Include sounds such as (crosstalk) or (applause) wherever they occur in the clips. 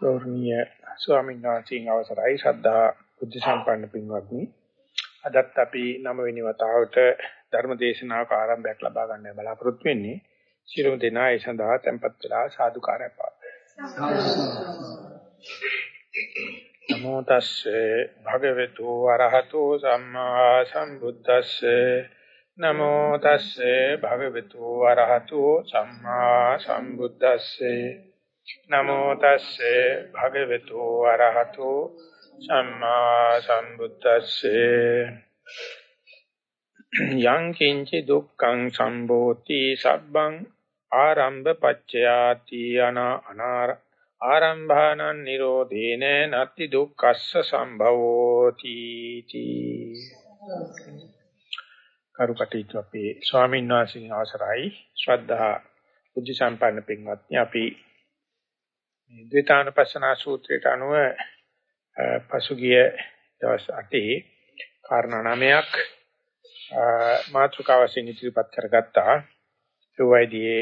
ගෞරවනීය ස්වාමීන් වහන්සේගේ අවසරයි. ශ්‍රද්ධා බුද්ධ සම්පන්න පින්වත්නි. අදත් අපි නව වෙනි වතාවට ධර්ම දේශනාවක ආරම්භයක් ලබා ගන්න බලාපොරොත්තු වෙන්නේ. සියලුම දෙනා ඒ සඳහා tempත් වෙලා සාදුකාරය පාත්‍රයි නමෝ තස්සේ භගවතු වරහතෝ සම්මා සම්බුද්දස්සේ. නමෝ තස්සේ භගවතු වරහතෝ සම්මා සම්බුද්දස්සේ. නමෝ තස්සේ භගවතු වරහතෝ සම්මා සම්බුද්දස්සේ යං කිංචි දුක්ඛං සම්භෝති සබ්බං ආරම්භ පච්චයාති අනාර ආරම්භානං නිරෝධේන නත්ති දුක්ඛස්ස සම්භවෝති තී කරුකටීතු අපේ ස්වාමීන් වහන්සේගේ අවසරයි ශ්‍රද්ධා බුද්ධ සම්පන්න පින්වත්නි අපි මේ ද්විතානපස්සනා සූත්‍රයට අනුව පසුගිය දවස් 8 කාරණා නමයක් මාතෘකාව වශයෙන් ඉදිරිපත් කරගත්තා. ඒ වයිදී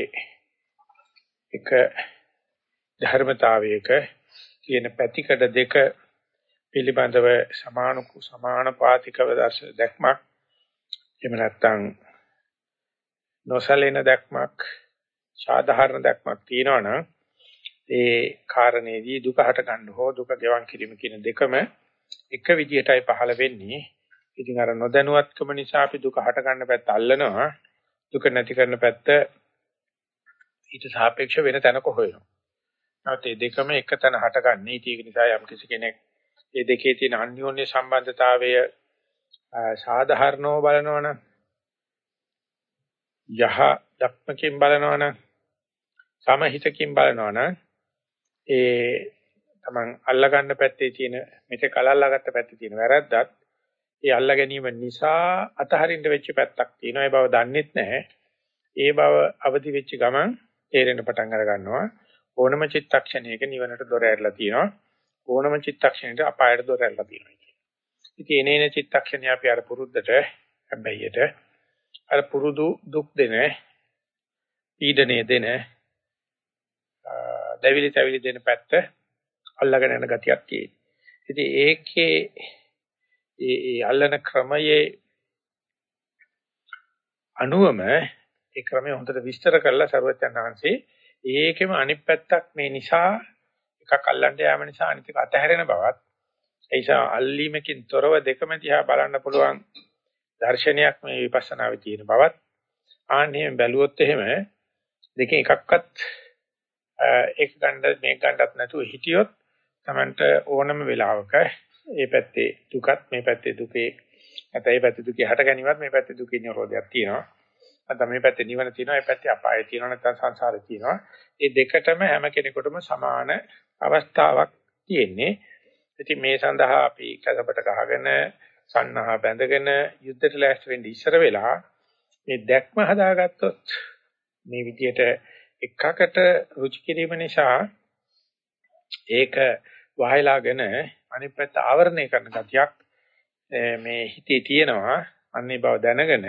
එක ධර්මතාවයක තියෙන පැතිකඩ දෙක පිළිබඳව සමානුකු සමානපාතිකව දැක්මක් එහෙම නැත්නම් නොසලෙන දැක්මක් සාධාරණ දැක්මක් තියෙනවනම් ඒ කාරණේදී දුක හට ගන්න හෝ දුක ගෙවන් කිරීම කියන දෙකම එක විදියටයි පහළ වෙන්නේ. ඉතින් අර නොදැනුවත්කම නිසා අපි දුක හට ගන්න පැත්ත අල්ලනවා. දුක නැති කරන පැත්ත ඊට සාපේක්ෂ වෙන තැනක හොයනවා. නැවත මේ දෙකම එක තැන හටගන්නේ. ඒක නිසා යම් කිසි කෙනෙක් මේ දෙකේ තියෙන අන්‍යෝන්‍ය සම්බන්ධතාවය සාධාරණව බලනවනම් යහ දක්මකින් බලනවනම් සමහිතකින් බලනවනම් ඒ තමන් අල්ලගන්න පැත්තේ තියෙන මෙතේ කලල්ලාගත්ත පැත්තේ තියෙන වැරද්දත් ඒ අල්ලා ගැනීම නිසා අතහරින්න වෙච්ච පැත්තක් තියෙනවා. ඒ බව දන්නෙත් නැහැ. ඒ බව අවදි වෙච්ච ගමන් තේරෙන්න පටන් අර ගන්නවා ඕනම චිත්තක්ෂණයක නිවනට දොර ඇරලා තියෙනවා. ඕනම චිත්තක්ෂණයක අපායට දොර ඇරලා තියෙනවා කියන්නේ ඉතින් එනේන චිත්තක්ෂණය අපි අර පුරුද්දට හැබැයිට අර පුරුදු දුක් දෙන පීඩණය දෙන දැවිලි තැවිලි දෙන පැත්ත අල්ලගෙන යන ගතියක් තියෙනවා. ඉතින් ඒකේ ඒ ඒ අල්ලන ක්‍රමයේ අනුවම ඒ ක්‍රමය හොඳට විස්තර කරලා සර්වචන් වහන්සේ ඒකෙම අනිත් පැත්තක් මේ නිසා එකක් අල්ලන්න යාම නිසා අනිත් එක අතහැරෙන බවත් ඒ නිසා අල්ලීමකින් තොරව දෙකම දිහා බලන්න පුළුවන් දර්ශනයක් මේ විපස්සනාවේ තියෙන බවත් ආන්නේ බැලුවොත් එහෙම දෙකෙන් එකක්වත් ඒක ගන්න මේක ගන්නත් නැතුව හිටියොත් Tamanට ඕනම වෙලාවක මේ පැත්තේ දුකත් මේ පැත්තේ දුකේ නැත්නම් මේ පැත්තේ දුකේ හට ගැනීමත් මේ පැත්තේ දුකේ නිරෝධයක් තියෙනවා. නැත්නම් මේ පැත්තේ නිවන තියෙනවා, මේ පැත්තේ අපාය තියෙනවා, නැත්නම් සංසාරේ තියෙනවා. මේ දෙකටම හැම කෙනෙකුටම සමාන අවස්ථාවක් තියෙන්නේ. ඉතින් මේ සඳහා අපි කසපට ගහගෙන සන්නහා බැඳගෙන යුද්ධයට ලෑස්ති වෙන්න ඉස්සර වෙලා මේ දැක්ම හදාගත්තොත් මේ විදියට එකකට රුචි කිරීම නිසා ඒක වහයලාගෙන අනිත් පැත්ත ආවරණය කරන ගතියක් මේ හිතේ තියෙනවා අන්නේ බව දැනගෙන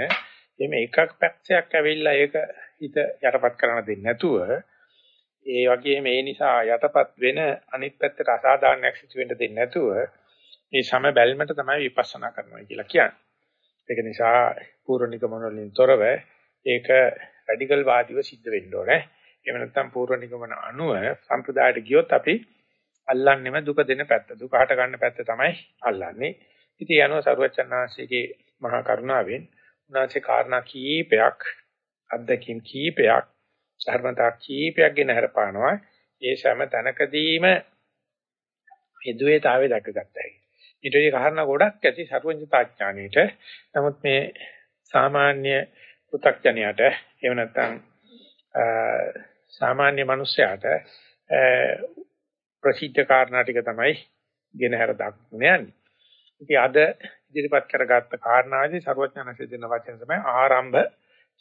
එimhe එකක් පැක්ෂයක් ඇවිල්ලා ඒක හිත යටපත් කරන්න දෙන්නේ නැතුව ඒ වගේම ඒ නිසා යටපත් වෙන අනිත් පැත්තට අසාධාරණයක් සිදු වෙන්න දෙන්නේ නැතුව මේ සම බැල්මට තමයි විපස්සනා කරනවා කියලා කියන්නේ. ඒක නිසා පූර්ණිකමන වලින් තොරව ඒක රැඩිකල් වාදීව සිද්ධ වෙන්න ඕනේ. එහෙම නැත්නම් පූර්ව නිගමන අනුව සම්ප්‍රදායට ගියොත් අපි අල්ලන්නේම දුක දෙන පැත්ත. දුක හට ගන්න පැත්ත තමයි අල්ලන්නේ. ඉතින් යනවා සරුවචනාංශයේ මහා කරුණාවෙන් උනාසේ කාරණා කීපයක් අත්දැකීම් කීපයක් ධර්මතා කීපයක් ගැන හරපානවා. ඒ සෑම තැනකදීම හේදුවේතාවය දැකගත්තයි. ඊට වඩා කාරණා ගොඩක් ඇති සර්වඥතා ඥාණයට. නමුත් මේ සාමාන්‍ය පු탁ජනයට එහෙම නැත්නම් සාමාන්‍ය මිනිස්සයාට ප්‍රසිද්ධ කාරණා ටික තමයි ගෙනහැර දක්වන්නේ යන්නේ. ඉතින් අද ඉදිරිපත් කරගත්ත කාරණාදී ਸਰවඥාන්සේ දෙන වචන තමයි ආරම්භ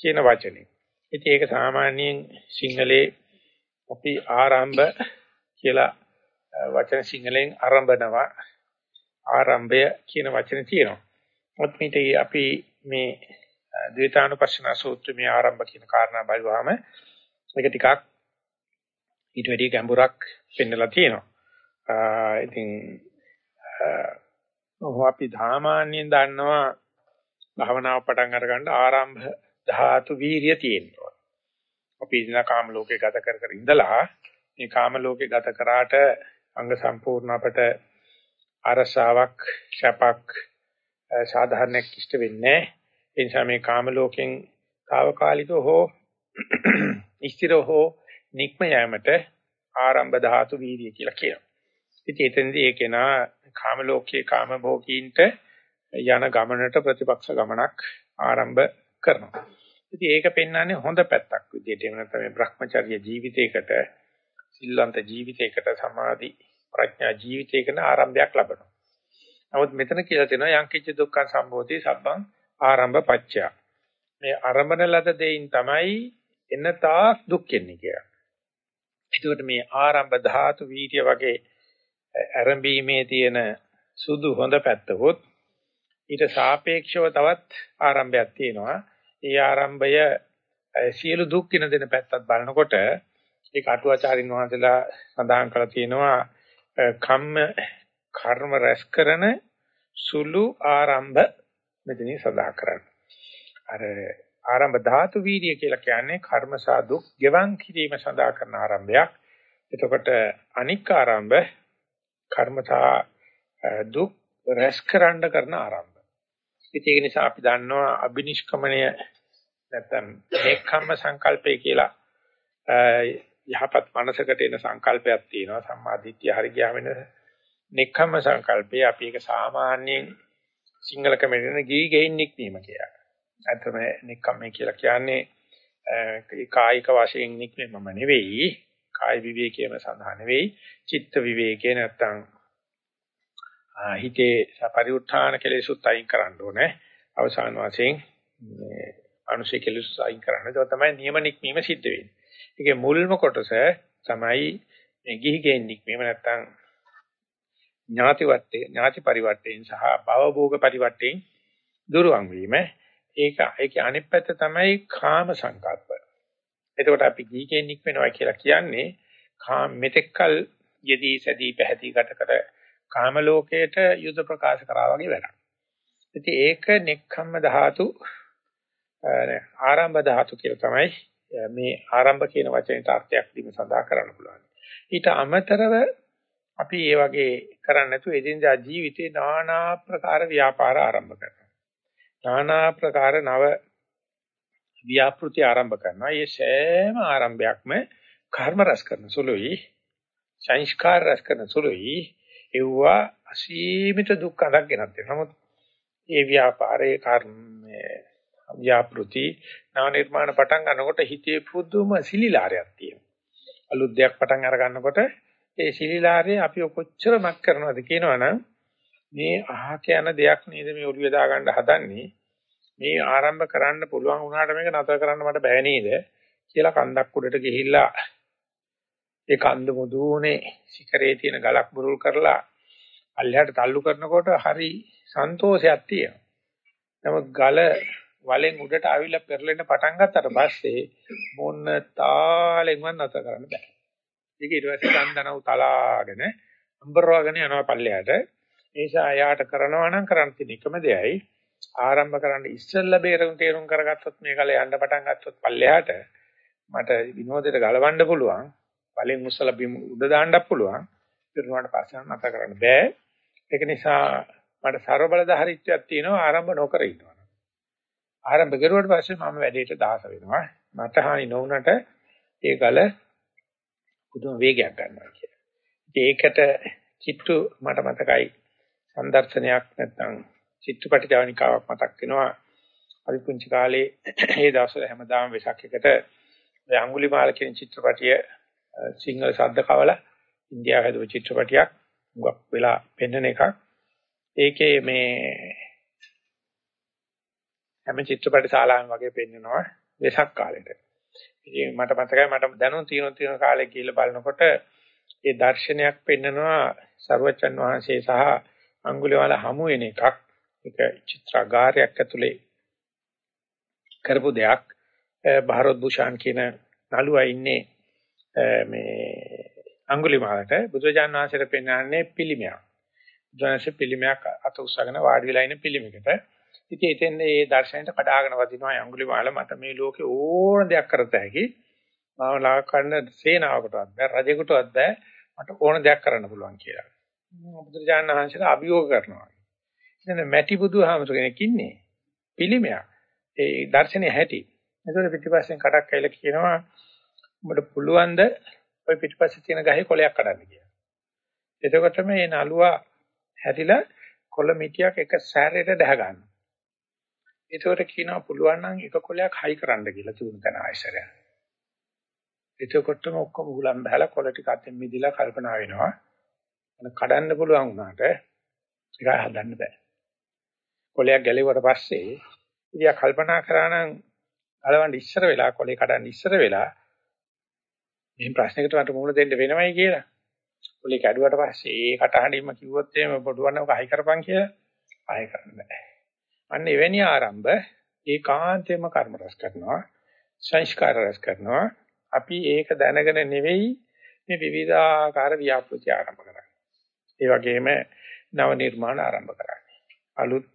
කියන වචනේ. ඉතින් ඒක සාමාන්‍යයෙන් සිංහලේ අපි ආරම්භ කියලා වචන සිංහලෙන් ආරම්භනවා ආරම්භය කියන වචනේ තියෙනවා. මොකද මේ අපි මේ ද්වේතානුපස්සන සූත්‍රයේ ආරම්භ කියන කාරණා බලුවාම මේක ටිකක් ඊට වැඩි ගැඹුරක් පෙන්නලා තියෙනවා. ඉතින් අපි ධාමාන්‍යයෙන් දන්නවා භවනාව පටන් අරගන්න ආරම්භ ධාතු වීරිය තියෙනවා. අපි ඉඳලා කාම ලෝකේ ගත කර කර ඉඳලා මේ කාම ලෝකේ ගත කරාට අංග සම්පූර්ණ අපට අරසාවක් ශපක් සාධාරණයක් ඉෂ්ට වෙන්නේ ඒ නිසා මේ කාම ලෝකෙන් తాවකාලිකව හෝ (clears throat) ස්ථිරව හෝ නික්ම යෑමට ආරම්භ ධාතු වීර්ය කියලා කියනවා. ඉතින් එතෙන්දී ඒ කෙනා කාම ලෝකයේ කාම භෝගීන්ට යන ගමනට ප්‍රතිපක්ෂ ගමනක් ආරම්භ කරනවා. ඉතින් ඒක පෙන්වන්නේ හොඳ පැත්තක් විදිහට. එහෙම නැත්නම් මේ Brahmacharya ජීවිතයකට, සිල්වන්ත ජීවිතයකට, සමාධි ප්‍රඥා ජීවිතයකට ආරම්භයක් ලබනවා. නමුත් මෙතන කියලා තියෙනවා යංකිච්ච දුක්ඛ සම්භෝධි සබ්බං ආරම්භ පච්චය. මේ ආරම්භන ලද දෙයින් තමයි එන තාක් දුක් එන්නේ කියලා. ඒකට මේ ආරම්භ ධාතු වීර්ය වගේ ආරම්භීමේ තියෙන සුදු හොඳ පැත්තකොත් ඊට සාපේක්ෂව තවත් ආරම්භයක් තියෙනවා. ඒ ආරම්භය සියලු දුක් කින දෙන පැත්තත් බලනකොට ඒක අටුවාචාරින් වහන්සේලා සඳහන් කරලා තියෙනවා කම්ම කර්ම රැස් කරන සුළු ආරම්භ මෙතනින් සඳහන් කරන්නේ. අර ආරම්භ ධාතු වීර්ය කියලා කියන්නේ කර්ම සාදුක් ගෙවන් කිරීම සඳහා කරන ආරම්භයක්. එතකොට අනික් ආරම්භ කර්මතා දුක් රැස් කරන්න කරන ආරම්භ. ඒක නිසා අපි දන්නවා අබිනිෂ්ක්‍මණය නැත්නම් ඒකම්ම සංකල්පය කියලා යහපත් මනසකට එන සංකල්පයක් තියෙනවා සම්මාදිට්ඨිය හරි ගියාම වෙන නෙක්ඛම්ම සංකල්පය අපි ඒක සාමාන්‍යයෙන් සිංහල කමෙන් ගී ගෙයින් නික්වීම කියලා. අතම නෙක්ඛම්ම කියලා කියන්නේ කායික වශයෙන් නික්මීමම නෙවෙයි කාය විවේකයේම සඳහා නෙවෙයි චිත්ත විවේකේ නැත්තම් හිතේ පරිඋත්ථාන කෙලෙසුත් අයින් කරන්න ඕනේ අවසාන වශයෙන් මේ අනුශේ කෙලෙසුත් අයින් කරන්න. ඒක තමයි නියම නික්මීම සිද්ධ වෙන්නේ. ඒකේ මුල්ම කොටස තමයි මේ ගිහි ගෙයින් නික්මීම නැත්තම් ඥාති වටේ ඥාති පරිවර්තයෙන් සහ භවභෝග පරිවර්තයෙන් දුරවන් වීම ඒක ඒකේ අනිත් පැත්ත තමයි කාම සංකල්ප. එතකොට අපි ගීකෙන් නික් වෙනවා කියලා කියන්නේ කාම මෙතෙක්කල් යෙදී සැදී පැහැදී ගත කර කාම ලෝකයට යුද ප්‍රකාශ කරා වගේ වැඩක්. ඉතින් ඒක නෙක්ඛම්ම ධාතු ආරම්භ ධාතු කියලා තමයි මේ ආරම්භ කියන වචනයට අර්ථයක් දීම සඳහා කරන්න පුළුවන්. ඊට අමතරව අපි මේ වගේ කරන්නේ නැතුව එදිනදා ජීවිතේ নানা ආකාර ව්‍යාපාර ආරම්භ කරනවා. নানা ආකාර නව ව්‍යාපෘති ආරම්භ කරනවා. මේ සෑම ආරම්භයක්ම කර්ම රැස් කරන සුළුයි, සංස්කාර රැස් කරන සුළුයි. ඒවා අසීමිත දුක් අඳක් ගෙනත් දෙනවා. නමුත් මේ ව්‍යාපාරයේ කර්ම ව්‍යාපෘති නව නිර්මාණ පටන් ගන්නකොට හිතේ පුදුම සිලිලාරයක් තියෙනවා. අලුත් දෙයක් පටන් අර ගන්නකොට ඒ සිලිලාරේ අපි කොච්චර මක් කරනවද කියනවනම් මේ අහක යන දෙයක් නේද මේ ඔළුවේ දාගන්න හදන්නේ මේ ආරම්භ කරන්න පුළුවන් වුණාට මේක නතර කරන්න මට බෑ නේද කියලා කන්දක් උඩට ගිහිල්ලා ඒ කන්ද මුදුනේ සිකරේ තියෙන ගලක් බුරුල් කරලා අල්ලයට තල්ලු කරනකොට හරි සන්තෝෂයක් තියෙනවා. නමුත් ගල වලෙන් උඩට ආවිල්ලා පෙරලෙන්න පටන් ගත්තට පස්සේ මොන තාලෙන්වත් නතර කරන්න බෑ. ඒක ඊට පස්සේ දන්දනව තලාගෙන අම්බරවගෙන යනවා පල්ලයට. ඒ නිසා යාට කරනවා නම් කරන්න තියෙන එකම දෙයයි ආරම්භ කරන්න ඉස්සෙල්ලා බේරුම් තේරුම් කරගත්තොත් මේකල යන්න පටන් ගත්තොත් පල්ලයට මට විනෝදයට ගලවන්න පුළුවන්. බලෙන් මුස්සලා බිම උඩ දාන්නත් පුළුවන්. පිරුණාට පස්සේ නැත කරන්න බෑ. ඒක නිසා මට ਸਰව බලධාරීත්වයක් තියෙනවා ආරම්භ නොකර ඉන්නවා. ආරම්භ කරුවාට පස්සේ මම වැඩේට දාස වෙනවා. මට හානි නොවුනට ඒ ගල පුදුම වේගයක් ගන්නවා කියලා. ඒකට චිත්තු මට මතකයි සම්දර්ශනයක් නැත්නම් චිත්‍රපට ජවනිකාවක් මතක් වෙනවා. අපි පුංචි කාලේ (clears throat) ඒ දවස්වල හැමදාම වෙසක් එකට ඔය අඟුලිමාල කියන චිත්‍රපටිය සිංහල ශබ්ද කවලා ඉන්දියාව හැදුව චිත්‍රපටියක් හුඟක් වෙලා පෙන්වන එකක්. ඒකේ මේ හැම චිත්‍රපට ශාලාවෙන් වගේ පෙන්වනවා වෙසක් කාලෙට. ඉතින් මට මතකයි මට දැනුම් තියෙන තියෙන කාලේ කියලා බලනකොට ඒ දර්ශනයක් පෙන්නනවා සර්වචන් වහන්සේ සහ අඟුලිමාල හමු වෙන එකක්. ඒක චිත්‍රාගාරයක් ඇතුලේ කරපු දෙයක්. භාරත් භූෂාන් කියන නළුවා ඉන්නේ මේ අඟුලිමාලට බුදුජාන විශ්වයට පෙන්වන්නේ පිළිමයක්. බුදුන්සේ පිළිමයක් අත උස්සගෙන වාඩි වෙලා ඉන්න පිළිමයකට. ඉතින් එතෙන් මේ දර්ශනයට කඩාගෙන වදිනවා අඟුලිමාල මට මේ ලෝකේ ඕන දෙයක් කරත හැකි. මම ලා කරන්න සේනාවකටවත් බෑ රජෙකුටවත් බෑ මට ඕන දෙයක් කරන්න පුළුවන් කියලා. බුදුරජාණන් වහන්සේට අභියෝග කරනවා. ඉතින් මැටි බුදුහාමර කෙනෙක් ඉන්නේ පිළිමයක්. ඒ දර්ශනේ හැටි. ඒතකොට පිටිපස්සෙන් කඩක් ඇවිල්ලා කියනවා උඹට පුළුවන් ද ওই පිටිපස්සේ තියෙන ගහේ කොලයක් කඩන්න කියලා. එතකොට මේ නළුවා හැරිලා කොළ මිටියක් එක සැරේට දැහ ගන්නවා. ඒතකොට කියනවා පුළුවන් නම් එක කොලයක් හයි කරන්න කියලා තුන තන ආයශරය. එතකොටම ඔක්කොම උලම් බහලා කොළ ටික අතින් මිදිලා කල්පනා වෙනවා. අන කඩන්න පුළුවන් වුණාට ඒක හදන්න බෑ. කොලයක් ගැලෙවුවට පස්සේ ඉතියා කල්පනා කරා නම් අලවන්න ඉස්සර වෙලා කොලේ කඩන්න ඉස්සර වෙලා මේ ප්‍රශ්නයකට මට මුහුණ දෙන්න වෙනවයි කියලා. කොලේ කැඩුවට පස්සේ ඒ කටහඬින්ම කිව්වොත් එහෙම පොඩුවන්න ඔක හයි කරපන් කියලා ආයෙ කරන්න බෑ. අන්න එවැනි ආරම්භ ඒකාන්තයෙන්ම කර්ම රැස් කරනවා සංස්කාර රැස් කරනවා අපි ඒක දැනගෙන නෙවෙයි මේ විවිධාකාර ව්‍යාපෘති ආරම්භ කරන්නේ. ඒ වගේම නව නිර්මාණ ආරම්භ කරන්නේ. අලුත්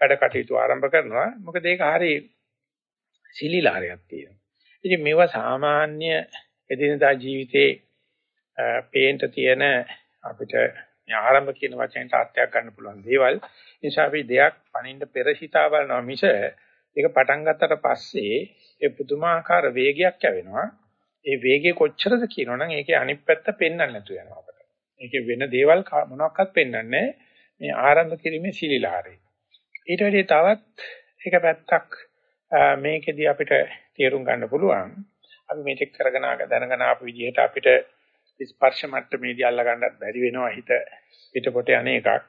වැඩ කටයුතු ආරම්භ කරනවා. මොකද ඒක හරි සිලිලාරයක් තියෙනවා. ඉතින් මේවා සාමාන්‍ය එදිනදා ජීවිතේ පේන්ට තියෙන අපිට මේ ආරම්භ කියන වචනයට අර්ථයක් ගන්න පුළුවන් දේවල්. නිසා අපි දෙයක් පණින්න පෙර හිතා බලනවා මිස ඒක පටන් ගත්තට පස්සේ ඒ පුදුමාකාර වේගයක් යවෙනවා. ඒ වේගය කොච්චරද කියනවනම් ඒකේ අනිත් පැත්ත පෙන්වන්න නැතු වෙනවා අපට. ඒකේ වෙන දේවල් මොනවාක්වත් පෙන්වන්නේ මේ ආරම්භ කිරීමේ සිලිලාරේ. ඊට වැඩි තවත් එක පැත්තක් මේකෙදි අපිට තේරුම් ගන්න පුළුවන්. අපි මේක කරගෙන ආග දැනගෙන ආපු විදිහට අපිට ස්පර්ශ මට්ටමේදී අල්ල ගන්නත් බැරි වෙනවා හිත පිටපොට යන එකක්.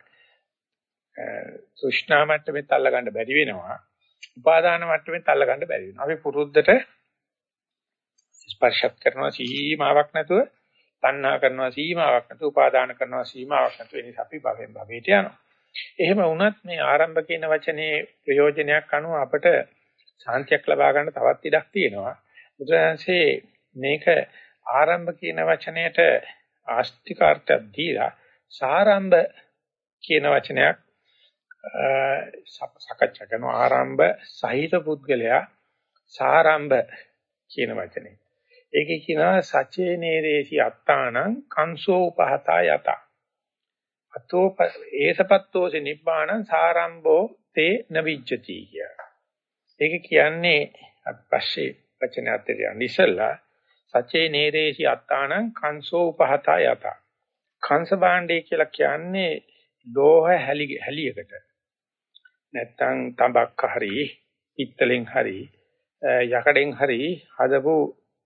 සුෂ්ණා මට්ටමෙත් අල්ල ගන්න බැරි වෙනවා. උපාදාන මට්ටමෙත් අල්ල ගන්න බැරි වෙනවා. අපි පුරුද්දට ස්පර්ශත් කරනවා සීමාවක් නැතුව තණ්හා කරනවා සීමාවක් නැතුව උපාදාන කරනවා සීමාවක් නැතුව ඒ නිසා අපි භවෙන් භවයට යනවා. එහෙම වුණත් මේ ආරම්භ කියන වචනේ ප්‍රයෝජනයක් අනුව අපට සාන්තියක් ලබා ගන්න තවත් ඉඩක් තියෙනවා. බුදුරජාන්සේ මේක ආරම්භ කියන වචනයට ආස්තිකාර්ථයක් දීලා සාරම්භ කියන වචනයක් සකච්ඡා කරන ආරම්භ සහිත පුද්ගලයා සාරම්භ කියන වචනේ. ඒකේ කියනවා සචේ නේරේසි අත්තානං කංසෝ උපහතා යත. අතෝ ඒසපත්තෝසි නිබ්බාණං සාරම්භෝ තේ නවිජ්ජති කිය. ඒක කියන්නේ පස්සේ වචනයත් දෙන්න ඉස්සලා සචේ නේරේසි අත්තානං කංසෝ උපහතා යත. කංශ භාණ්ඩේ කියලා කියන්නේ ලෝහ හැලියකට. නැත්තම් තඹක් හරි පිත්තලෙන් හරි යකඩෙන් හරි හදපු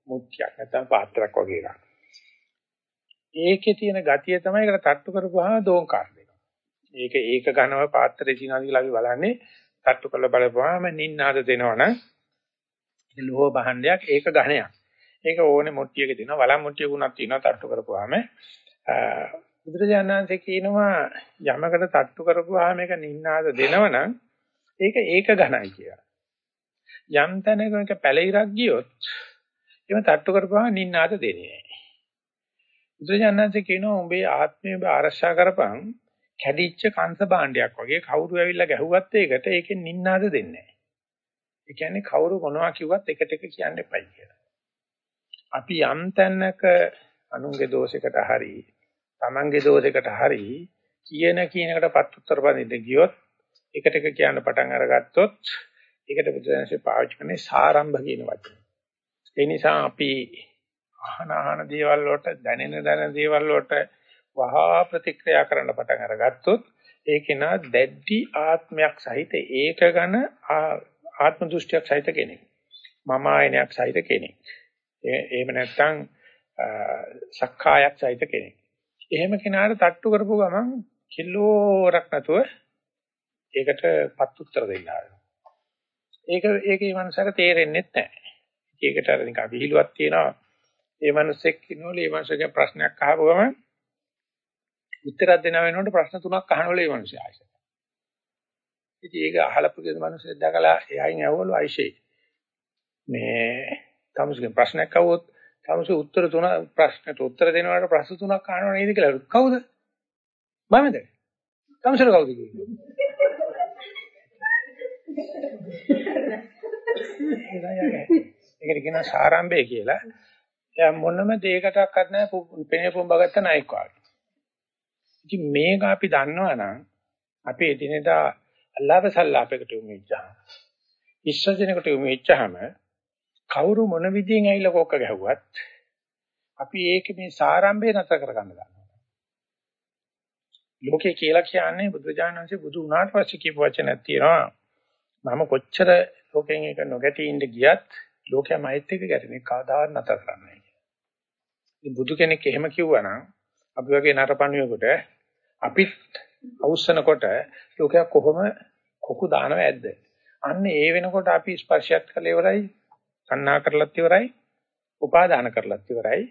මුත්‍යක් නැත්නම් පාත්‍රයක් වගේ එකක්. ඒකේ තියෙන ගතිය තමයි ඒකට තට්ටු කරපුවාම දෝංකාර දෙනවා. ඒක ඒක ඝනව පාත්‍රයේ තියෙනවා කියලා අපි බලන්නේ තට්ටු කරලා බලපුවාම නින්නාද දෙනවනම් ඒක ලෝහ භාණ්ඩයක් ඒක ඝනයක්. ඒක ඕනේ මුට්ටියක තියෙනවා වලම් මුට්ටියකුණක් තියෙනවා තට්ටු කරපුවාම බුදුරජාණන්සේ කියනවා යමකට තට්ටු කරපුවාම ඒක නින්නාද දෙනවනම් ඒක ඒක ඝනයි කියලා. යම් තැනක පැලිරක් ගියොත් එහෙම තට්ටු කරපුවාම නින්නාද දෙන්නේ නැහැ. බුදුජානනාංශ කියනවා උඹේ ආත්මය ඔබ ආරක්ෂා කරපන් කැඩිච්ච කංශ භාණ්ඩයක් වගේ කවුරු ඇවිල්ලා ගැහුවත් ඒකට ඒකෙන් නින්නාද දෙන්නේ නැහැ. ඒ කියන්නේ කවුරු මොනවා කිව්වත් එකට එක කියන්න එපයි කියලා. අපි යම් තැනක අනුන්ගේ දෝෂයකට හරි තමන්ගේ දෝෂයකට හරි කියන කියනකට පත් උත්තර බඳින්න ගියොත් එකට එක කියන්න පටන් අරගත්තොත් ඒකට බුදුදහමේ පාවිච්චි කරන්නේ සාරම්භ කියන වචනේ. ඒ නිසා අපි අහන අහන දේවල් වලට දැනෙන දැනෙන දේවල් වලට වහා ප්‍රතික්‍රියා කරන්න පටන් අරගත්තොත් ඒකේ නා දැඩි ආත්මයක් සහිත ඒක ගැන ආත්ම දෘෂ්ටියක් සහිත කෙනෙක්. මම ආයනයක් සහිත කෙනෙක්. එහෙම නැත්නම් සක්කායක් සහිත කෙනෙක්. එහෙම කෙනාට තට්ටු කරපුව ගමන් කිලෝරක් නැතුව ඒකට පත් උත්තර දෙන්න ඒක ඒකේ මනසට තේරෙන්නේ නැහැ. ඒකට අර නිකන් විහිළුවක් තියෙනවා. ඒ මිනිස්සෙක් ඉන්නවලු ඒ මිනිස්සගේ ප්‍රශ්නයක් අහපු ගමන් උත්තරයක් දෙන වෙනකොට ප්‍රශ්න තුනක් අහනවලු ඒ මිනිස්සයා ආයිෂ. ඉතින් ඒක අහලා පුදුම මිනිස්සෙක් දැකලා එයායින් ඇහුවලු ආයිෂේ. මේ තමුස්ගේ ප්‍රශ්නයක් අහුවොත් තමසු උත්තර තුන ප්‍රශ්නට උත්තර දෙනවට ප්‍රශ්න තුනක් අහනව නේද කියලා. කවුද? මමද? තමසර කවුද කියන්නේ? ඒකට කියනවා සාරම්භය කියලා. එයා මොනම දෙයකටවත් නැහැ පෙනේ පොම්බගත්ත නායක වගේ. ඉතින් මේක අපි දන්නවනම් අපි එදිනෙදා අල්ලාහ් සල්ලාපයකට යොමු වෙච්චාම ඉස්සජනකට යොමු වෙච්චාම කවුරු මොන විදියෙන් ඇවිල්ලා කොක්ක ගැහුවත් අපි ඒක මේ සාරම්භය නැතර කරගන්න ගන්නවා. ලෝකේ කියලා කියන්නේ බුදුරජාණන් වහන්සේ බුදු වුණාට පස්සේ කියපු වචනක් තියෙනවා. මම කොච්චර ලෝකෙන් එක නොගැටී ඉඳ ගියත් ලෝකයා මෛත් එක්ක ගැටෙන්නේ කවදාවත් නැතර කරන්නේ නැහැ. ඉතින් බුදු කෙනෙක් එහෙම කිව්වනම් අපි වගේ නරපණුවෙකුට අපිත් අවුස්සනකොට ලෝකයා කොහොම කොකු දානව ඇද්ද? අන්න ඒ වෙනකොට අපි ස්පර්ශයත් කළ ඉවරයි, සන්නා කරලත් ඉවරයි, උපාදාන කරලත් ඉවරයි.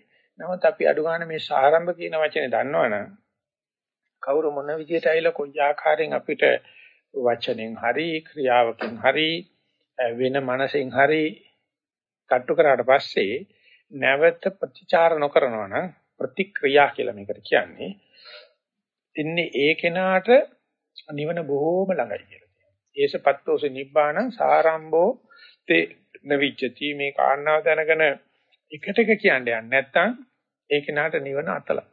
නමුත් අපි අඩු ගන්න මේ සාරම්භ කියන වචනේ දන්නවනම් කවුරු මොන විදියට ඇවිල්ලා කොයි ආකාරයෙන් අපිට වචනෙන් හරි ක්‍රියාවකින් හරි වෙන මනසෙන් හරි කට්ටු කරාට පස්සේ නැවත ප්‍රතිචාර නොකරනවා නම් ප්‍රතික්‍රියා කියලා මේකට කියන්නේ. ඉන්නේ ඒ කෙනාට නිවන බොහෝම ළඟයි කියලා කියනවා. ඒසපත්තෝස නිබ්බාණං සාරම්භෝ තේ නවිච්චති මේ කාරණාව දැනගෙන එකට එක කියන්නේ නැත්නම් ඒ කෙනාට නිවන අතලක.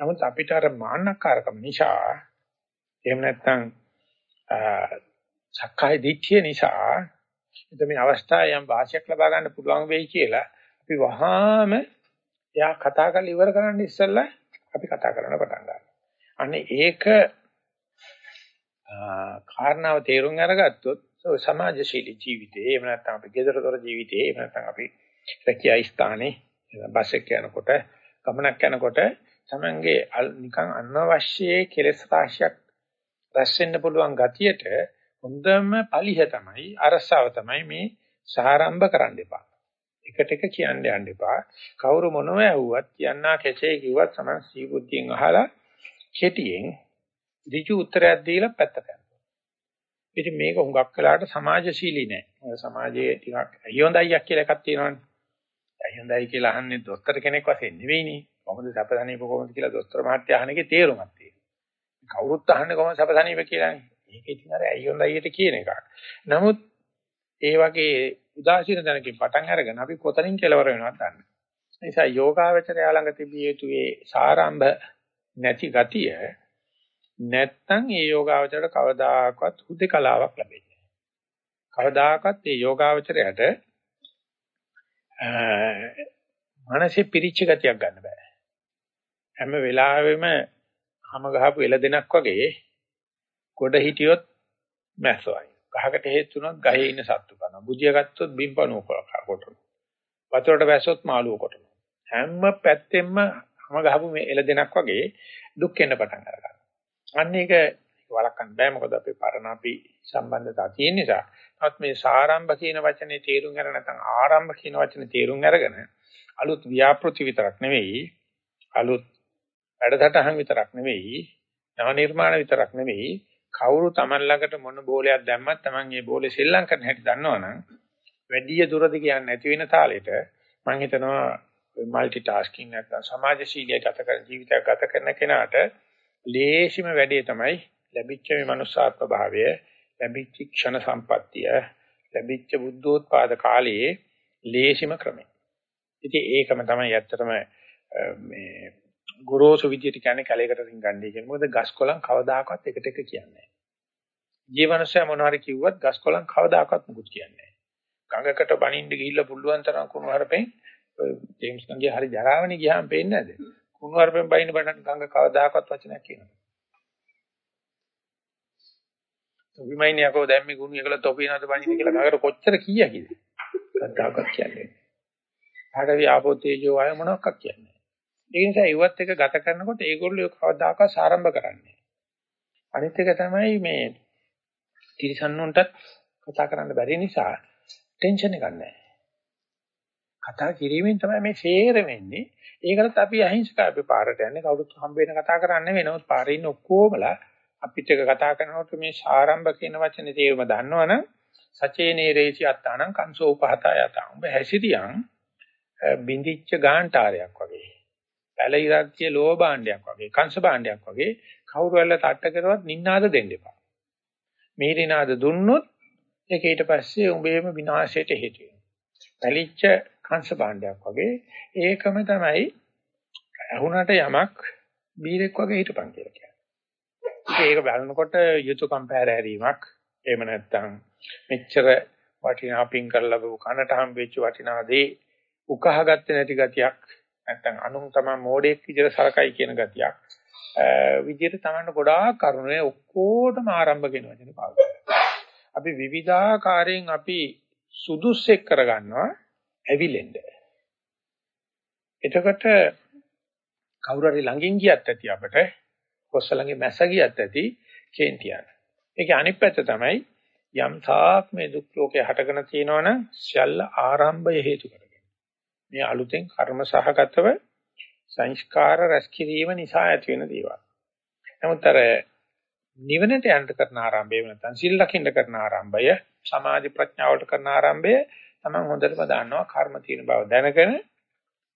නමුත් අපිට අර මාන්නකාරකම නිසා එහෙම නැත්නම් සක්කාය දිට්ඨිය නිසා එතන මේ අවස්ථාවේ යම් වාසියක් ලබා ගන්න පුළුවන් වෙයි කියලා අපි වහාම එයා කතා කරලා ඉවර කරන්න ඉස්සෙල්ලා අපි කතා කරන්න පටන් ගන්නවා. අනේ ඒක කාරණාව තේරුම් අරගත්තොත් සමාජශීලී ජීවිතේ එහෙම නැත්නම් අපි ගෙදරතොර ජීවිතේ එහෙම නැත්නම් අපි රැකියා ස්ථානේ බස් එක යනකොට ගමනක් යනකොට තමංගේ නිකන් අනවශ්‍ය කෙලෙස් රාශියක් රැස් වෙන්න පුළුවන් ගතියට හොඳම පලිහ තමයි අරසාව තමයි මේ සාරම්භ කරන්න එපා. එකට එක කියන්න යන්න එපා. කවුරු මොනව ඇහුවත් කියන්නා කෙසේ කිව්වත් සමන් සීබුද්ධියෙන් අහලා කෙටියෙන් ඍජු උත්තරයක් දීලා පැත්තට යනවා. ඉතින් මේක හුඟක් වෙලාට සමාජශීලී නෑ. මොකද සමාජයේ ටිකක් අයියොඳයියක් කියලා එකක් තියෙනවනේ. අයියොඳයි කියලා අහන්නේ දොස්තර කෙනෙක් වශයෙන් නෙවෙයිනේ. කොහොමද සැපසනීප කොහොමද කියලා දොස්තර මහත්තයා අහන එකේ තේරුමක් තියෙනවා. කවුරුත් අහන්නේ කොහොමද සැපසනීප කියලානේ. ඒක ඉතින් අර අයියොඳයියට කියන එකක්. නමුත් ඒ වගේ උදාසීන දැනකින් පටන් අරගෙන අපි කොතනින් කෙලවර වෙනවද දන්නේ. ඒ නිසා යෝගාවචරය ළඟ තිබිය යුතු ඒ සාරම්භ නැති ගතිය නැත්තම් ඒ යෝගාවචරයට කවදාකවත් හුදේකලාවක් ලැබෙන්නේ නැහැ. කවදාකවත් ඒ යෝගාවචරයට මනසේ පිරිච්ච ගතියක් ගන්න බෑ. හැම වෙලාවෙම හැම ගහපු එළදෙනක් වගේ ගොඩ හිටියොත් මැස්සවයි. ගහකට හේතුනොත් ගහේ ඉන්න සත්තු කරනවා. බුදිය ගත්තොත් බිම්පණුව කොටනවා. වතුරට වැස්සොත් මාළුව කොටනවා. හැම පැත්තෙම හැම ගහපු මේ එළදෙනක් වගේ දුක් වෙන්න පටන් ගන්නවා. අන්න ඒක වළක්වන්න බෑ මොකද අපේ පරණ අපි සම්බන්ධතාව තියෙන නිසා. නමුත් මේ සාරම්භ කියන වචනේ තේරුම් ගන්න නැත්නම් ආරම්භ කියන වචනේ තේරුම් අරගෙන අලුත් ව්‍යාපෘති විතරක් නෙවෙයි අලුත් වැඩසටහන් විතරක් නෙවෙයි නව නිර්මාණ විතරක් නෙවෙයි කවුරු Taman ළඟට මොන බෝලයක් දැම්මත් Taman ඒ බෝලේ සෙල්ලම් කරන හැටි දන්නවනම් වැඩි දුරද කියන්නේ නැති වෙන තාලෙට මම හිතනවා মালටි ටාස්කින් නැත්නම් සමාජශීලී ගත කරන ජීවිතයක් ගත කරන කෙනාට ලේසිම වැඩේ තමයි ලැබිච්ච මේ මනුස්සාත්ම භාවය ලැබිච්ච ක්ෂණ සම්පත්තිය ලැබිච්ච බුද්ධෝත්පාද කාලයේ ලේසිම ක්‍රමය. ඉතින් ඒකම තමයි ඇත්තටම මේ ගොරෝසු විදියට කියන්නේ කැලේකට රින්ගන්නේ කියන්නේ. මොකද ගස් කොළන් කවදාකවත් එකට එක කියන්නේ නැහැ. ජීවනසය මොනවාරි කිව්වත් ගස් කොළන් කවදාකවත් මුකුත් කියන්නේ නැහැ. ගඟකට බනින්න ගිහිල්ලා පුළුවන් තරම් කුණු හරපෙන් ජේම්ස් ගංගේ හරි ජරාවනේ ගියාම පේන්නේ නැද්ද? කුණු හරපෙන් බයින්න බඩන් ගඟ කවදාකවත් වචනයක් කියනවා. තොපිමයින් යකෝ දැන් මේ ගුණ එකල තොපි නේද බණින්න කියලා ගඟට කොච්චර කීයකිද? කද්දාකත් කියන්නේ. ආඩවි ආපෝ තේජෝ ආය මොනවක් කියන්නේ. ඒ නිසා ඒවත් එක ගත කරනකොට ඒගොල්ලෝ කවදාකවත් ආරම්භ කරන්නේ. අනිත් එක තමයි මේ තිරිසන්නුන්ටත් කතා කරන්න බැරි නිසා ටෙන්ෂන් එකක් නැහැ. කතා කිරීමෙන් තමයි මේ ෂේර වෙන්නේ. ඒකටත් අපි අහිංසක අපි පාරට යන්නේ කවුරුත් හම්බ වෙන කතා කරන්නේ වෙනවත් පාරේ ඉන්න ඔක්කොමලා අපිත් එක කතා කරනකොට මේ සාරම්භ කියන වචනේ තේරුම දන්නවනම් සචේනේ රේසි අත්තානං කංසෝ උපහතා යත. උඹ හැසිරියන් බින්දිච්ච ගාන්ටාරයක් වගේ. පැලිරක්තිය ලෝහ භාණ්ඩයක් වගේ, කංශ භාණ්ඩයක් වගේ කවුරු වෙල්ල තට්ට කරවත් නින්නාද දෙන්න එපා. මිහිරිනාද දුන්නොත් ඒක ඊට පස්සේ උඹේම විනාශයට හේතු වෙනවා. පැලිච්ච කංශ භාණ්ඩයක් වගේ. ඒකම තමයි ඇහුණට යමක් බීරෙක් වගේ හිටපන් කියලා කියන්නේ. ඒක බලනකොට යුතුයකම් පැහැරීමක් එහෙම නැත්නම් මෙච්චර වටිනා පින් කරලා ලැබු කනට හම්බෙච්ච වටිනා දේ උකහාගත්තේ නැති ගතියක් නැත්නම් අනුන් තමයි මෝඩෙක් විදිහට සලකයි කියන ගතියක්. විදිහට තමයි ගොඩාක් කරුණේ ඔක්කොටම ආරම්භ වෙන වචනේ පාවිච්චි අපි විවිධාකාරයෙන් අපි සුදුස්සෙක් කරගන්නවා. ඇවිලෙන්න. එතකොට කවුරු හරි ළඟින් ගියත් ඇති අපට කොස්ස ළඟේ මැස ගියත් ඇති කේන්තියක්. ඒකේ අනිත් පැත්ත තමයි යම් තාක් මේ දුක් ලෝකේ හටගෙන තියෙනවනම් සියල්ල ආරම්භය හේතු කරගෙන. මේ අලුතෙන් කර්ම සහගතව සංස්කාර රැස් කිරීම නිසා ඇති වෙන දේවල්. නමුත් අර නිවනට යන්න කරන ආරම්භය නැත්නම් සිල් ලකින්න කරන ආරම්භය සමාධි ප්‍රඥාවට කරන ආරම්භය තමයි හොඳටම දන්නවා කර්ම තියෙන බව දැනගෙන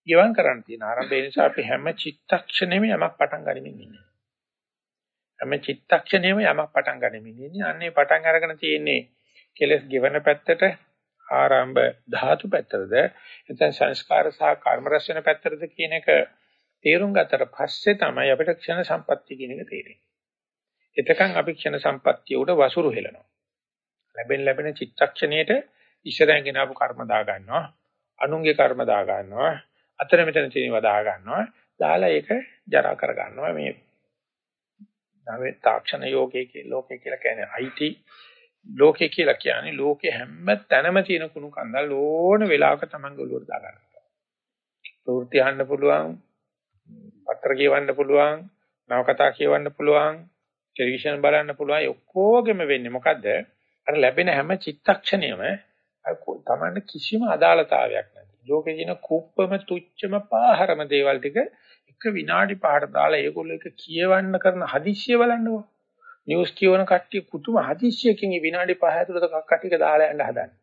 ගිවන් කරන්න තියෙන ආරම්භය නිසා අපි හැම චිත්තක්ෂණෙම යමක් පටන් ගනිමින් ඉන්නේ. හැම චිත්තක්ෂණයෙම යමක් පටන් ගනිමින් ඉන්නේ. අන්නේ පටන් අරගෙන තියෙන්නේ කෙලස් ගෙවන පැත්තට ආරම්භ ධාතු පැත්තටද නැත්නම් සංස්කාර සහ කර්ම රැස් වෙන පැත්තටද කියන එක තේරුම් ගත්තට පස්සේ තමයි අපිට ක්ෂණ සම්පත්තිය කියන එක තේරෙන්නේ. එතකන් අපි ක්ෂණ සම්පත්තිය උඩ වසුරු හෙලනවා. ලැබෙන ලැබෙන චිත්තක්ෂණයට ඉස්සරහින් ගෙන ආපු කර්ම දා ගන්නවා. අනුන්ගේ කර්ම දා ගන්නවා. අතර මෙතන තියෙනවා දා ගන්නවා. දාලා ඒක ජරා කර ගන්නවා. මේ නවේ තාක්ෂණ යෝගයේ ලෝකේ කියලා කියන්නේ IT ලෝකේ කියලා කියන්නේ ලෝකේ හැම තැනම තියෙන කුණු කන්දල් ඕන වෙලාවක Taman ගොළුවට දා ගන්නවා. ප්‍රවෘත්ති අහන්න පුළුවන්, පත්‍ර කියවන්න පුළුවන්, නවකතා කියවන්න පුළුවන්, ටෙලිවිෂන් බලන්න පුළුවන්. ඔක්කොගෙම වෙන්නේ මොකද්ද? අර ලැබෙන හැම චිත්තක්ෂණයම තමන්න කිසිම අදාළතාවයක් නැති. ලෝකේ කියන කුප්පම තුච්චම පාහරම දේවල් ටික එක විනාඩි පහකට දාලා ඒගොල්ලෝ එක කියවන්න කරන හදිස්සිය බලන්නකෝ. නිවුස් කියවන කට්ටිය පුදුම හදිස්සියකින් විනාඩි 5 ඇතුළත කක්කටික දාලා යන්න හදන්නේ.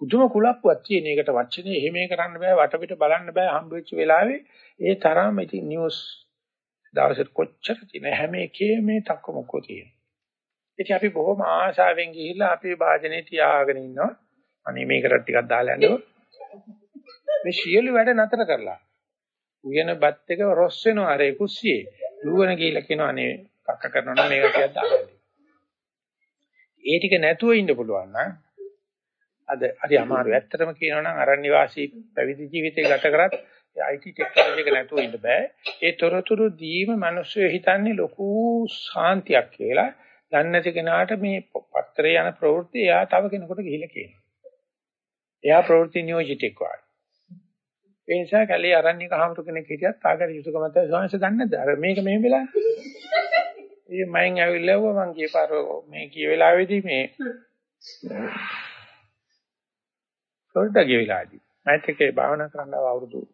පුදුම කුලප්පුවක් තියෙන එකට වචනේ එහෙම කරන්න බෑ වටපිට බලන්න බෑ හම්බ වෙච්ච වෙලාවේ ඒ තරම ඉතින් නිවුස් දවසට කොච්චර තියෙන හැම එකේම මේ තක්කමුක්කෝ තියෙනවා. ඉතින් අපි බොහොම ආශාවෙන් ගිහිල්ලා අපේ වාදනේ තියාගෙන ඉන්නවා. අනේ මේකට ටිකක් දාලා යන්නකො. මේ සියලු වැඩ නතර කරලා. උයන බත් එක රොස් වෙනවා අර කුස්සියේ. දුවන ගිහිල්ලා කියනවා අනේ කක්ක කරනවා නම් මේක ටිකක් දාගන්න. ඒ ටික නැතුව ඉන්න පුළුවන් නම් අද හරි අමාරු. ඇත්තටම කියනවා නම් අරණ්‍ය වාසී පැවිදි ජීවිතය ගත කරත් IT ටෙක්නොලොජි එක නැතුව ඉන්න බෑ. ඒ තොරතුරු දීම මිනිස්සු හිතන්නේ ලොකු සාන්තියක් කියලා. දන්නේ නැති කෙනාට මේ පත්‍රේ යන ප්‍රවෘත්ති එයා තව කෙනෙකුට ගිහිල්ලා කියනවා. එයා ප්‍රවෘත්ති නියෝජිතෙක් වගේ. ඒ නිසා කැලේ අරණ්‍යක හාමුදුර කෙනෙක් හිටියත් ආගර යුතුයකම තමයි ස්වාමීන් වහන්සේ දන්නේ නැද්ද? අර මේක මෙහෙම වෙලා. ඉතින් මයින් ඇවිල්ලා මං කියපාර මේ කිය වෙලාවේදී මේ ෆ්ලොරිඩා ගිය වෙලාවේදී මයිත් එක්ක භාවනා කරන්න අවුරුදු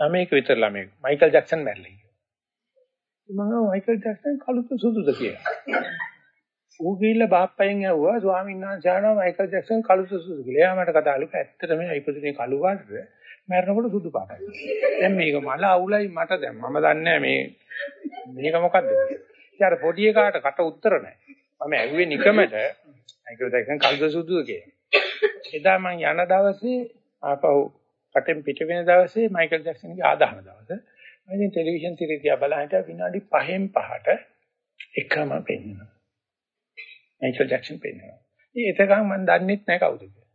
9ක විතර ළමයි මයිකල් ජැක්සන් මැරලා ගියා. මම මයිකල් ජැක්සන් කළුත සුදුද කියලා. ඌ ගිහිල්ලා බාප්පයෙන් ඇහුවා ස්වාමීන් වහන්සේ ආනවා මයිකල් ජැක්සන් කළු සුසුදු කියලා. එයා මට කතා කළා ඇත්තටම ඉපදුනේ කළු පාටද මැරෙනකොට සුදු පාටයි. දැන් මේක මල අවුලයි මට දැන් මම දන්නේ මේ මේක මොකද්ද කියලා. ඊට පොඩි එකාට කට උත්තර නැහැ. මම ඇහුවේ නිකමට මයිකල් ජැක්සන් කළු සුදුද කියලා. එදා මම යන දවසේ ආපහු කටෙන් පිට වෙන දවසේ මයිකල් ජැක්සන්ගේ ආදාහන දවස. මම ඉතින් ටෙලිවිෂන් සිරිය දිහා බලන හිටියා විනාඩි 5න් 5ට එකම පෙන්වනවා. මයිකල් ජැක්සන් පෙන්නනවා. ඉතින් එතකන් මම දන්නෙත් නැහැ කවුද කියලා.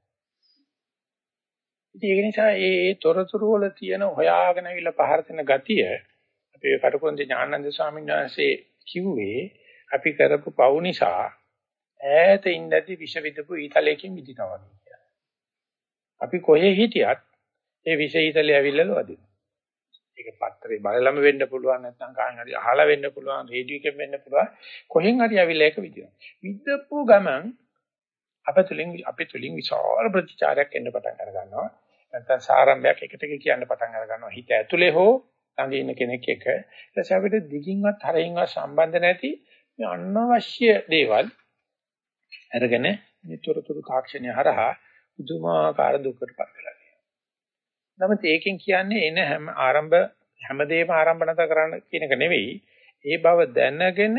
ඉතින් ඒක නිසා මේ මේ තොරතුරු වල තියෙන හොයාගෙන අවිල පහර දෙන ගතිය අපේ කටුකොන්ද ඥානන්ද ස්වාමීන් වහන්සේ කිව්වේ අපි කරපු පව් නිසා ඈත ඉඳදී විෂ විදපු ඊතලයකින් මිදිනවා කියලා. අපි කොහේ හිටියත් ඒ විෂ ඊතලය ඇවිල්ලා වදිනවා. ඒක පත්‍රේ බලලම වෙන්න පුළුවන් නැත්නම් කාගෙන් හරි අහලා වෙන්න පුළුවන් රේඩියෝ එකෙන් වෙන්න පුළුවන් කොහෙන් හරි අවිලා ඒක විදිනවා. විදපු ගමන් අපතුලින් අපතුලින් විශාල ප්‍රතිචාරයක් එන්න පටන් අර ගන්නවා. නැත්නම් සාරම්භයක් එකට කියන්න පටන් අර ගන්නවා. හිත ඇතුලේ හෝ ළඟ ඉන්න කෙනෙක් එක. ඊට අපිට දිගින්වත් හරින්වත් සම්බන්ධ නැති මේ අනවශ්‍ය දේවල් අරගෙන නිතරතුරු තාක්ෂණය හරහා පුදුමාකාර දුකටපත් වෙලා. නමුත් ඒකෙන් කියන්නේ එන හැම ආරම්භ හැමදේම ආරම්භ නැත කරන්න කියන එක නෙවෙයි. ඒ බව දැනගෙන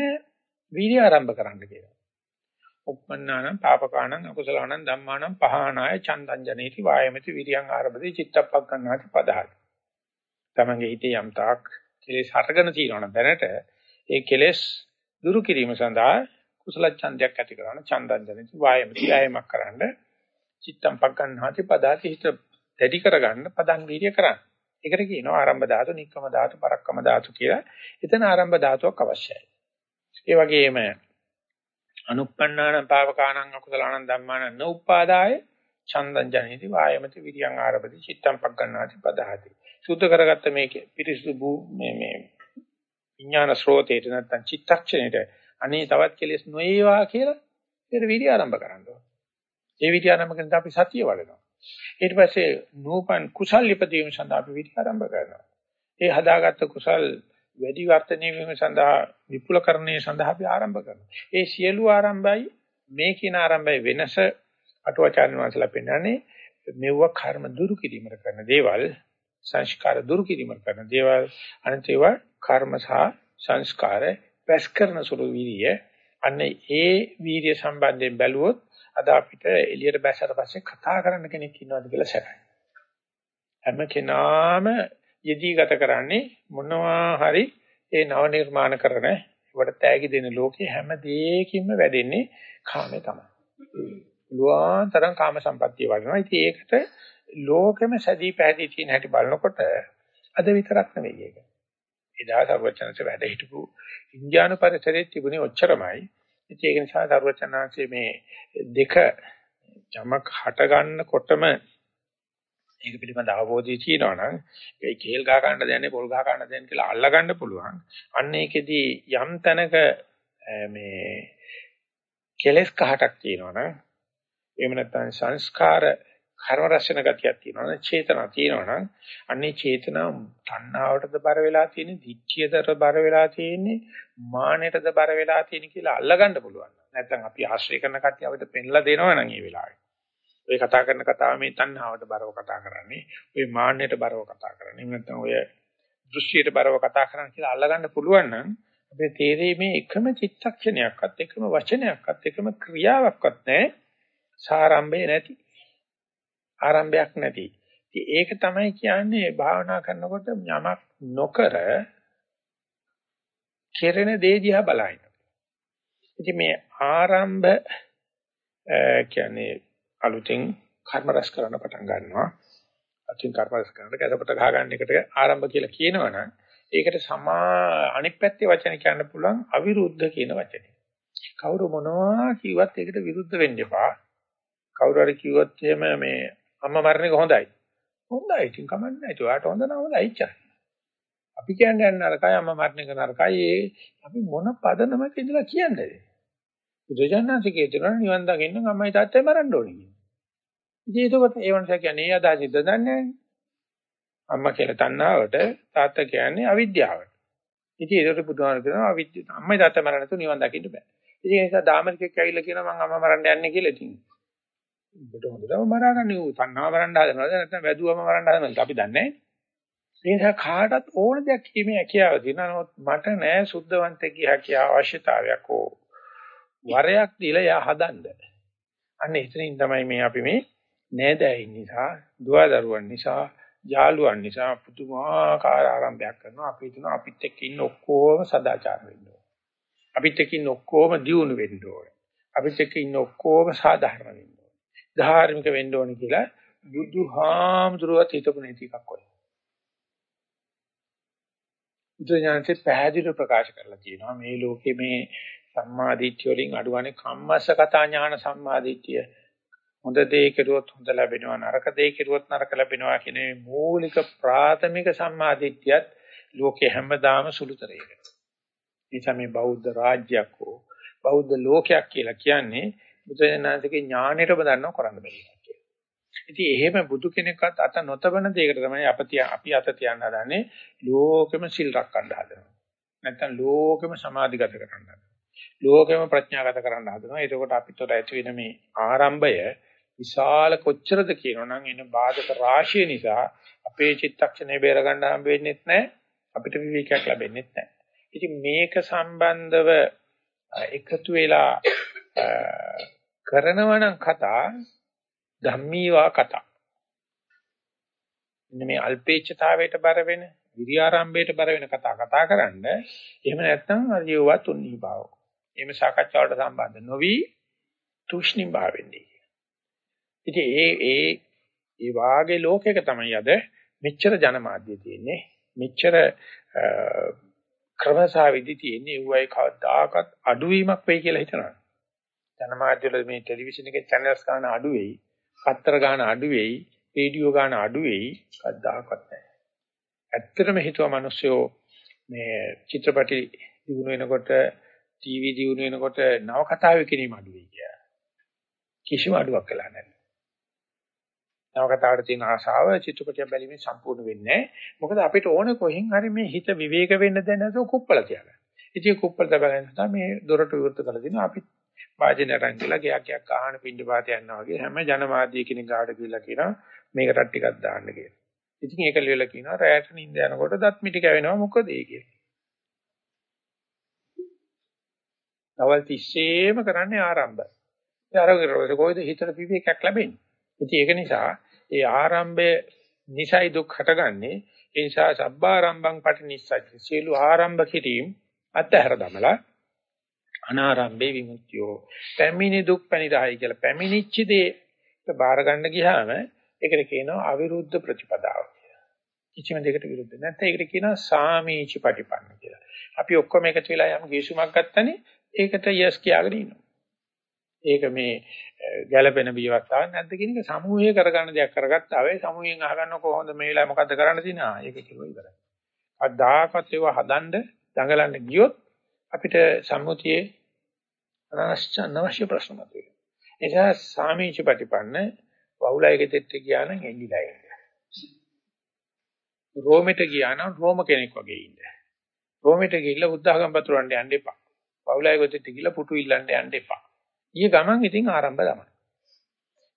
වීර්ය ආරම්භ කරන්න කියනවා. උප්පන්නානම් පාපකානම් අකුසලානම් ධම්මානම් පහානාය චන්දං ජනේති වායමති විරියං ආරබති චිත්තප්පක් ගන්නාති පදහත්. තමන්ගේ හිතේ යම් තාක් කෙලෙස් හටගෙන තියෙනවා දැනට ඒ කෙලෙස් දුරු කිරීම සඳහා කුසල ඡන්දයක් ඇති කරන චන්දං ජනේති වායමති වායමක් කරන්න චිත්තප්පක් ගන්නාති පදහත් හිත දැඩි කරගන්න පදන් වීර්ය කරන්න. ඒකට කියනවා ආරම්භ ධාතු, නික්කම ධාතු, පරක්කම ධාතු කියලා. එතන ආරම්භ ධාතුවක් අවශ්‍යයි. ඒ වගේම අනුප්පන්නාන පාවකානං අකුසලානං ධම්මානං නෝපාදාය චන්දං ජනේති වායමති විරියං ආරබති චිත්තං පග්ගණ්ණාති පදහති සුද්ධ කරගත්ත මේක පිරිසුදු මේ මේ විඥාන ස්රෝතේට නැත්තම් චිත්තක්ෂණයට අනේ තවත් කෙලෙස් නොඒවා කියලා ඒක විරිය ආරම්භ කරන්න ඕන. ඒ විරිය ආරම්භ කරනකොට අපි සතිය වඩනවා. ඊට පස්සේ නූපන් කුසල් ඉපදීම සඳහා අපි විරිය ආරම්භ කරනවා. ඒ හදාගත්ත කුසල් වැඩි වර්ධනය වීම සඳහා විපුලකරණය සඳහා අපි ආරම්භ කරනවා. ඒ සියලු ආරම්භයි මේ කියන ආරම්භයි වෙනස අටුවාචාර්ය වංශලා පෙන්නන්නේ මෙවුව කර්ම දුරු කිරීමකට කරන දේවල් සංස්කාර දුරු කිරීමකට කරන දේවල් අනිත් ඒවා කර්ම සහ සංස්කාර පැස් කරන සුළු වීර්ය අන්න ඒ වීර්ය සම්බන්ධයෙන් බැලුවොත් අද අපිට එළියට බැසට පස්සේ කතා කරන්න කෙනෙක් ඉන්නවද කියලා සැකයි. හැම කෙනාම යෙදී ගත කරන්නේ මොනවා හරි ඒ නව නිර්මාණ කරන වට තෑගි දෙන ලෝකේ හැම දෙයකින්ම වැඩෙන්නේ කාමේ තමයි. ලුවාතරම් කාම සම්පත්තිය වඩනවා. ඉතින් ඒකට ලෝකෙම සැදී පැහැදී තියෙන හැටි බලනකොට අද විතරක් නෙවෙයි ඒක. එදා සර්වචනසේ වැඩ හිටපු ඉන්දියානු පරිසරයේ තිබුණේ ඔච්චරමයි. ඉතින් ඒක නිසා සර්වචනanse මේ දෙක යමක් හට ගන්නකොටම ඒක පිළිබඳ අවබෝධය තියෙනවා නම් ඒ කේල් ගහ ගන්න දෙන්නේ පොල් ගහ ගන්න දෙන්නේ කියලා අල්ලා ගන්න පුළුවන්. අන්න ඒකෙදී යම් තැනක මේ කෙලස් කහටක් තියෙනවා නම් එහෙම නැත්නම් සංස්කාර කර්ම රැස්න ගතියක් තියෙනවා නම් චේතනා තියෙනවා නම් අන්නේ චේතනා තණ්හාවටද බර වෙලා තියෙන්නේ, දිච්චියටද බර වෙලා තියෙන්නේ, මානෙටද බර වෙලා තියෙන්නේ කියලා අල්ලා ගන්න පුළුවන්. නැත්නම් අපි ආශ්‍රය කරන කට්ටිය අපිට පෙන්ලා දෙනවා නම් ඒ වෙලාවේ. ඔය කතා කරන කතාව මේ තණ්හාවට බරව කතා කරන්නේ. ඔය මාන්නයට බරව කතා කරන්නේ. එහෙම නැත්නම් ඔය දෘෂ්ටියට බරව කතා කරන්න කියලා අල්ලගන්න පුළුවන් නම් අපේ තේරීමේ එකම චිත්තක්ෂණයක්වත් එකම වචනයක්වත් එකම ක්‍රියාවක්වත් නැහැ. සාරම්භය නැති. ආරම්භයක් නැති. ඉතින් ඒක තමයි කියන්නේ භාවනා කරනකොට යමක් නොකර කෙරෙන දේ දිහා බලන්න. ඉතින් මේ ආරම්භ කියන්නේ අලුතෙන් කර්ම රැස් කරන්න පටන් ගන්නවා. අලුතෙන් කර්ම රැස් කරනකොට ගැසපට ගහ ගන්න එකට ආරම්භ කියලා කියනවනම් ඒකට සමා අනිත් පැත්තේ වචන කියන්න පුළුවන් අවිරුද්ධ කියන වචනේ. කවුරු මොනවා කිව්වත් ඒකට විරුද්ධ වෙන්න එපා. කවුරු හරි කිව්වත් එහෙම මේ අම්මා මරණ එක හොඳයි. හොඳයි. ඉතින් කමන්නේ නැහැ. ඒක ඔයාලට හොඳ නම් හොඳයි. ඉච්චා. අපි කියන්නේ නරකයි අම්මා මරණ එක නරකයි. ඒ අපි මොන පදනමක ඉඳලා කියන්නේ? බුදුජානනාංශකේ දෙනවා නිවන් දකින්න අම්මයි තාත්තයි මරන්න ඕනේ කියන. ඉතින් ඒකත් ඒ වන්ස කියන්නේ ඒ අදහසින්ද දන්නේ නැහැ. අම්මා කියලා තණ්හාවට තාත්තා කියන්නේ අවිද්‍යාවට. ඉතින් ඒකට බුදුහාම කියනවා අවිද්‍ය අම්මයි තාත්තා මරන්න නැතුව නිවන් දකින්න බෑ. ඉතින් ඒ නිසා දාමරිකෙක් ඇවිල්ලා කියනවා මං අම්මා මරන්න යන්නේ කියලා ඉතින්. උඹට හොඳටම මරාගන්නේ ඌ තණ්හාව මරන්න හදනවද නැත්නම් වැදුවම මරන්න හදනවද අපි දන්නේ නැහැ. ඒ නිසා කාටත් ඕන දෙයක් කීමේ හැකියාව තියෙනවා. නමුත් මට නෑ සුද්ධවන්තකී හැකියාව අවශ්‍යතාවයක් ඕ. වරයක් දීලා යා හදන්න. අන්න එතනින් තමයි මේ අපි මේ නෑදෑයින් නිසා, දුවදරුවන් නිසා, යාළුවන් නිසා පුදුමාකාර ආරම්භයක් කරනවා. අපි හිතනවා අපිත් එක්ක ඉන්න ඔක්කොම සදාචාර වෙන්න ඕන. අපිත් එක්ක ඉන්න ඔක්කොම දියුණු වෙන්න ඕන. අපිත් එක්ක ඉන්න ඔක්කොම සාධාරණ වෙන්න ඕන. ධාර්මික වෙන්න ඕන කියලා බුදුහාමුදුරුවත් හිතපු නැති එකක් ඔය. බුදුඥානසේ පැහැදිලිව ප්‍රකාශ කරලා තියෙනවා මේ ලෝකේ මේ සම්මාදිට්ඨිය වලින් අඩුවන්නේ කම්මස්සගතා ඥාන සම්මාදිට්ඨිය. හොඳ දේ කෙරුවොත් හොඳ ලැබෙනවා නරක දේ කෙරුවොත් නරක ලැබෙනවා කියන මේ මූලික ප්‍රාථමික සම්මාදිට්ඨියත් ලෝකේ හැමදාම සුළුතරයකට. එනිසා මේ බෞද්ධ රාජ්‍යයක් හෝ බෞද්ධ ලෝකයක් කියලා කියන්නේ බුදුරජාණන්සේගේ ඥාණයට බදන්නව කරන්න බැරි එකක් කියලා. ඉතින් එහෙම බුදු කෙනෙක්වත් අත නොතබන දෙයකට තමයි අපති අපි අත තියන්න හදන්නේ ලෝකෙම සිල් රැකගන්න හදනවා. නැත්තම් ලෝකෙම සමාධිගත කරන්න හදනවා. ලෝකෙම ප්‍රඥාගත කරන්න හදනවා. එතකොට අපිට ඇති වෙන මේ ආරම්භය විශාල කොච්චරද කියනවනම් එන බාධක රාශිය නිසා අපේ චිත්තක්ෂණය බේර ගන්න හම්බ වෙන්නේ නැහැ. අපිට විවේකයක් ලැබෙන්නේ නැහැ. ඉතින් මේක සම්බන්ධව එකතු වෙලා කරනවා නම් කතා ධම්මීවා කතා. මෙන්න මේ අල්පේච්ඡතාවයට බර වෙන, විරියාරම්භයට බර වෙන කතා කතා කරන්න. එහෙම නැත්නම් අරියවත් උන්නී බව. එහෙම සාකච්ඡාවලට සම්බන්ධ නොවි තුෂ්ණි භාවෙන්නේ. ඉතින් ඒ ඒ ඒ වාගේ ලෝකයක තමයි අද මෙච්චර ජනමාධ්‍ය තියෙන්නේ. මෙච්චර ක්‍රමසාවිදි තියෙන්නේ. ඌයි කවදාකවත් අඩුවීමක් වෙයි කියලා හිතනවා. ජනමාධ්‍ය වල මේ ටෙලිවිෂන් එකේ channels ගන්න අඩු වෙයි. පත්තර ගන්න අඩු වෙයි. රේඩියෝ ගන්න අඩු වෙයි. කවදාකවත් නැහැ. ඇත්තටම හිතුවා මිනිස්සු මේ චිත්‍රපටි දිනු වෙනකොට ටීවී දිනු වෙනකොට නව කතාවේ කිරීම අඩු වෙයි කියලා. කිසිම අඩුවක් කළා නැහැ. නවකතාවට තියෙන ආශාව චිත්‍රපටිය බැලීමෙන් සම්පූර්ණ වෙන්නේ මොකද අපිට ඕනේ කොහෙන් හරි මේ හිත විවේක වෙන්න දැන නැතුව කුප්පල තියාගන්න. ඉතින් කුප්පල තබගෙන තමයි මේ දොරට විවෘත කරලා දිනවා අපි වාජින රංගිලා ගයක් ගයක් ආහන පින්න පාත යනවා වගේ හැම ජනමාධ්‍ය කෙනෙක් ගාඩ කියලා කියනවා මේකටත් ටිකක් දාන්න කියලා. ඉතින් ඒක ලියලා කියනවා රැයට නිින්ද යනකොට දත් මිටි කැවෙනවා මොකද ඒ කියලා. අවල් තිස්සේම කරන්නේ ආරම්භය. ඒ අර කොයිද හිතට විවේකයක් ලැබෙන්නේ. ඉතින් ඒක නිසා ඒ ආරම්භය නිසයි දුක් හටගන්නේ ඒ නිසා සබ්බාරම්භං පටිනිස්සච්ච සියලු ආරම්භ කිරීම අත්හැර දමලා අනාරම්භේ විමුක්තියෝ පැමිණි දුක් පැනිරහයි කියලා පැමිණිච්ච දේ බාර ගන්න ගියාම ඒකට කියනවා අවිරුද්ධ ප්‍රතිපදාව කියලා. කිසිම දෙයකට විරුද්ධ නැත්නම් ඒකට කියනවා සාමීච ප්‍රතිපන්න කියලා. අපි ඔක්කොම එකතු වෙලා යම් ගිවිසුමක් ගත්තනේ ඒකට යස් කියාගෙන ඉන්නවා. ඒක මේ ගැළපෙන බියවස්තාවක් නැද්ද කියන එක සමූහය කරගන්න දෙයක් කරගත්තා වෙයි සමූහයෙන් අහගන්න කොහොමද මේ වෙලාවේ මොකද්ද කරන්න තියෙන්නේ ආ ඒක කිව්වා ඉවරයි. අදාකත් ඒව හදන්න දඟලන්න ගියොත් අපිට සම්මුතියේ අනවශ්‍ය අනවශ්‍ය ප්‍රශ්න මතුවේ. ඒ නිසා සාමීච ප්‍රතිපන්න වහුලයික දෙට්ට ගියා නම් එල්ලිලා ඉන්න. රෝමෙට ගියා නම් රෝම කෙනෙක් වගේ ඉන්න. රෝමෙට ගිහිල්ලා බුද්ධඝම පතුරවන්න යන්න එපා. වහුලයික දෙට්ට ගිහිල්ලා පුටු ඉල්ලන්න යන්න එපා. ඊ ගමන් ඉතින් ආරම්භ තමයි.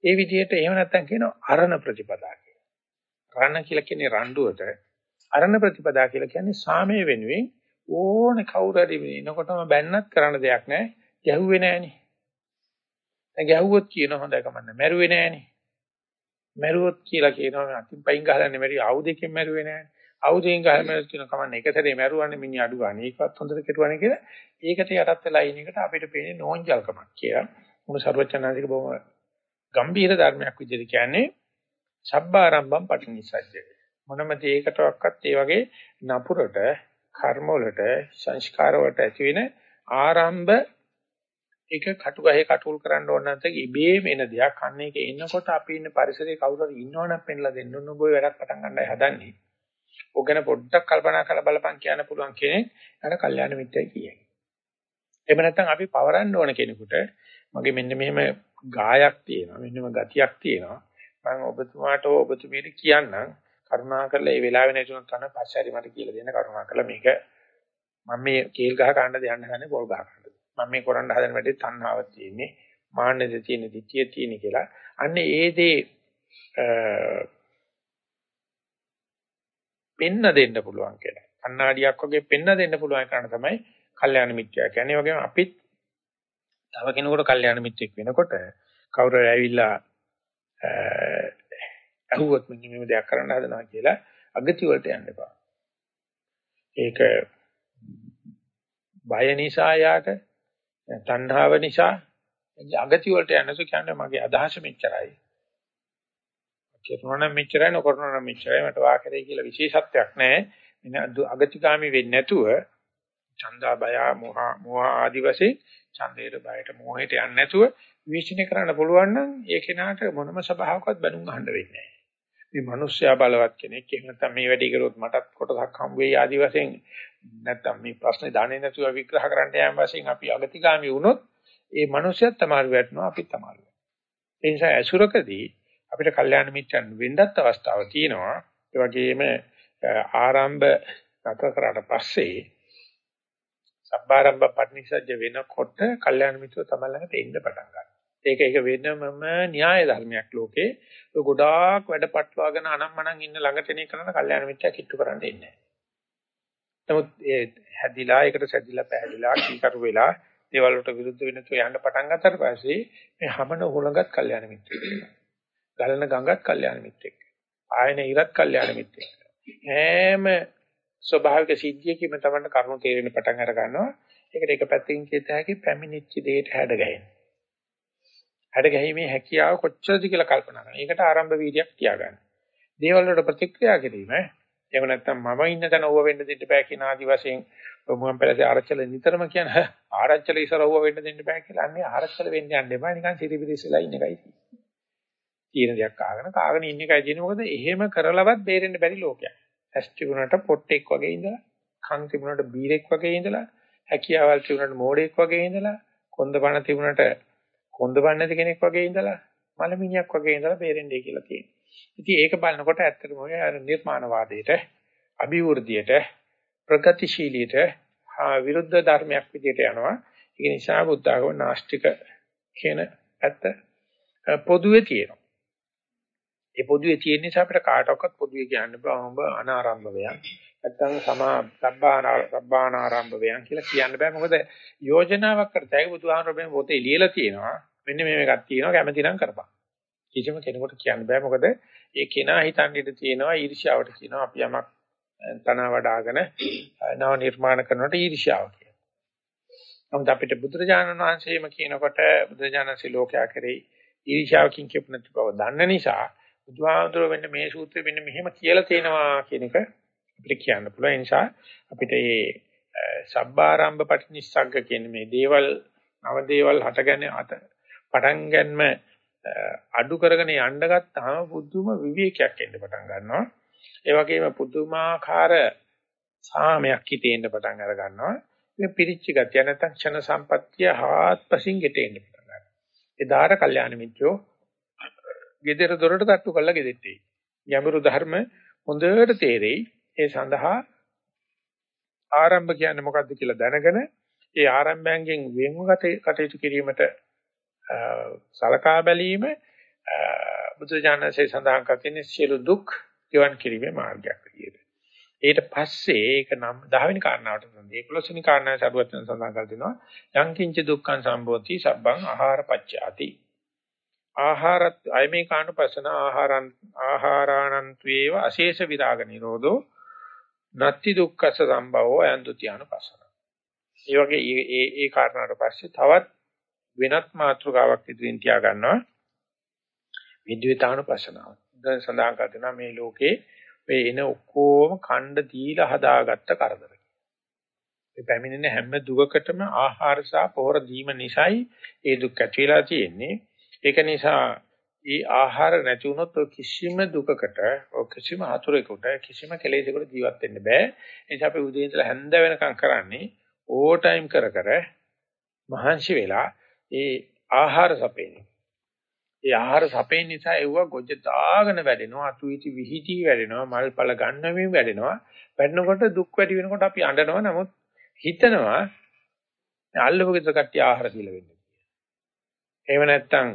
ඒ විදිහට එහෙම නැත්නම් කියනවා අරණ ප්‍රතිපදා කියලා. රණ කියලා කියන්නේ රණ්ඩුවට අරණ ප්‍රතිපදා කියලා කියන්නේ සාමයේ වෙනුවෙන් ඕනේ කවුරු හරි එනකොටම බැන්නත් කරන්න දෙයක් නැහැ. ගැහුවේ නැහනේ. දැන් ගැහුවොත් කියන හොඳයි කමන්න. මැරුවේ නැහනේ. මැරුවොත් කියලා කියනවා අතින් පයින් ගහලා නෙමෙයි ආයුධයෙන් මැරුවේ නැහනේ. ආයුධයෙන් ගහලා කියන කමන්න එක සැරේ මැරුවානේ මිනිහ අඩු ගන්න. ඒකවත් හොඳට කෙරුවානේ කියලා. ඒකට යටත් වෙලා ඉන්න එකට අපිට පේන්නේ නෝන්ජල්කමක් කියලා. මොකද ਸਰවචනාධික බොහොම ගම්බීර ධර්මයක් විදිහට කියන්නේ සබ්බාරම්භම් පටිනිසජ්ජ. මොනම දෙයකටවත් ඒ වගේ නපුරට කර්ම වලට සංස්කාර වලට ඇති වෙන ආරම්භ ඒක කටුගහේ කටුල් කරන්න ඕන නැත්නම් ඉබේම එන දෙයක්. අන්න ඒක එනකොට අපි ඉන්න පරිසරයේ කවුරු හරි ඉන්නවනම් පෙන්ලා දෙන්න ඕන ඔබ වැඩක් පටන් ගන්නයි හදන්නේ. ඔක ගැන පොඩ්ඩක් කල්පනා කරලා බලපන් කියන්න පුළුවන් කෙනෙක් අර කල්යාණ මිත්‍යයි කියයි. එහෙම නැත්නම් අපි පවරන්න ඕන කෙනෙකුට මගේ මෙන්න මෙහෙම ගායක් තියෙනවා මෙන්නම ගතියක් තියෙනවා මම ඔබතුමාට ඔබතුමීට කියන්නම් කරුණා කරලා මේ වෙලාවේ නැතුණත් කන පස්සේ හරි මට කියලා දෙන්න කරුණා කරලා මේක මම මේ කේල් ගහ ගන්න දෙන්න හදන්නේ පොල් ගහ ගන්න. මම මේ කරන්න හදන වැඩේ තණ්හාවක් තියෙන්නේ මාන්නද තියෙන දිටිය තියෙන කියලා. අන්න ඒ දේ පෙන්න දෙන්න පුළුවන් කියලා. කණ්ණාඩියක් වගේ පෙන්න දෙන්න පුළුවන් කරන තමයි කල්යාණ මිත්‍යා කියන්නේ. ඒ වගේම අපිත් තව කෙනෙකුට කල්යාණ මිත්‍යෙක් වෙනකොට කවුරු හරි ඇවිල්ලා අහුවත් මෙන්න මේ දෙයක් කරන්න හදනවා කියලා අගති වලට යන්න එපා. ඒක බය නිසා යාට තණ්හාව නිසා අගති වලට යනසු කියන්නේ මගේ අදහස මෙච්චරයි. කරනවා නම් මෙච්චරයි නොකරනවා නම් මෙච්චරයි මට වාකරේ කියලා විශේෂත්වයක් නැහැ. මෙන්න අගතිගාමි වෙන්නේ නැතුව ඡන්දා බය මොහ මොහ ආදි වශයෙන් ඡන්දයට බයට මොහයට යන්නේ නැතුව විශ්ිනේ කරන්න පුළුවන් නම් ඒ කෙනාට මොනම සබාවකවත් බැනුම් අහන්න වෙන්නේ නැහැ. මේ මිනිස්සයා බලවත් කෙනෙක් එහෙම නැත්නම් මේ වැඩි කරොත් මටත් කොටසක් හම් වෙයි ආදි වශයෙන් නැත්නම් මේ ප්‍රශ්නේ දන්නේ නැතුව විග්‍රහ කරන්න යාම වශයෙන් අපි අගතිගාමි වුණොත් ඒ මිනිස්සයත් තමයි වැටෙනවා අපිත් තමයි වැටෙනවා. ඒ නිසා ඇසුරකදී අපිට කල්යාණ මිත්‍රන් වෙන්නත් අවස්ථාවක් තියෙනවා. ඒ වගේම ආරම්භ නැතර කරාට පස්සේ සබ්බාරම්භ පටිනිසජ්ජ වෙනකොට කල්යාණ මිත්‍රෝ තමයි ළඟට එන්න පටන් ගන්නවා. ඒක ඒක වෙනමම න්‍යාය ධර්මයක් ලෝකේ. ඔය ගොඩාක් වැඩ පටලවාගෙන අනම්මනම් ඉන්න ළඟට එන කරන කල්යාණ මිත්‍යා කිට්ටු කරන්න එන්නේ. නමුත් ඒ හැදිලා ඒකට සැදිලා පැහැදිලා කීකරු වෙලා දේවල් වලට විරුද්ධ වෙන තු යන්න පටන් ගන්නතර පස්සේ මේ හැමන හොලඟත් කල්යාණ මිත්‍යෙක් ගලන ගඟත් කල්යාණ මිත්‍යෙක් ආයන ඉරත් කල්යාණ මිත්‍යෙක් හැම ස්වභාවික සිද්ධියකම තමයි කරුණු තේරෙන පටන් අර ගන්නවා. ඒකට එක පැත්තකින් කියත හැකි පැමිණිච්ච දෙයට හැඩ ගැහෙන හැඩ ගැහිමේ හැකියාව කොච්චරද කියලා කල්පනා කරනවා. ඒකට ආරම්භ වීර්යයක් තියාගන්න. දේවල් වලට ප්‍රතික්‍රියා කිරීම. එහෙම නැත්නම් මම ඉන්න තැන ඌව වෙන්න දෙන්න බෑ කියන ආදි වශයෙන් මොහොන් පෙරසේ ආරච්චල නිතරම කියන ආරච්චල ඉස්සර ඌව වෙන්න දෙන්න බෑ කියලා. අන්නේ ආරච්චල වෙන්න යන්න එපා. නිකන් සිරිබිරිස් වෙලා ඉන්න එකයි තියෙන දෙයක් කාගෙන කාගෙන ඉන්න එකයි තියෙන්නේ. මොකද එහෙම කරලවත් බේරෙන්න බැරි ලෝකයක්. ඇස් තිබුණාට පොට්ටෙක් වගේ ඉඳලා කන් තිබුණාට බීරෙක් වගේ ඉඳලා හැකියාවල් තිබුණාට මෝඩෙක් වගේ ඉඳලා කොන්ද බණ තිබුණාට කොන්ද බණ නැති කෙනෙක් වගේ ඉඳලා මලමිණියක් වගේ ඉඳලා බේරෙන්නේ කියලා තියෙනවා ඉතින් ඒක බලනකොට ඇත්තටම ඔය නිර්මාණවාදයට, අභිවෘද්ධියට, ප්‍රගතිශීලීට විරුද්ධ ධර්මයක් විදිහට යනවා. ඒක නිසා බුද්ධ ආගම නාස්තික කියන ඇත්ත පොදුවේ තියෙනවා. ඒ පොදුවේ තියෙන නිසා අපිට කාටවත් පොදුවේ කියන්න බෑ ඔබ අනාරම්භවයන්. නැත්තම් සමා සබ්බානාරම්භවයන් කියලා කියන්න බෑ. මොකද යෝජනාවක් කරතයි බුදුහාමරෙන් පොතේ ලියලා තියෙනවා. මෙන්න මේක තියෙනවා කැමති නම් කරපන්. කිසිම කෙනෙකුට කියන්න බෑ මොකද ඒ කෙනා හිතන්නේ ඉඳ තියෙනවා ඊර්ෂ්‍යාවට කියනවා අපි යමක් තන වඩාගෙන නව නිර්මාණ කරනකොට ඊර්ෂ්‍යාව කියලා. නමුත් අපිට බුදුරජාණන් වහන්සේම කියනකොට බුදුරජාණන්සේ ලෝකයා කරේ ඊර්ෂ්‍යාවකින් කියපු නැති බව දන්න නිසා බුදුහාමුදුරුව වෙන්න මේ සූත්‍රෙ වෙන්න මෙහෙම කියලා තියෙනවා කියන එක අපිට කියන්න පුළුවන්. ඒ නිසා අපිට මේ සබ්බාරම්භ පටිනිස්සග්ග කියන මේ දේවල් නව දේවල් හටගෙන අත පටන් ගන්නම අඩු කරගෙන යන්න ගත්තාම පුදුම විවේකයක් එන්න පටන් ගන්නවා. ඒ වගේම පුදුමාකාර සාමයක් හිතේ එන්න පටන් අර ගන්නවා. මේ පිරිච්ච ගතිය නැත්නම් ක්ෂණ සම්පත්තිය හාත්පසින් ගෙටෙන්න පටන් ගන්නවා. එදාට කල්යාණ මිත්‍රෝ gedara දොරට තට්ටු කරලා ගෙදෙට්ටේ. යමරු ධර්ම හොඳට තේරෙයි. ඒ සඳහා ආරම්භ කියන්නේ මොකක්ද කියලා දැනගෙන ඒ ආරම්භයෙන් වෙන්ව කටයුතු කිරීමට සලකා බැලීම බුදුජානසයේ සඳහන් කරන්නේ සියලු දුක් ගෙවන් කිරීමේ මාර්ගයක් විදියට. ඊට පස්සේ ඒක නම් 10 වෙනි කාරණාවට තමයි 11 වෙනි කාරණාව සරුවත්න සඳහන් කර දෙනවා. යංකින්ච දුක්ඛං සම්භෝති සබ්බං ආහාර පච්චාති. ආහාරත් අයමේ කාණුපසන ආහාරං ආහාරාණන්ත්වේව අශේෂ විරාග නිරෝධෝ නත්ති දුක්ඛස සම්භවෝ අයන්දුතියනුපසන. ඒ වගේ ඒ ඒ කාරණාවට පස්සේ තවත් වෙනත් මාතෘකාවක් ඉදිරියෙන් තියා ගන්නවා විද්විතානුපස්සනාව. දැන් සඳහන් කරනවා මේ ලෝකේ මේ එන ඔක්කොම ඛණ්ඩ දීලා හදාගත්ත කරදර. මේ පැමිණෙන හැම දුකකටම ආහාර සහ පොහොර දීම නිසායි ඒ දුක් ඇතිලා තියෙන්නේ. ඒක නිසා ඒ ආහාර නැති වුණොත් කිසිම දුකකට කිසිම හතුරෙකුට කිසිම කෙලෙසයකට ජීවත් වෙන්න බෑ. ඒ නිසා අපි උදේ ඉඳලා හැන්ද වෙනකම් කරන්නේ ඕ ටයිම් කර කර මහන්සි වෙලා ඒ ආහාර සපේන්නේ. ඒ ආහාර සපේන නිසා එවුව ගොජ දාගෙන වැඩෙනවා, අතුයිටි විහිටි වැඩෙනවා, මල්පල ගන්නමින් වැඩෙනවා. වැඩනකොට දුක් වැඩි වෙනකොට අපි අඬනවා. නමුත් හිතනවා අල්ලපු ගෙදර කට්ටිය ආහාර දීලා වෙන්නේ. එහෙම නැත්නම්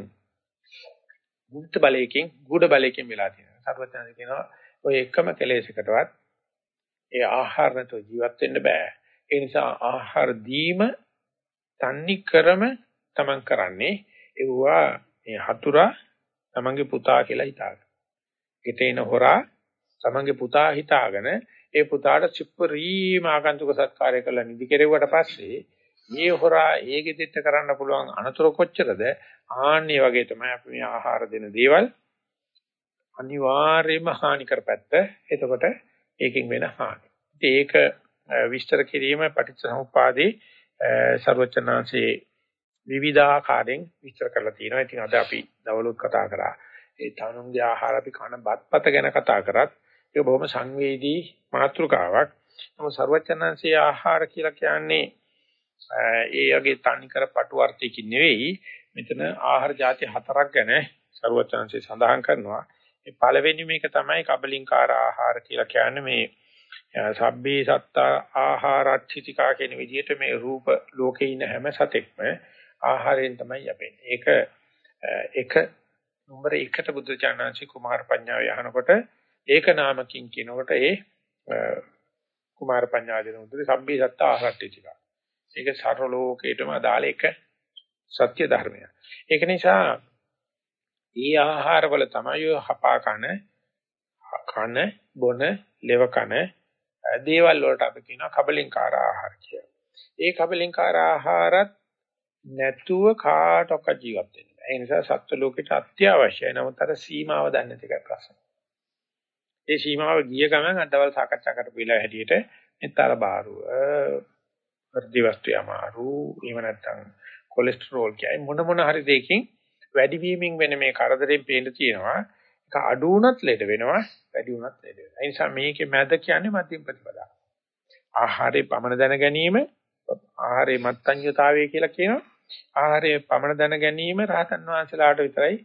ගුප්ත බලයකින්, ගුඩ බලයකින් වෙලා තියෙනවා. සර්වඥාන්සේ කියනවා ඔය එකම කෙලෙසකටවත් ඒ ආහාර නැතුව ජීවත් වෙන්න බෑ. ඒ නිසා ආහාර දීම තන්නි ක්‍රම තමන් කරන්නේ එවුවා මේ හතුරා තමන්ගේ පුතා කියලා හිතාගෙන. ගෙටේන හොරා තමන්ගේ පුතා හිතාගෙන ඒ පුතාට චිප්පරීම ආගන්තුක සත්කාරය කළා නිදි කෙරෙව්වට පස්සේ මේ හොරා ඒකෙ දෙට කරන්න පුළුවන් අනතුරු කොච්චරද? ආන්නේ වගේ තමයි අපි මේ ආහාර දෙන දේවල් අනිවාර්යයෙන්ම හානි කරපැත්ත. එතකොට ඒකෙන් වෙන හානි. ඒක විස්තර කිරීම පටිච්චසමුප්පාදේ ਸਰවචනාංශේ විවිධාකාරයෙන් විස්තර කරලා තියෙනවා. ඉතින් අද අපි දවලුත් කතා කරා. ඒ තනුන්ගේ ආහාර අපි කන බත්පත ගැන කතා කරත් ඒක බොහොම සංවේදී මාතෘකාවක්. නමුත් ਸਰවචනාංශේ ආහාර කියලා කියන්නේ ඒ වගේ තනිකර පටු අර්ථයකින් නෙවෙයි මෙතන ආහාර ಜಾති හතරක් ගැන ਸਰවචන්සේ සඳහන් කරනවා. මේ පළවෙනි මේක තමයි කබලින්කාර ආහාර කියලා කියන්නේ මේ සබ්බේ සත්තා ආහාරච්චිතිකා කියන විදිහට මේ රූප ලෝකේ ඉන්න හැම සතෙක්ම ආහාරයෙන් තමයි යැපෙන්නේ. ඒක එක නම්බර 1ට බුදුචානන්සේ කුමාර පඤ්ඤාව යහනකොට ඒක නාමකින් කියනකොට ඒ කුමාර පඤ්ඤාදීන උදේ සබ්බේ සත්තා ආහාරච්චිතිකා ඒක සර්ව ලෝකේටම අදාළ එක සත්‍ය ධර්මයක්. ඒක නිසා ඊ ආහාරවල තමයි හපා කන කන බොන ලෙව කන දේවල් වලට අපි කියනවා කබලින්කාර ආහාර කියලා. ඒ කබලින්කාර ආහාරත් නැතුව කාටවත් ජීවත් වෙන්න බෑ. ඒ නිසා සත්ත්ව ලෝකෙට අත්‍යවශ්‍යයි. නමුත් අර සීමාව දන්නේ නැති එකයි ප්‍රශ්නේ. ඒ සීමාව ගිය ගමන් අදවල් සාකච්ඡා කරපු ඉලා හැටියට මෙතර බාරුව වර්ධි වස්තු යමාරු එහෙම නැත්නම් කොලෙස්ටරෝල් කියයි. මොන මොන හරි දෙයකින් වැඩි වීමෙන් වෙන මේ කරදරෙන් පේන්න තියෙනවා. ඒක අඩු වුණත් ලෙඩ වෙනවා වැඩි වුණත් ලෙඩ වෙනවා. ඒ නිසා මේකේ මැද කියන්නේ මධ්‍යම ප්‍රතිපදාව. ආහාරයේ පමණ දැන ගැනීම ආහාරයේ මත්ඤ්‍යතාවය කියලා කියනවා. ආහාරයේ පමණ දැන ගැනීම රහතන් වහන්සේලාට විතරයි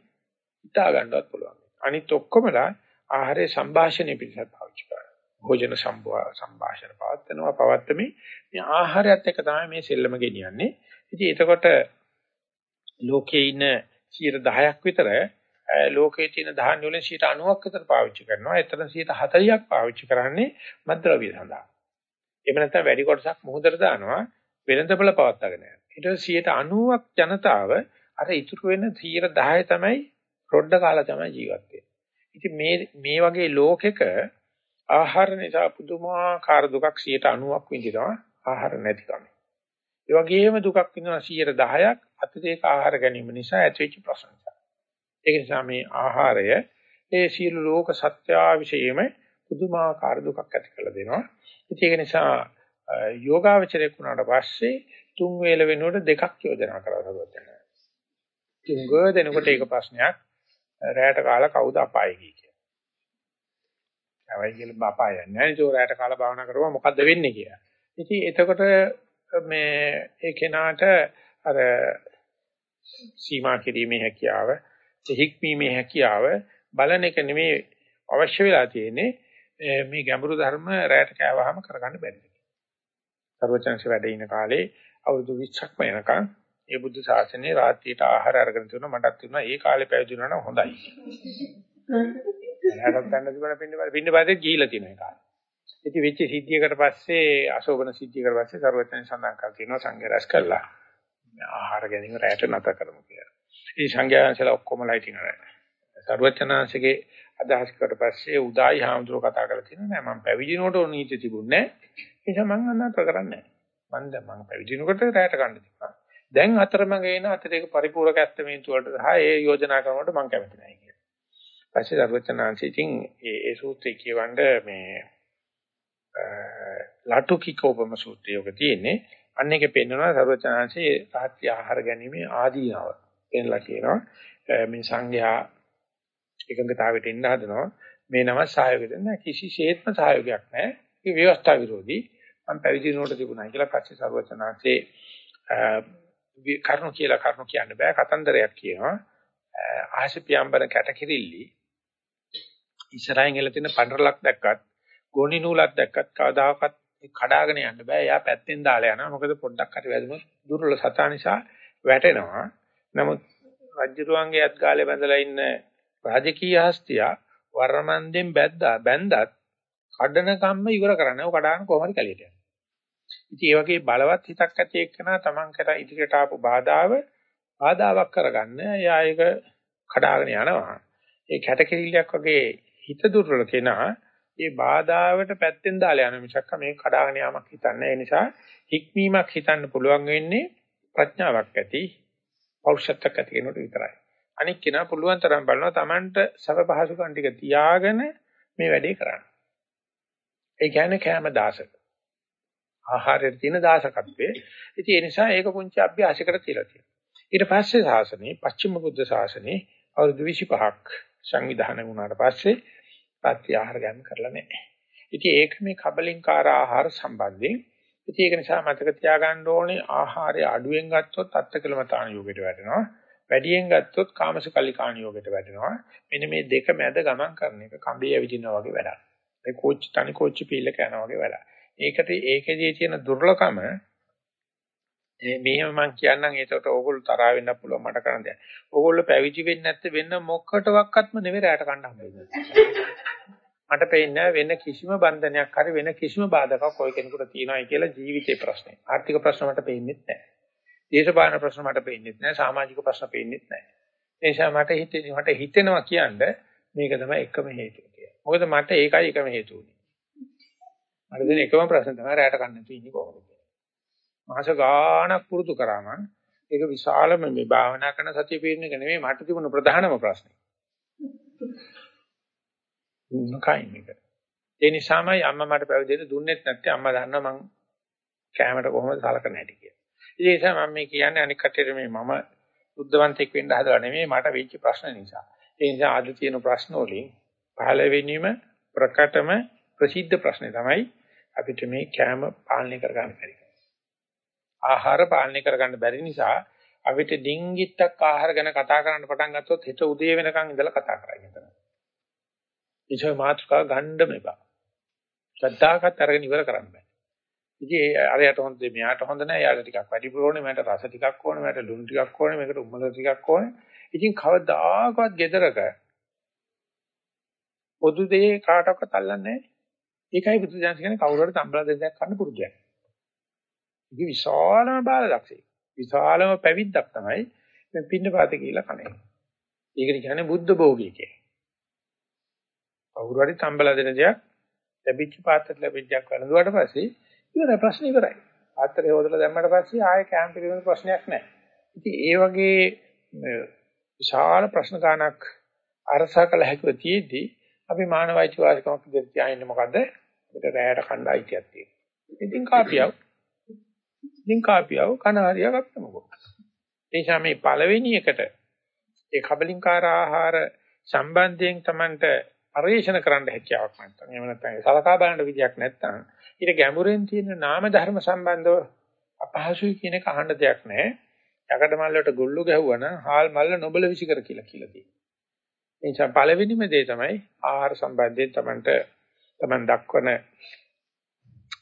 හිතා ගන්නවත් පුළුවන්. අනිත් ඔක්කොමලා ආහාරයේ සංభాෂණය පිළිසත් පාවිච්චි කරනවා. භෝජන සංభాෂණ පවත්නවා පවත්තමේ මේ ආහාරයත් එක්ක තමයි මේ සෙල්ලම ගෙනියන්නේ. ඉතින් එතකොට ලෝකයේ ඉන්න 10ක් විතර ලෝකයේ තියෙන ධාන්‍ය වලින් 90ක් විතර පාවිච්චි කරනවා. එතන 40ක් පාවිච්චි කරන්නේ මද්ද්‍රව්‍ය සඳහා. එහෙම නැත්නම් වැඩි කොටසක් මුහුදට දානවා වෙළඳපොළ පවත්වාගෙන යනවා. ඊට පස්සේ 90ක් ජනතාව අර ඉතුරු වෙන 10 තමයි රොඩ කාලා තමයි ජීවත් වෙන්නේ. ඉතින් මේ මේ වගේ ලෝකෙක ආහාර නිසා පුදුමාකාර දුකක් 90ක් විඳිනවා ආහාර නැතිකම. ඒ වගේම දුකක් විඳිනවා 10ක් අතිරේක ආහාර ගැනීම නිසා ඇතිවෙච්ච ප්‍රශ්න. ඒක නිසා මේ ආහාරය ඒ සියලු ලෝක සත්‍යාවිෂයෙම පුදුමාකාර දුකක් ඇති කරලා දෙනවා. ඉතින් ඒක නිසා යෝගාවචරයක් වුණාට පස්සේ තුන් වේල වෙනුවට දෙකක් යෝජනා කරලා හදවතන. තුන්ග දෙනකොට ඒක ප්‍රශ්නයක් රැයට කාලා කවුද අපායේ ගියේ කියලා. අවයි කියලා අපාය යන්නේ නැහැ. ඒක රැයට කාලා භාවනා කරුවා මොකද්ද වෙන්නේ කියලා. ඉතින් එතකොට මේ ඒ කෙනාට අර සීමා කිරීමේ හැකියාව, හික්මීමේ හැකියාව බලන එක නෙමෙයි අවශ්‍ය වෙලා තියෙන්නේ මේ ගැඹුරු ධර්ම රැයට කෑවහම කරගන්න බැහැ. සර්වචන්සේ වැඩ ඉන කාලේ අවුරුදු 20ක්ම යනකම් ඒ බුද්ධ ශාසනයේ රාත්‍රියට ආහාර අරගෙන තිබුණා මටත් තිබුණා ඒ කාලේ පැවිදුණා නම් හොඳයි. එයාටත් ගන්න තිබුණා පින්න බාද පින්න බාදේ ගිහිලා තියෙන ඒ කාලේ. ඉතින් වෙච්ච සිද්ධියකට පස්සේ අශෝභන සිද්ධියකට පස්සේ සර්වඥයන් සඳහන් කර තියෙනවා සංඝ රැස් කළා. ආහාර ගැනීම රැයට නැත කරමු කියලා. ඉතින් සංඝයාන්සලා ඔක්කොමලා ඉතින් අර සර්වඥාන්සේගේ අදහස් කරලා පස්සේ උදායි හාමුදුරුවෝ කතා කරලා තියෙනවා නෑ මම පැවිදිනකොට ඕන නීති තිබුණේ නෑ. ඒ නිසා මං අන්නතර කරන්නේ නෑ. මම දැන් මම පැවිදිනකොට රැයට ගන්න තිබුණා. දැන් අතරමඟ එන අතරේක පරිපූර්ණක ඇත්තමේන්තු වලට සහ ඒ යෝජනා කරනකොට මම කැමති නැහැ කියලා. පස්සේ දරුවචනාංශ ඉතින් ඒ ඒ සූත්‍රය කියවන්න මේ ලාටුකිකෝපම සූත්‍රය යෝග තියෙන්නේ. අන්න එකේ පෙන්වනවා දරුවචනාංශයේ රාත්‍රී ආහාර ගැනීම ආදීනව. එන්නලා කියනවා මේ සංඝයා එකඟතාවයට එන්න හදනවා. මේ නම සහයෝගය දෙන්න කිසිසේත්ම සහයෝගයක් නැහැ. ඒ ව්‍යවස්ථා විරෝධී. මම පැවිදි වෙනකොට තිබුණා කියලා පස්සේ සරුවචනාංශේ කරුණු කියලා කරුණු කියන්න බෑ කතන්දරයක් කියනවා ආශි පියම්බන කැටකිරිල්ලි ඉස්සරහින් එල තියෙන පඬරලක් දැක්කත් ගෝණි නූලක් දැක්කත් කවදාකවත් කඩාගෙන යන්න බෑ. එයා පැත්තෙන් දාලා යනවා. මොකද පොඩ්ඩක් හරි වැදුනොත් දුර්වල සතා නිසා වැටෙනවා. නමුත් රජ්ජුරුවන්ගේ අත් ගාලේ බැඳලා ඉන්න රාජකීය හස්තිය වර්මන්දෙන් බැද්දා බැන්දත් කඩන කම්ම ඉවර කරන්නේ. ඔය කඩාන කොහොමද කැලියට යනවා. ඉතින් ඒ වගේ බලවත් හිතක් ඇති එක්කනා Taman කර ඉදිරියට ආපු බාධාව බාධාවක් කරගන්න. එයා ඒක කඩාගෙන යනවා. ඒ කැටකිරිල්ලක් වගේ හිත දුර්වල කෙනා ඒ බාධාවට පැත්තෙන් දාලා යන මිසක් මේක කඩාගෙන යාමක් හිතන්නේ. ඒ නිසා හික්මීමක් හිතන්න පුළුවන් වෙන්නේ ප්‍රඥාවක් ඇති පෞරුෂත්වයක් ඇති කෙනෙකුට විතරයි. අනික් කෙනා පුළුවන් තරම් බලනවා Tamanට සව පහසුකම් ටික තියාගෙන මේ වැඩේ කරන්න. ඒ කියන්නේ කැම දාසක. ආහාරයේ තියෙන දාසකත්වයේ. ඉතින් ඒ නිසා ඒක පුංචි අභ්‍යාසයකට තියලා තියෙනවා. ඊට පස්සේ ශාසනයේ පස්චිම බුද්ධ ශාසනයේ අවුරුදු 25ක් සංවිධානය වුණාට පස්සේ රාත්‍රී ආහාර ගන්න කරලා නැහැ. ඉතින් ඒක මේ කබලින්කාර ආහාර සම්බන්ධයෙන් ඉතින් ඒක නිසා මතක තියාගන්න ඕනේ ආහාරය අඩුවෙන් ගත්තොත් අත්තකලමතාන යෝගයට වැටෙනවා. වැඩියෙන් ගත්තොත් කාමසකල්ලිකාණ යෝගයට වැටෙනවා. මෙන්න මේ දෙක මැද ගමන් කරන එක කඹේ ඇවිදිනවා වගේ වැඩක්. ඒ කෝච්චි තනි කෝච්චි පීල්ලක යනවා වගේ වැඩක්. ඒකට ඒකෙදී තියෙන දුර්ලභම මෙහෙම මම කියන්නම් ඒකට ඕගොල්ලෝ තරහ වෙන්න පුළුවන් මට කරන්න දෙයක්. ඕගොල්ලෝ පැවිදි වෙන්නේ නැත්te වෙන මොකටවත්ම නෙවෙයි රැයට කන්න හම්බෙන්නේ. මට පේන්නේ වෙන කිසිම බන්ධනයක් හරි වෙන කිසිම බාධකයක් ඔය කෙනෙකුට තියෙනවායි කියලා ජීවිතේ ප්‍රශ්නේ. ආර්ථික ප්‍රශ්න මට පේන්නේ නැහැ. දේශපාලන ප්‍රශ්න මට පේන්නේ නැහැ. සමාජික ප්‍රශ්න පේන්නේ නැහැ. ඒ නිසා මට හිතෙන්නේ මට හිතෙනවා කියන්නේ මේක තමයි එකම හේතුව කියලා. මොකද මට ඒකයි එකම හේතුව උනේ. මට දෙන එකම ප්‍රශ්න තමයි රැයට කන්න නැතුව ඉන්නේ කොහොමද මාස ගාණක් පුරුදු කරාම ඒක විශාලම මේ භාවනා කරන සතිය පිරින එක නෙමෙයි මට තිබුණ ප්‍රධානම ප්‍රශ්නේ. මොකයින් එක. ඒ නිසාමයි අම්මා මට පැවිදෙන්න දුන්නෙත් නැත්තේ අම්මා දන්නවා මං කැමරට කොහොමද සලකන්නේ නැටි කියලා. ඒ නිසා මම මේ කියන්නේ අනික් කටේට මේ මම බුද්ධවන්තෙක් වෙන්න හදලා නෙමෙයි මට වෙච්ච ප්‍රශ්න නිසා. ඒ නිසා අද තියෙන ප්‍රශ්න වලින් පහළවෙනිම ප්‍රකටම ප්‍රසිද්ධ ප්‍රශ්නේ තමයි අපිට මේ කැම පාලනය කරගන්න බැරි. ආහාර පාලනය කරගන්න බැරි නිසා අපිට ඩිංගිත්තක් ආහාර ගැන කතා කරන්න පටන් ගත්තොත් හිත උදේ වෙනකන් ඉඳලා කතා කරන්නේ හිතන. ඉතින් මාත්‍රකා ගණ්ඩ මෙපා. ශ්‍රද්ධාකත් අරගෙන ඉවර කරන්න බෑ. ඉතින් අරයට හොඳ මෙයාට හොඳ නෑ. යාට ටිකක් වැඩිපුර ඕනේ, මට රස ටිකක් ඕනේ, මට ලුණු ටිකක් ඕනේ, මේකට උම්මල ටිකක් ඕනේ. ඉතින් කවදාකවත් gedaraක පොදු දෙයේ කාටවත් අල්ලන්නේ නෑ. ඒකයි බුදුදහම කියන්නේ කවුරු හරි තම්බලා දෙයක් ගන්න පුරුදුයක්. ඉතින් විශාලම බාලදක්ෂේ. විශාලම පැවිද්දක් තමයි මේ පින්නපාතේ කියලා කණේ. ඒකට කියන්නේ බුද්ධ භෝගී කියලා. කවුරු හරි තම්බලා දෙන දෙයක් ලැබිච්ච පාත්‍රයට ලැබිච්ච දෙයක් වළඳුවාට පස්සේ ඉවරයි ප්‍රශ්න ඉවරයි. පාත්‍රය හොදලා දැම්මට පස්සේ ආයෙ කැම්ප් එකේ වෙන ප්‍රශ්නයක් නැහැ. ඉතින් ඒ වගේ විශාල ප්‍රශ්න ගානක් අරසා කළ හැකිව තියෙද්දි අපි මානවයිච වාසිකමක් දෙන්න තියාන්නේ මොකද? අපිට රැයට කණ්ඩ අයිතියක් තියෙනවා. ඉතින් කාපියව. ඉතින් කාපියව කනහරිය ගත්තමකෝ. ඒ නිසා මේ පළවෙනි එකට ඒ කබලින්කාර ආහාර සම්බන්ධයෙන් Tamanට පරිශන කරන්න හැකියාවක් නැත්නම් එහෙම නැත්නම් සලකා බලන්න විදියක් නැත්නම් ඊට ගැඹුරෙන් තියෙන නාම ධර්ම සම්බන්ධව අපහසුයි කියන එක අහන්න දෙයක් නැහැ. යකඩ මල්ලට ගොල්ලු ගැහුවනම් හාල් මල්ල නොබල විසිකර කියලා කියලා තියෙනවා. ඒ නිසා පළවෙනිම දේ තමයි ආහාර සම්බන්ධයෙන් Tamanට Taman දක්වන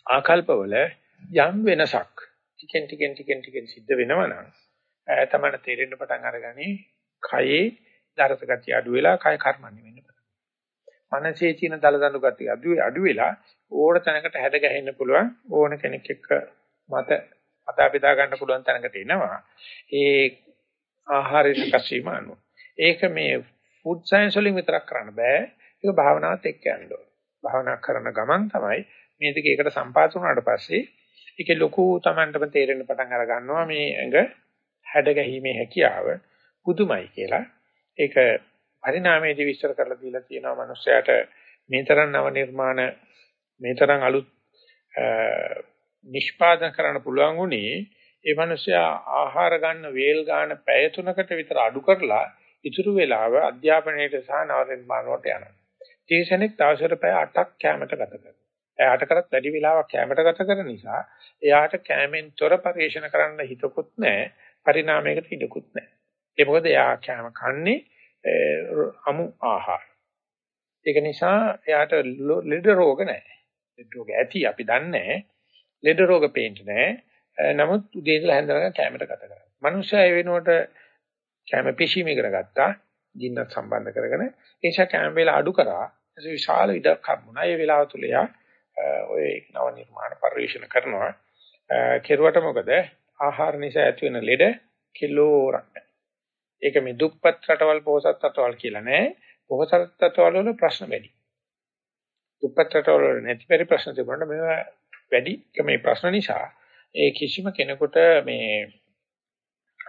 ආකල්පවල යම් වෙනසක් ටිකෙන් ටිකෙන් ටිකෙන් ටිකෙන් සිද්ධ වෙනවා නම් තමයි තේරෙන්න පටන් අරගනි කයේ දරත ගතිය අඩු වෙලා කය කර්මන්නේ වෙන්න පටන් මනසේ තියෙන දල දඬු ගතිය අඩු අඩු වෙලා ඕන තැනකට හැද ගැහෙන්න පුළුවන් ඕන කෙනෙක් එක්ක මත අදා බෙදා ගන්න පුළුවන් තැනකට එනවා. ඒ ආහාරයේ සකසීම අනුව. ඒක මේ ෆුඩ් සයන්ස් වලින් විතරක් කරන්න බෑ. ඒක භාවනාවත් එක්ක යන්න ඕන. භාවනා කරන ගමන් තමයි මේ දෙක එකට සම්පාත වුණාට පස්සේ ඒකේ ලොකු Tamanටම තේරෙන්න පටන් අර ගන්නවා මේ ඇඟ හැඩ ගැහිමේ හැකියාව පුදුමයි කියලා. ඒක පරිණාමයේදී විස්තර කරලා දීලා තියෙනවා මිනිස්සයාට මේ තරම් නව නිර්මාණ මේ තරම් අලුත් නිෂ්පාදනය කරන්න පුළුවන් උනේ ඒ මිනිස්සයා ආහාර ගන්න වේල් ගන්න පැය තුනකට විතර අඩු කරලා ඉතුරු වෙලාව අධ්‍යාපනයේට සහ නව නිර්මාණ වලට යනවා. තීසනෙක් දවසට පැය 8ක් කැමරට ගත කරනවා. එයාට කරත් වැඩි වෙලාවක් කැමරට ගත කරන නිසා එයාට කැමෙන් තොර පරිශන කරන්න හිතකුත් නැහැ. පරිණාමයකට ඉඩකුත් නැහැ. ඒ මොකද එයා කැම කන්නේ අමු ආහාර. ඒක නිසා එයාට ලෙඩ රෝග නැහැ. ලෙඩ රෝග ඇති අපි දන්නේ ලෙඩ රෝග පේන්නේ නැහැ. නමුත් උදේ ඉඳලා හැන්දනකම් කැමරට ගත කරනවා. මනුෂ්‍යය වෙනුවට කැම පිශීමේ කරගත්තා. ජීන්නත් සම්බන්ධ කරගෙන ඒ නිසා කැම වේලා අඩු කරා. ඒ විශාල ඉඩක් හම්බුණා. ඒ වෙලාව තුල යා ඔය නව නිර්මාණ පරිශන කරනවා. කෙරුවට මොකද ආහාර නිසා ඇති වෙන ලෙඩ කිලෝරක් ඒක මේ දුප්පත් රටවල් පොහොසත් රටවල් කියලා නෑ. පොහොසත් රටවල් වල ප්‍රශ්න වැඩි. දුප්පත් රටවල් වල නැති පරි ප්‍රශ්න තිබුණාට මේවා වැඩි මේ ප්‍රශ්න නිසා ඒ කිසිම කෙනෙකුට මේ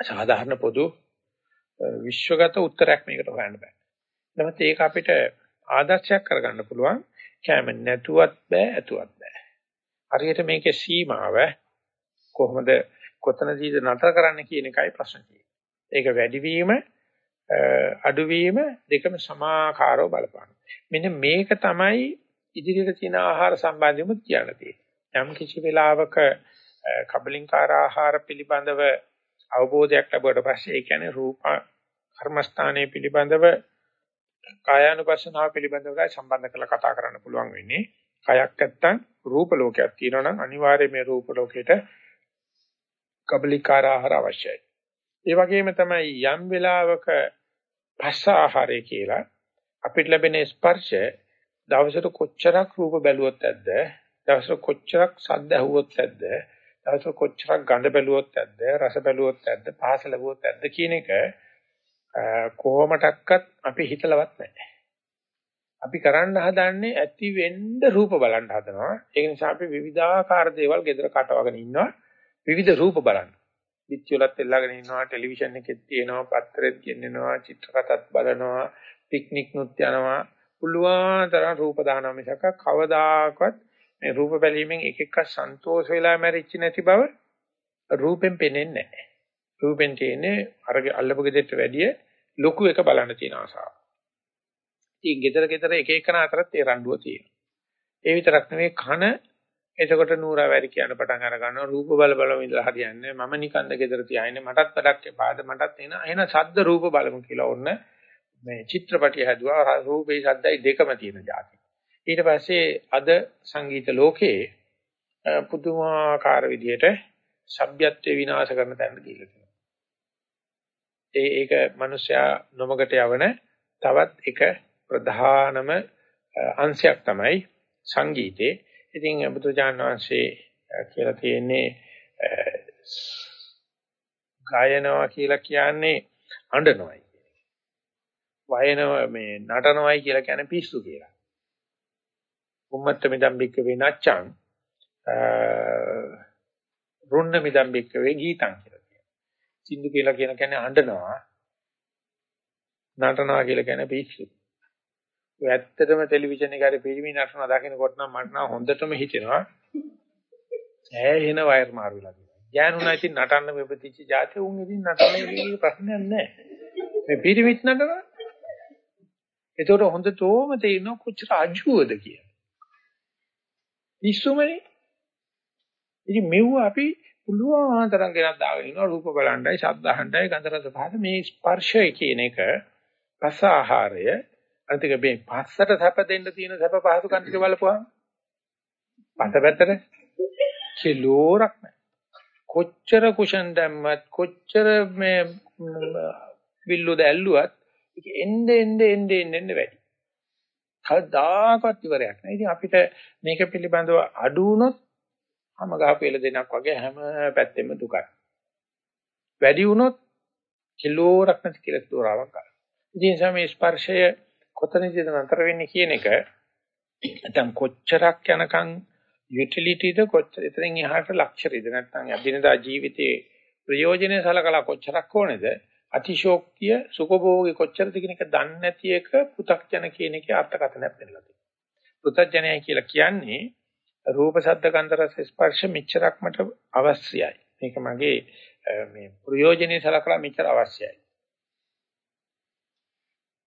සාධාරණ පොදු විශ්වගත උත්තරයක් මේකට හොයන්න බෑ. නමුත් ඒක අපිට ආදර්ශයක් කරගන්න පුළුවන්. කැම නැතුවත් බෑ, ඇතුවත් බෑ. හරියට මේකේ සීමාව කොහොමද කොතනදීද නතර කරන්න කියන එකයි ප්‍රශ්න තියෙන්නේ. ඒක වැඩිවීම අඩුවීම දෙකම සමාකාරව බලපාන. මෙන්න මේක තමයි ඉදිරියට තියෙන ආහාර සම්බන්ධෙමුත් කියන්න තියෙන්නේ. යම් කිසි වෙලාවක කබලින්කාර ආහාර පිළිබඳව අවබෝධයක් ලැබුවට පස්සේ ඒ කියන්නේ රූප කර්මස්ථානයේ පිළිබඳව කායානුපස්සනාව පිළිබඳව සම්බන්ධ කරලා කතා කරන්න පුළුවන් වෙන්නේ. කයක් නැත්තම් රූප ලෝකයක් තියෙනවා නම් අනිවාර්යයෙන් මේ රූප ලෝකෙට කබලිකාර ආහාර අවශ්‍යයි. ඒ වගේම තමයි යම් වෙලාවක පස්ස ආහාරය කියලා අපිට ලැබෙන ස්පර්ශ දවසට කොච්චරක් රූප බැලුවොත් ඇද්ද දවසට කොච්චරක් ශබ්ද ඇහුවොත් ඇද්ද දවසට කොච්චරක් ගඳ බැලුවොත් ඇද්ද රස බැලුවොත් ඇද්ද පහස ලැබුවොත් ඇද්ද කියන එක කොහොමඩක්වත් අපි හිතලවත් නැහැ. අපි කරන්න හදන්නේ ඇති වෙන්න රූප බලන්න හදනවා. ඒ නිසා අපි විවිධාකාර දේවල් ගෙදර කටවගෙන ඉන්නවා. විවිධ රූප බලන්න. පිටිවලත් එල්ලගෙන ඉන්නවා, ටෙලිවිෂන් එකෙත් තියෙනවා, පත්‍රෙත් ගෙන්නනවා, චිත්‍රපටත් බලනවා, පික්නික් නුත් යනවා. පුළුවන් තරම් රූප දානවා මිසක කවදාකවත් මේ රූප බැලීමෙන් එක එක සන්තෝෂ වෙලා මැරිච්ච නැති බව රූපෙන් පේන්නේ නැහැ. රූපෙන් තියෙන්නේ අර අල්ලපු ගෙදරට වැඩිය ලොකු එක බලන්න තියෙන ආසාව. ඉතින් ගෙදර ගෙදර එක එකන අතරත් ඒ රණ්ඩුව තියෙනවා. ඒ විතරක් නෙමෙයි කන එතකොට නూరుා වැඩි කියන පටන් අර ගන්නවා රූප බල බල ඉඳලා හරියන්නේ මම නිකන්ද ගෙදර තියාගෙන මටත් වැඩක් එපාද මටත් එන එන ශබ්ද රූප බලමු කියලා ඕන්න මේ චිත්‍රපටිය හැදුවා රූපේ ශබ්දයි දෙකම තියෙන જાති. ඊට පස්සේ අද සංගීත ලෝකයේ පුදුමාකාර විදිහට සભ્યත්වේ විනාශ කරන තැනට ගිහිල්ලා ඒ ඒක මිනිස්සයා නොමගට යවන තවත් එක ප්‍රධානම අංශයක් තමයි සංගීතේ. ඉතින් බුදුජාන විශ්ේ කියලා තියෙන්නේ ගායනවා කියලා කියන්නේ අඬනවායි. වයනව මේ නටනවායි කියලා කියන්නේ පිස්සු කියලා. උම්මත්ත මිදම් බික්ක වේ නච්චං රුන්න මිදම් බික්ක වේ ගීතං කියලා කියනවා. සින්දු කියලා කියන කියන්නේ අඬනවා. නටනවා කියලා කියන්නේ පිස්සු. ඔය ඇත්තටම ටෙලිවිෂන් එකේ පිරිමි නටන දකින්නකොට නම් මට නම් හොඳටම හිතෙනවා ඈහෙන වයර් මාරු වෙලා තියෙනවා. ගෑනුනා ඉතින් නටන්න මේ ප්‍රතිචි જાති උන් ඉතින් නටන්නේ ප්‍රශ්නයක් නැහැ. මේ පිරිමිත් නටනවා. ඒතකොට හොඳටම තේරෙනවා කොච්චර අජුවද කියලා. ඉස්සුමනේ. ඉතින් මෙව අපි පුළුවන් තරම් ගෙනත් දාගෙන ඉනවා රූප බලණ්ඩයි, ශබ්ද අහණ්ඩයි, ගන්ධ රස පහස මේ ස්පර්ශය කියන එක රස ආහාරය අනිතික මේ පස්සට සැප දෙන්න තියෙන සැප පහසුකම් ටික බලපුවාම පස්සපැත්තට කෙලෝරක් නැහැ. කොච්චර කුෂන් දැම්මත් කොච්චර මේ බිල්ලුද ඇල්ලුවත් ඒක එන්නේ එන්නේ එන්නේ එන්නේ වැඩි. කවදාකවත් ඉවරයක් නැහැ. ඉතින් අපිට මේක පිළිබඳව අඩු වුණොත් හැම ගහපෙල දෙනක් වගේ හැම පැත්තෙම දුකයි. වැඩි වුණොත් කිලෝරක් නැති කියලා දෝරාවක් ගන්න. ඉතින් මේ ස්පර්ශය කොතනදද නතර වෙන්නේ කියන එක නැත්නම් කොච්චරක් යනකම් යුටිලිටිද කොච්චර එතනින් එහාට ලක්ෂරිද නැත්නම් අදිනදා ජීවිතයේ ප්‍රයෝජනෙ සලකලා කොච්චරක් ඕනේද අතිශෝක්තිය සුඛභෝගී කොච්චරද කියන එක දන්නේ නැති එක පු탁ජන කියන එකේ අර්ථකථනයක් දෙන්නලා තියෙනවා. පු탁ජනයයි කියලා කියන්නේ රූප ශබ්ද ගන්ධ රස ස්පර්ශ මෙච්චරක් මට අවශ්‍යයි. මේක මගේ මේ ප්‍රයෝජනෙ සලකලා මෙච්චර අවශ්‍යයි.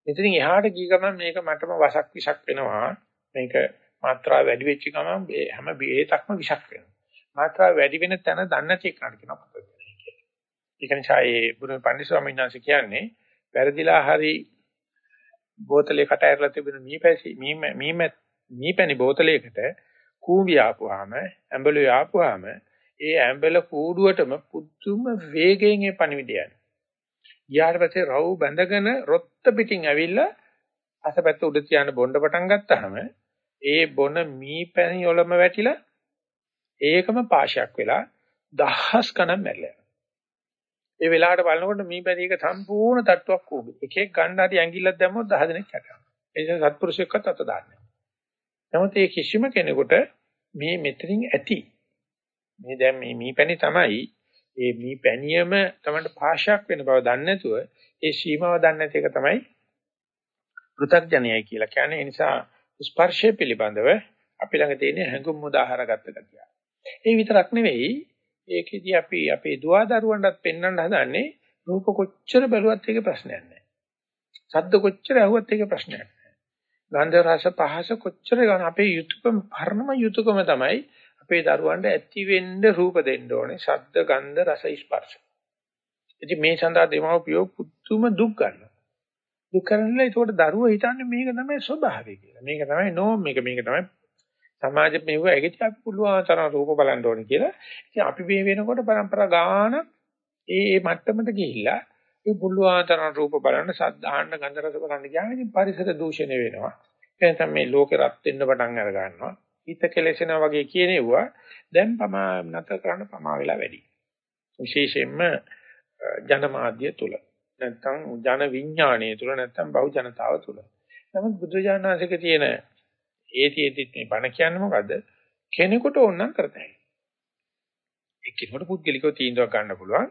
මෙතනින් එහාට ගිය ගමන් මේක මටම වසක් විසක් වෙනවා. මේක මාත්‍රා වැඩි වෙච්ච ගමන් හැම බේතක්ම විසක් වෙනවා. මාත්‍රා වැඩි වෙන තැන දන්නේ නැති එකට කියනවා පුතේ කියලා. ඒක නිසා ඒ බුදුන් පන්දි ස්වාමීන් වහන්සේ කියන්නේ වැරදිලා හරි බෝතලේ කට ඇරලා තිබෙන මීපැසි මී මීපැණි බෝතලයකට කූඹිය ආපුවාම ඇඹලුවේ ආපුවාම ඒ ඇඹල කූඩුවටම පුදුම වේගයෙන් ඒ පණිවිඩය යනවා. ගියාට පස්සේ රව් බැඳගෙන රොත්ත පිටින් ඇවිල්ලා අසපැත්ත උඩ තියාන බොණ්ඩ පටන් ගත්තාම ඒ බොන මී පැණි වලම වැටිලා ඒකම පාශයක් වෙලා දහස් ගණන් මැරලා ඒ වෙලාවට බලනකොට මී පැණි එක සම්පූර්ණ තට්ටුවක් කෝබි. එකෙක් ගන්න හරි ඇඟිල්ලක් දැම්මොත් 10 දෙනෙක් කැටනවා. ඒ නිසා සත්පුරුෂයෙක්වත් අත දාන්නේ නැහැ. නමුත් ඒ කිසිම කෙනෙකුට මේ මෙතනින් ඇති මේ දැන් මේ මී පැණි තමයි ඒ මේ පැණියම තමයි පාශයක් වෙන බව දන්නේ නැතුව ඒ සීමාව දන්නේ නැති එක තමයි පෘථග්ජනයයි කියලා කියන්නේ. ඒ නිසා ස්පර්ශය පිළිබඳව අපි ළඟ තියෙන හැඟුම් උදාහරණගත ගතිය. ඒ විතරක් නෙවෙයි ඒකෙදි අපි අපේ දුවදරුවන්ටත් පෙන්වන්න හදන්නේ රූප කොච්චර බැලුවත් ඒක ප්‍රශ්නයක් නැහැ. ශබ්ද කොච්චර ඇහුවත් ඒක ප්‍රශ්නයක් නැහැ. ගන්ධ රස පහස කොච්චර ගන්න අපේ යුතුයකම පරණම යුතුයකම තමයි අපේ දරුවන්ට ඇති වෙන්න රූප දෙන්න ඕනේ. ශබ්ද, ගන්ධ, රස, ස්පර්ශ. ඉතින් මේ සඳහා දෙමව්පියෝ පුදුම දුක් ගන්නවා. දුක් කරනilla ඒකට දරුවෝ හිතන්නේ මේක තමයි ස්වභාවය කියලා. මේක තමයි නෝම් මේක මේක තමයි සමාජෙ මෙව ඇගිටි අපි පුළුවන් තරම් රූප බලන්න ඕනේ කියලා. ඉතින් අපි මේ වෙනකොට પરම්පරා ගාන ඒ ඒ මට්ටමට ගිහිල්ලා ඒ පුළුවන් තරම් රූප බලන්න සද්ධාහන්න ගන්ධ රස බලන්න ගියාම ඉතින් පරිසර දූෂණය වෙනවා. එතන මේ ලෝකේ රත් වෙන්න පටන් අර ගන්නවා. හිත කෙලෙසෙනා වගේ කියනෙවුවා දැන් පමා නැතර කරන්න පමා වෙලා වැඩි. විශේෂයෙන්ම ජනමාධ්‍ය තුල නැත්නම් ජන විඥාණය තුල නැත්නම් බහු ජනතාව තුල. නමුත් බුදුජානනාංශක තියෙන ඒතිෙදිත් මේ බණ කියන්නේ මොකද්ද? කෙනෙකුට ඕනනම් කරතයි. එක්කෙනෙකුට පුද්ගලිකව තීන්දුවක් ගන්න පුළුවන්.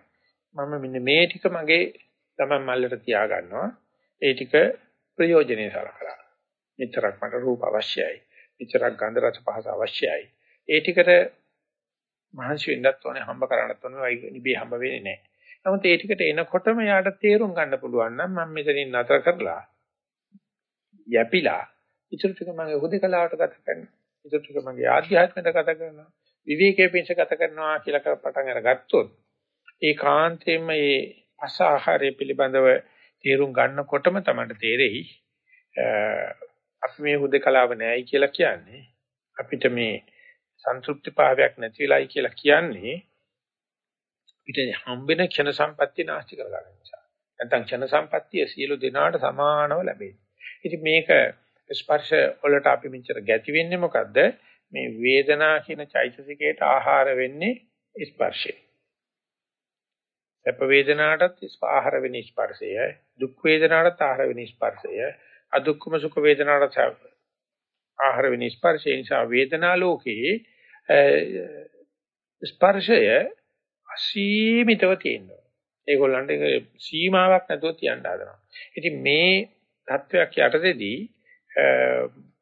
මම මෙන්න මේ ටික මගේ තමන් මල්ලට තියා ගන්නවා. ඒ ටික ප්‍රයෝජනෙයි සලකලා. මෙතරක් මට රූප අවශ්‍යයි. මෙතරක් ගන්ධ රස පහස අවශ්‍යයි. ඒ ටිකට මහන්සි වෙන්නත් ඕනේ හම්බ කරන්නත් ඕනේ. වයි නිබේ හම්බ වෙන්නේ නැහැ. නමුත් ඒ ටිකට එනකොටම යාට තේරුම් ගන්න පුළුවන් නම් මම මෙතනින් නතර කරලා යැපිලා ඉතුරු ටික මගේ හුදකලාවට ගත කරනවා. ඉතුරු ටික මගේ ආධ්‍යාත්මයට ගත කරනවා. විවේකයේ පිංස ගත කරනවා කියලා පටන් අරගත්තොත් ඒකාන්තයෙන්ම මේ පස ආහාරය පිළිබඳව තේරුම් ගන්නකොටම තමයි තේරෙයි අපි මේ හුදකලාව නෑයි කියලා කියන්නේ අපිට මේ සන්තුෂ්ටි භාවයක් නැති වෙලයි කියලා කියන්නේ පිට හම්බෙන ක්ෂණ සම්පත්තිය නාස්ති කරගන්න නිසා. නැත්නම් ක්ෂණ සම්පත්තිය සියලු දෙනාට සමානව ලැබෙන්නේ. ඉතින් මේක ස්පර්ශ වලට අපි මෙච්චර ගැති වෙන්නේ මොකද්ද? මේ වේදනා කියන චෛතසිකයට ආහාර වෙන්නේ ස්පර්ශය. සැප වේදනාටත් ආහාර වෙන්නේ ස්පර්ශය. දුක් වේදනාටත් ආහාර වෙන්නේ ස්පර්ශය. අදුක්කම සුඛ වේදනාටත් ආහාර වෙන්නේ ස්පර්ශය. නිසා වේදනා ලෝකේ ස්පර්ශය අසීමිතව තියෙනවා. ඒගොල්ලන්ට ඒක සීමාවක් නැතුව තියන්න හදනවා. ඉතින් මේ தත්වයක් යටතේදී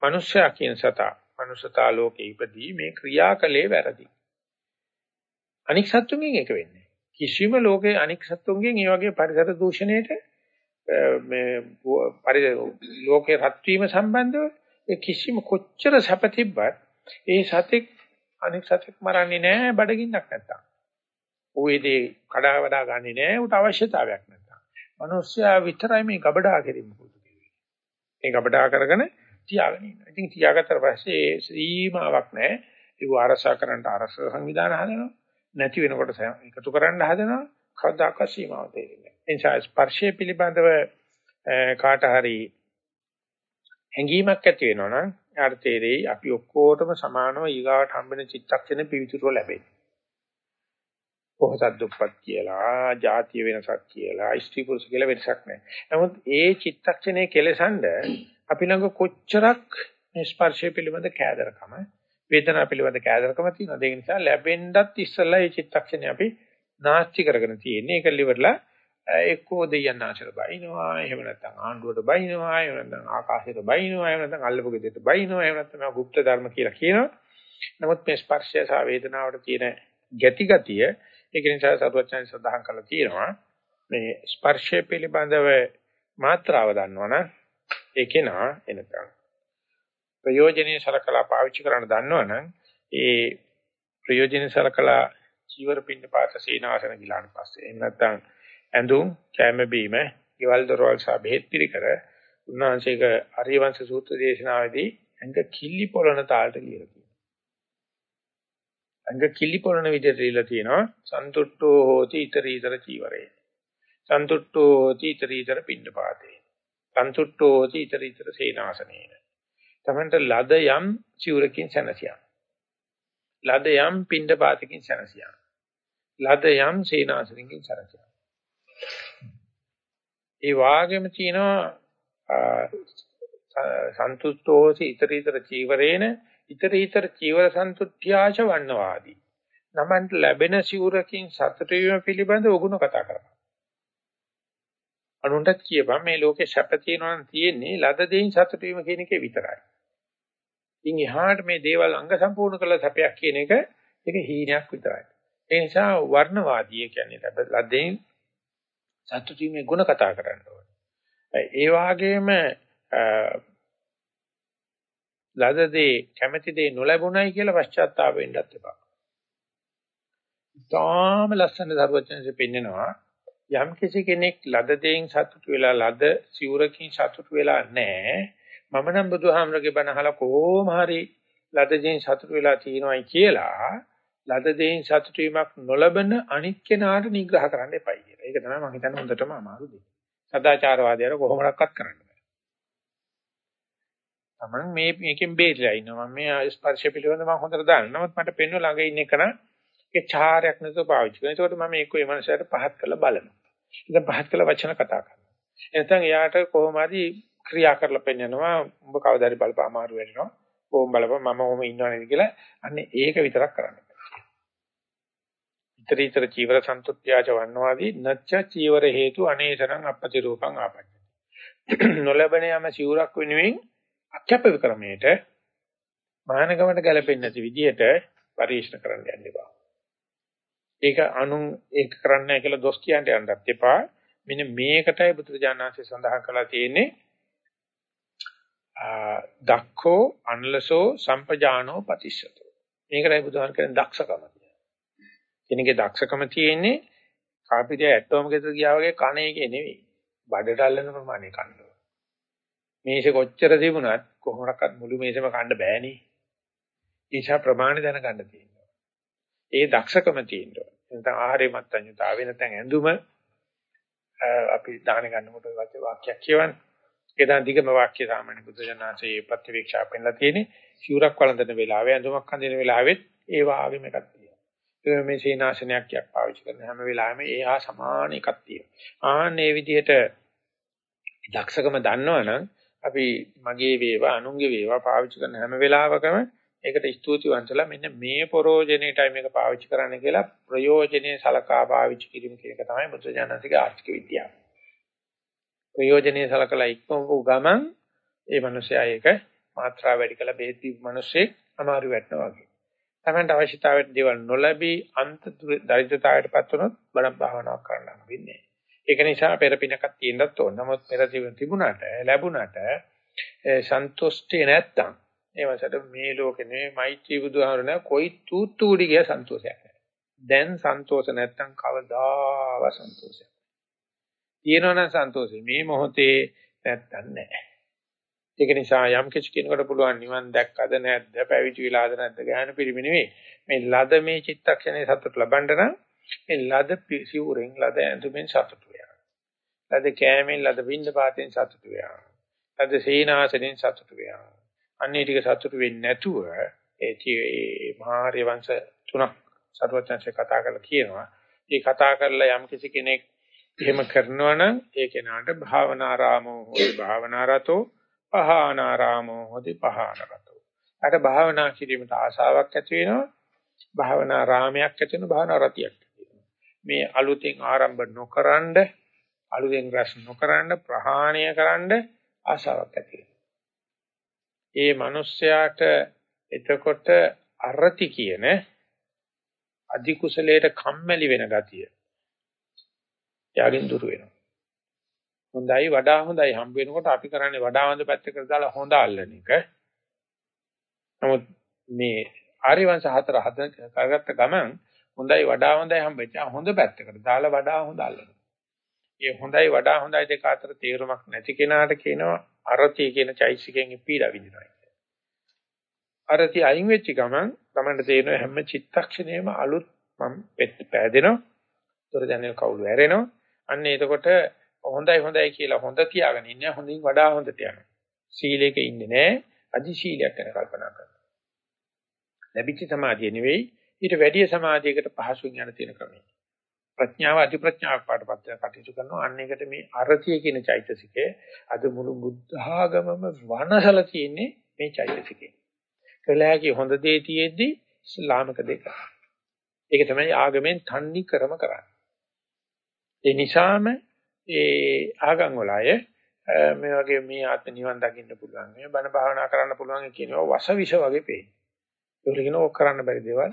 මනුෂ්‍යයා කියන සතා මනුෂ්‍යතා ලෝකේ ඉපදී මේ ක්‍රියාකලේ වැරදි. අනික් සත්තුන්ගෙන් ඒක වෙන්නේ. කිසිම ලෝකේ අනික් සත්තුන්ගෙන් මේ වගේ පරිසර දූෂණයට මේ ලෝකේ රත් වීම සම්බන්ධව කිසිම කොච්චර සැප තිබ්බත් ඒ සතෙක් අනික් සතෙක් මරන්නේ නැහැ බඩගින්නක් නැත්තම්. ඌ ඒ කඩා වඩා ගන්නේ නැහැ ඌට අවශ්‍යතාවයක් නැත්තම්. මිනිස්සයා විතරයි මේ ගබඩා කිරීම පුරුදු වෙන්නේ. මේ ගබඩා කරගෙන තියාගෙන ඉන්නවා. ඉතින් තියාගත්තට පස්සේ ඒ සීමාවක් නැහැ. ඒක ආරසා කරන්න අරස සංවිධාන හදනවා. නැති වෙනකොට එකතු කරන්න හදනවා. කවදාකවත් සීමාව තේරෙන්නේ නැහැ. ඒ නිසා ස්පර්ශය පිළිබඳව කාට හරි හැඟීමක් ඇති වෙනවා නම් යාට තේරෙයි අපි ඔක්කොටම සමානව ඊගාවට හම්බෙන චිත්තක්ෂණ පිවිතුරුව ලැබෙන්නේ. පොහසත් දුප්පත් කියලා, ಜಾතිය වෙනසක් කියලා, ස්ත්‍රී පුරුෂ කියලා වෙනසක් නැහැ. නමුත් ඒ චිත්තක්ෂණයේ කෙලසඳ අපි ළඟ කොච්චරක් මේ ස්පර්ශය පිළිබඳ කෑදරකම, වේදනාව පිළිබඳ කෑදරකම තියෙනවද? ඒ නිසා ලැබෙන්නත් ඉස්සෙල්ලා මේ චිත්තක්ෂණය අපි නාස්ති කරගෙන තියෙන්නේ. ඒක liverලා එක්කෝ දෙයයන් ආශ්‍ර බයිනවා, එහෙම නැත්නම් ආණ්ඩුවට බයිනවා, එහෙම නැත්නම් ආකාශයට බයිනවා, එහෙම නැත්නම් අල්ලපු ගෙදරට බයිනවා, එහෙම නැත්නම් ගුප්ත ධර්ම කියලා කියනවා. නමුත් මේ ස්පර්ශය සහ වේදනාවට තියෙන ගැති ගතිය ඒක නිසා සරුවචන සඳහන් කරලා තියෙනවා මේ ස්පර්ශය පිළිබඳව මාත්‍රාව දන්නවනම් ඒකේ නා එනකම් ප්‍රයෝජනෙයි සලකලා පාවිච්චි කරන්න දන්නවනම් ඒ ප්‍රයෝජනෙයි සලකලා චීවර පින්න පාත සීනාසන ගිලාන පස්සේ එහෙම නැත්නම් ඇඳුම් කැම බීම ගෙවල් දොරවල් සහ බෙහෙත් පිළිකර උන්වහන්සේක අරියවංශ සූත්‍ර දේශනාවේදී ඇඟ කිලි පොළන තාලට ලියලා අංග කිලි පොරණ විදිහට දීලා තියෙනවා. සන්තුට්ඨෝ හෝති ඊතරීතර චීවරේ සන්තුට්ඨෝ හෝති ඊතරීතර පින්නපාතේ සන්තුට්ඨෝ හෝති ඊතරීතර සේනාසනේන. තමන්ට ලද යම් චිවරකින් සැනසියම් ලද යම් පින්නපාතකින් සැනසියම් ලද යම් සේනාසනකින් සැනසියම් ඒ වාගෙම තියෙනවා සන්තුෂ්ඨෝ හෝති ඊතරීතර චීවරේන ඊතර ඊතර චීවර සන්තුට්ඨ්‍යාච වන්නවාදී. නමන්ට ලැබෙන සිවුරකින් සතුට වීම පිළිබඳ ඔගුණ කතා කරනවා. අනුන්ටත් කියපන් මේ ලෝකේ සැප තියෙනවා නම් තියෙන්නේ ලද දෙයින් සතුට වීම කියන එකේ විතරයි. ඉන් එහාට මේ දේවල් අංග සම්පූර්ණ කළ සැපයක් කියන එක ඒක හීනයක් විතරයි. ඒ නිසා වර්ණවාදී කියන්නේ ලදෙයින් සතුට වීමේ ಗುಣ කතා කරන්න ඕනේ. ඒ වගේම ලද දේ කැමැති දේ නොලැබුණයි කියලා පශ්චාත්තාප වෙන්නත් එපා. තාම ලස්සන දරුවචනසේ පෙන්නනවා යම් කිසි කෙනෙක් ලද දෙයින් සතුටු වෙලා ලද සිවුරකින් සතුටු වෙලා නැහැ. මම නම් බුදුහාමරගේ බණ අහලා කොහොම හරි ලද දෙයින් සතුට වෙලා තියෙනවායි කියලා ලද දෙයින් සතුට වීමක් නොලබන අනිත් කෙනාට නිග්‍රහ කරන්න එපයි කියලා. ඒක තමයි මම හිතන්නේ හොඳටම අමාරු දෙයක්. සදාචාරවාදයට කොහොමඩක්වත් කරන්න බෑ. Taman මේ මේකෙන් බේරිලා ඉන්නවා. මම මේ ස්පර්ශ පිළිබඳව මම හොඳට දන්නවා. නමුත් මට පෙන්ව ළඟ ඉන්න එක නම් ඒ චාරයක් නැතුව පාවිච්චි කරනවා. ඒකට මම ඒක ඒ මනසට පහත් කරලා බලනවා. ඉතින් පහත් කරලා වචන කතා කරනවා. එතෙන් එයාට කොහොම හරි ක්‍රියා කරලා පෙන්නනවා. උඹ කවදාද බලපා අමාරු වෙනවා. ඕම් බලපන් මම ඔහොම ඉන්නව නේද කියලා. අන්න ඒක විතරක් කරන්න. ඉතරීතර චීවර සන්තුත්‍යාච වන්නවාදී නච්ච චීවර හේතු අනේතරං අපති රූපං ආපජ්ජති. නොලබන යම සිවුරක් වෙනුවෙන් අක්‍යප වික්‍රමයට මානකමට ගැලපෙන්නේ නැති විදිහට පරිශන කරන්න යන්න එපා. ඒක අනුන් ඒක කරන්නේ නැහැ කියලා දොස් කියන්න යන්නත් එපා. මෙන්න මේකටයි බුදුරජාණන්සේ සඳහන් කළා තියෙන්නේ දක්ඛෝ අනලසෝ සම්පජානෝ පතිස්සතෝ. මේකයි බුදුහාම කියන්නේ දක්ෂකම. කෙනෙක්ගේ දක්ෂකම තියෙන්නේ කාපිරිය ඇටෝම ගෙදර ගියා වගේ කණ එකේ නෙවෙයි. බඩට අල්ලන ප්‍රමාණය කන්න. මේෂ කොච්චර තිබුණත් කොහොමරක්වත් මුළු මේෂෙම කන්න බෑනේ. ඊෂා ප්‍රමාණය දැනගන්න තියෙනවා. ඒ දක්ෂකම තියෙනවා. නැත්නම් ආහාරය මත්ඤ්‍යතාවය නැත්නම් ඇඳුම අපි දාන ගන්නකොට වාක්‍යයක් කියවන්නේ. ඒ දා දිගම වාක්‍ය සාමාන්‍ය බුදුජානනාංශයේ ප්‍රතිවීක්ෂා පෙන්නලා තියෙන්නේ. සිවුරක් වළඳන වෙලාවේ ඇඳුමක් අඳින වෙලාවෙත් ඒ වාගෙම එකක් තියෙනවා. මේ සීනාසනයක් යක් පාවිච්චි කරන හැම වෙලාවෙම ඒ හා සමාන එකක් තියෙනවා. ආන් මේ විදිහට දක්ෂකම දන්නවනම් අපි මගේ වේවා අනුන්ගේ වේවා පාවිච්චි කරන හැම වෙලාවකම ඒකට ස්තුතිවන්තලා මෙන්න මේ ප්‍රයෝජනෙටයි මේක පාවිච්චි කරන්න කියලා ප්‍රයෝජනේ සලකා පාවිච්චි කිරීම කියන එක තමයි බුදුජානසික ආර්ථික විද්‍යාව. ප්‍රයෝජනේ සලකලා ඉක්මවපු ගමන් ඒ මිනිසයා ඒක මාත්‍රා වැඩි කළ බෙහෙත් දීපු මිනිස්සෙක් අමාරු වැටෙනවා වගේ. තමන්ට අවශ්‍යතාවයට දේවල් නොලැබී අන්ත දරිද්‍රතාවයටපත් වුණොත් බණ භාවනාවක් කරන්න වෙන්නේ. ඒක නිසා පෙරපිනකක් තියෙන්නත් ඕන. නමුත් පෙර තිබුණාට ලැබුණාට සන්තුෂ්ටි නැත්තම් ඒ වසට මේ ලෝකේ නෙමෙයි මෛත්‍රී බුදුහාමර නෑ කොයි තූත්තු උඩි ගිය සන්තෝෂයක් නෑ. දැන් සන්තෝෂ නැත්තම් කවදාව සන්තෝෂයක්. තියෙනවනම් සන්තෝෂෙ මේ මොහොතේ නැත්තම් නෑ. ඒක නිසා යම් කිසි කෙනෙකුට පුළුවන් නිවන් දැක්කද නැද්ද පැවිදි වෙලාද නැද්ද ගහන පිළිමි නෙවෙයි. මේ ලද මේ චිත්තක්ෂණේ සතුට ලබන්න නම් මේ ලද සිවුරෙන් ලද ඇඳුමෙන් සතුට වෙනවා. ලද කෑමෙන් ලද බින්ද පාතෙන් සතුට වෙනවා. ලද සීනාසනෙන් සතුට වෙනවා. අන්නේ ටික සතුටු වෙන්නේ නැතුව ඒ ඒ මහාර්ය වංශ තුනක් සරුවචන්සේ කතා කරලා කියනවා. ඒ කතා කරලා යම් කිසි කෙනෙක් එහෙම කරනවා නම් ඒ කෙනාට භාවනාරාමෝ හොති භාවනාරතෝ පහානාරාමෝ හොති පහානරතෝ. අර භාවනා කිරීමට ආසාවක් ඇති වෙනවා. භාවනා රාමයක් ඇති වෙනවා භාවනා රතියක් මේ අලුතෙන් ආරම්භ නොකරනද අලුතෙන් රැස් නොකරනද ප්‍රහාණය කරන්න ආසාවක් ඇති වෙනවා. ඒ මිනිස්යාට එතකොට අරති කියන අධි කුසලයට කම්මැලි වෙන ගතිය. යාගෙන් දුර වෙනවා. හොඳයි වඩා හොඳයි හම්බ වෙනකොට අපි කරන්නේ වඩා හොඳ පැත්තකට දාලා හොඳ අල්ලන එක. නමුත් මේ ආර්යවංශ හතර හද කරගත්ත ගමන් හොඳයි වඩා හොඳයි හම්බෙච්ච හොඳ පැත්තකට දාලා වඩා හොඳ අල්ලනවා. ඒ හොඳයි වඩා හොඳයි දෙක අතර තේරුමක් නැති කෙනාට කියනවා අරතිය කියන චෛසිකෙන් පීඩා විඳිනවා කියලා. අරතිය අයින් වෙච්ච ගමන් තමයි තේරෙනවා හැම චිත්තක්ෂණයම අලුත් මම පෑදෙනවා. තොර දැනෙන කවුළු ඇරෙනවා. අන්න එතකොට හොඳයි හොඳයි කියලා හොඳ තියාගෙන ඉන්නේ හොඳින් වඩා හොඳට යනවා. සීලයක ඉන්නේ නැහැ. අදි සීලයක් ගැන කල්පනා කරනවා. ලැබිච්ච සමාධිය නෙවෙයි ඊට වැඩි සමාධියකට පහසුවෙන් යන තියෙන ක්‍රමය. ප්‍රඥාව අධි ප්‍රඥාවක් පාටපත් වෙන කටයුතු කරනවා. අන්න ඒකට මේ අරතිය කියන චෛතසිකය අද මුළු බුද්ධ ආගමම වනසල තියෙන්නේ මේ චෛතසිකේ. කළාගේ හොඳ දේ තියෙද්දි ලාමක දෙක. ඒක තමයි ආගමෙන් තන්නි ක්‍රම කරන්නේ. ඒ නිසාම ඒ ආගම් වල අය මේ වගේ මේ ආත්ම නිවන් දකින්න පුළුවන්. මේ බණ භාවනා කරන්න පුළුවන් කියනවා වසවිෂ වගේ පේන. ඒක කියනවා ඔක් කරන්න බැරි දේවල්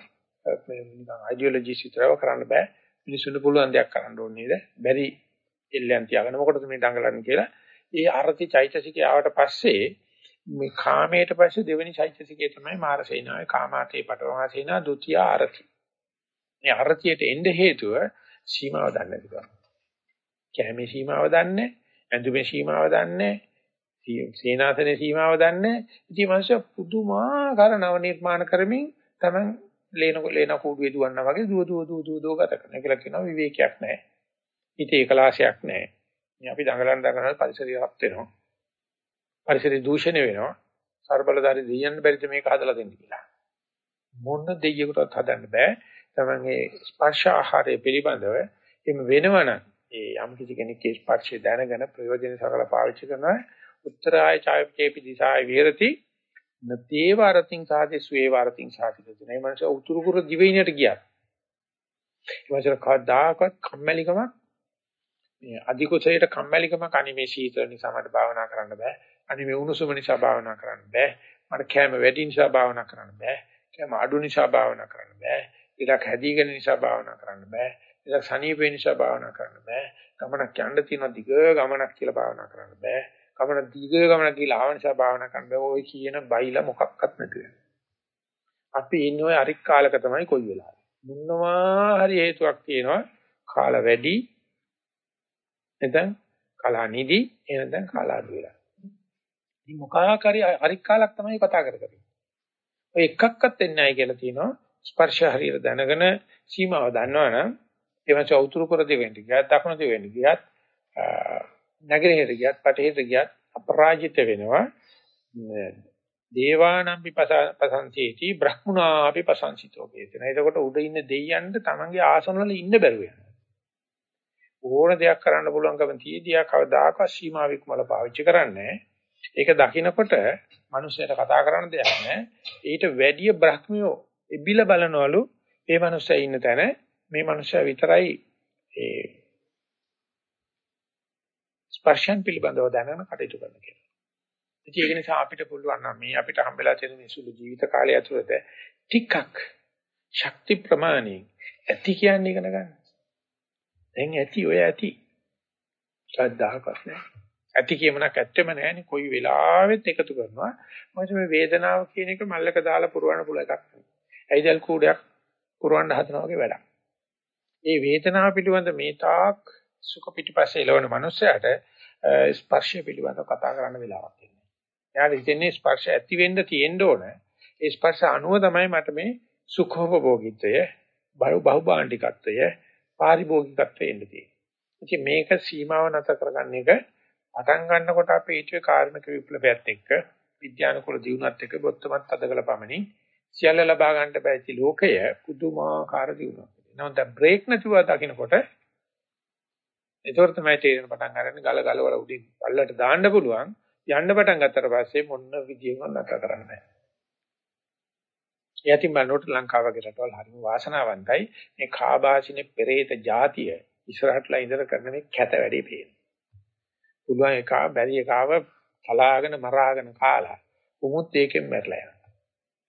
මේ නිකන් අයිඩියොලොජිස් විතරව කරන්න බෑ. මිනිසුන්ට පුළුවන් දෙයක් කරන්න ඕනේ නේද? බැරි එල්ලයන් තියාගෙන මොකටද මේ දඟලන්නේ කියලා. ඒ අරති චෛතසිකය ආවට පස්සේ මේ කාමයට පස්සේ දෙවෙනි චෛතසිකය තමයි මාරසේනාවේ කාමාතේ පටවමාසේනා ဒ ුතිය ආරති. මේ අරතියට එන්න හේතුව සීමාව දන්නේ නැතිකම. කැමේ සීමාව දන්නේ, ඇඳුමේ සීමාව දන්නේ, සීනාසනේ සීමාව දන්නේ. ඉතින් මනුෂ්‍ය පුදුමාකාර නව නිර්මාණ කරමින් තමයි ලේන ලේන කූඩුවේ දුවන්නා වගේ දුව දුව දුව දුව දුව ගත කරන. ඒකලා කියනවා විවේකයක් නැහැ. හිතේ ඒකලාශයක් නැහැ. මේ අපි දඟලන දඟලන පරිසරය රත් වෙනවා. පරිසරය දූෂණය වෙනවා. ਸਰබලධාරී දෙයියන් බැරිද මේක හදලා දෙන්න කියලා. මොන දෙයියෙකුටවත් හදන්න බෑ. තමන්ගේ ස්පර්ශ ආහාරය පිළිබඳව එimhe වෙනවනම් ඒ යම් කිසි කෙනෙක්ගේ ස්පර්ශය දැනගෙන ප්‍රයෝජන සකල පාවිච්චි කරනවා. උත්තරාය ඡායපේපි දිසාය විහෙරති. නතේ වරතින් සාදේ සුවේ වරතින් සාතිකද නේ මනස උතුරු කුර දිවයිනට ගියා. ඒ වගේ කවදාකවත් කම්මැලිකමක් මේ අධිකුසයට කම්මැලිකමක් අනිමේ සීතල නිසා මට භාවනා කරන්න බෑ. අනිමේ උණුසුම නිසා භාවනා කරන්න බෑ. මට කැම වැඩි නිසා භාවනා කරන්න බෑ. කැම අඩු නිසා භාවනා කරන්න බෑ. ඉලක්ක හැදීගෙන නිසා භාවනා කරන්න බෑ. ඉලක්ක සනීපේ නිසා භාවනා කරන්න බෑ ගමනක් යන්න තියෙන දිග ගමනක් කියලා භාවනා කරන්න බෑ ගමන දීර්ඝ ගමන කියලා ආව නිසා භාවනා කරන්න බෑ. ඔය කියන බයිලා මොකක්වත් නැති වෙනවා. අපි ඉන්නේ ඔය අරික් කාලක තමයි කොයි වෙලාවෙ. මොනවා හරි හේතුවක් තියෙනවා. කාල වැඩි. නැත්නම් කලා නිදි එහෙනම් කාලා අඩු වෙලා. ඉතින් මොකක් හරි අරික් කාලක් තමයි කතා කරගන්නේ. ඔය එකක්වත් වෙන්නේ නැහැ කියලා තියෙනවා. ස්පර්ශ හරියට දැනගෙන සීමාව දන්නවනම් එවන්ස උතුරු කර දෙවෙන්න ගියත් දකුණු දෙවෙන්න ගියත් නැගෙනහිර ගියත් පටහිර ගියත් අපරාජිත වෙනවා දේවානම් විපසංසීති බ්‍රහ්මුණා අපි පසංසිතෝ කියනවා. එතකොට උඩ ඉන්න දෙයියන්ට තමන්ගේ ආසන වල ඉන්න බැරුව යනවා. ඕන දෙයක් කරන්න පුළුවන්කම තියදී කවදාකවත් සීමාවෙක් මල පාවිච්චි කරන්නේ ඒක දකිනකොට මිනිස්සුන්ට කතා කරන්න දෙයක් නැහැ. ඊට වැඩිය බ්‍රහ්මියෝ එබිල බලනවලු මේ මිනිස්සයා ඉන්න තැන මේ මිනිස්සයා විතරයි ඒ ස්පර්ශයන් පිළිබඳව දැනගෙන කටයුතු කරන කෙනා. ඉතින් ඒක නිසා අපිට පුළුවන් නම් මේ අපිට හම්බෙලා තියෙන මේ සුළු ජීවිත කාලය ඇතුළත ටිකක් ශක්ති ප්‍රමාණي ඇති කියන්නේ ඉගෙන ගන්න. දැන් ඇති ඔය ඇති. ශ්‍රද්ධාවක්වත් නැහැ. ඇති කියමනක් ඇත්තෙම නැහැනේ කොයි වෙලාවෙත් එකතු කරනවා. මොකද මේ වේදනාව කියන එක මල්ලක දාලා පුරවන්න පුළුවන් එකක් නෙවෙයි. ඇයිදල් කූඩයක් පුරවන්න හදනවා වගේ වැඩක්. ඒ වේදනාව පිළිබඳ මේ තාක් සුඛ පිටිපස්සේ එළවන මනුස්සයාට ස්පර්ශය පිළිබඳව කතා කරන්න වෙලාවක් එන්නේ. එයාට හිතෙන්නේ ස්පර්ශ ඇති වෙන්න තියෙන්න ඕන. ඒ ස්පර්ශ අනුව තමයි මට මේ සුඛෝපභෝගීත්වය, බහුභාණ්ඩිකත්වය, පාරිභෝගිකත්වය එන්න තියෙන්නේ. ඉතින් මේක සීමාව නැත කරගන්න එක පටන් ගන්නකොට අපේ ඊටේ කාර්මික විප්ලවයත් එක්ක විද්‍යානුකූල දියුණුවත් එක්ක බොත්තමත් අදකල පමණින් සියල්ල ලබා ගන්නට බැරි ලෝකය පුදුමාකාර දියුණුවක්. නමුත් දැන් බ්‍රේක් නැතුව දකින්නකොට ඒතකොට තමයි තේරෙන පටන් ගන්න ගල ගල වල උඩින් පල්ලට දාන්න පුළුවන් යන්න පටන් ගත්තට පස්සේ මොන විදියෙන්වත් නැතර කරන්න බෑ. යතිම් බලනකොට ලංකාව වගේ රටවල් හරිම වාසනාවන්තයි මේ කාබාසිනේ පෙරේත જાතිය ඉස්සරහටලා ඉඳලා කරන මේ කැත වැඩේ පේන. පුළුවන් එක බැරි එකව තලාගෙන මරාගෙන කාලා උමුත් ඒකෙන් මැරලා යනවා.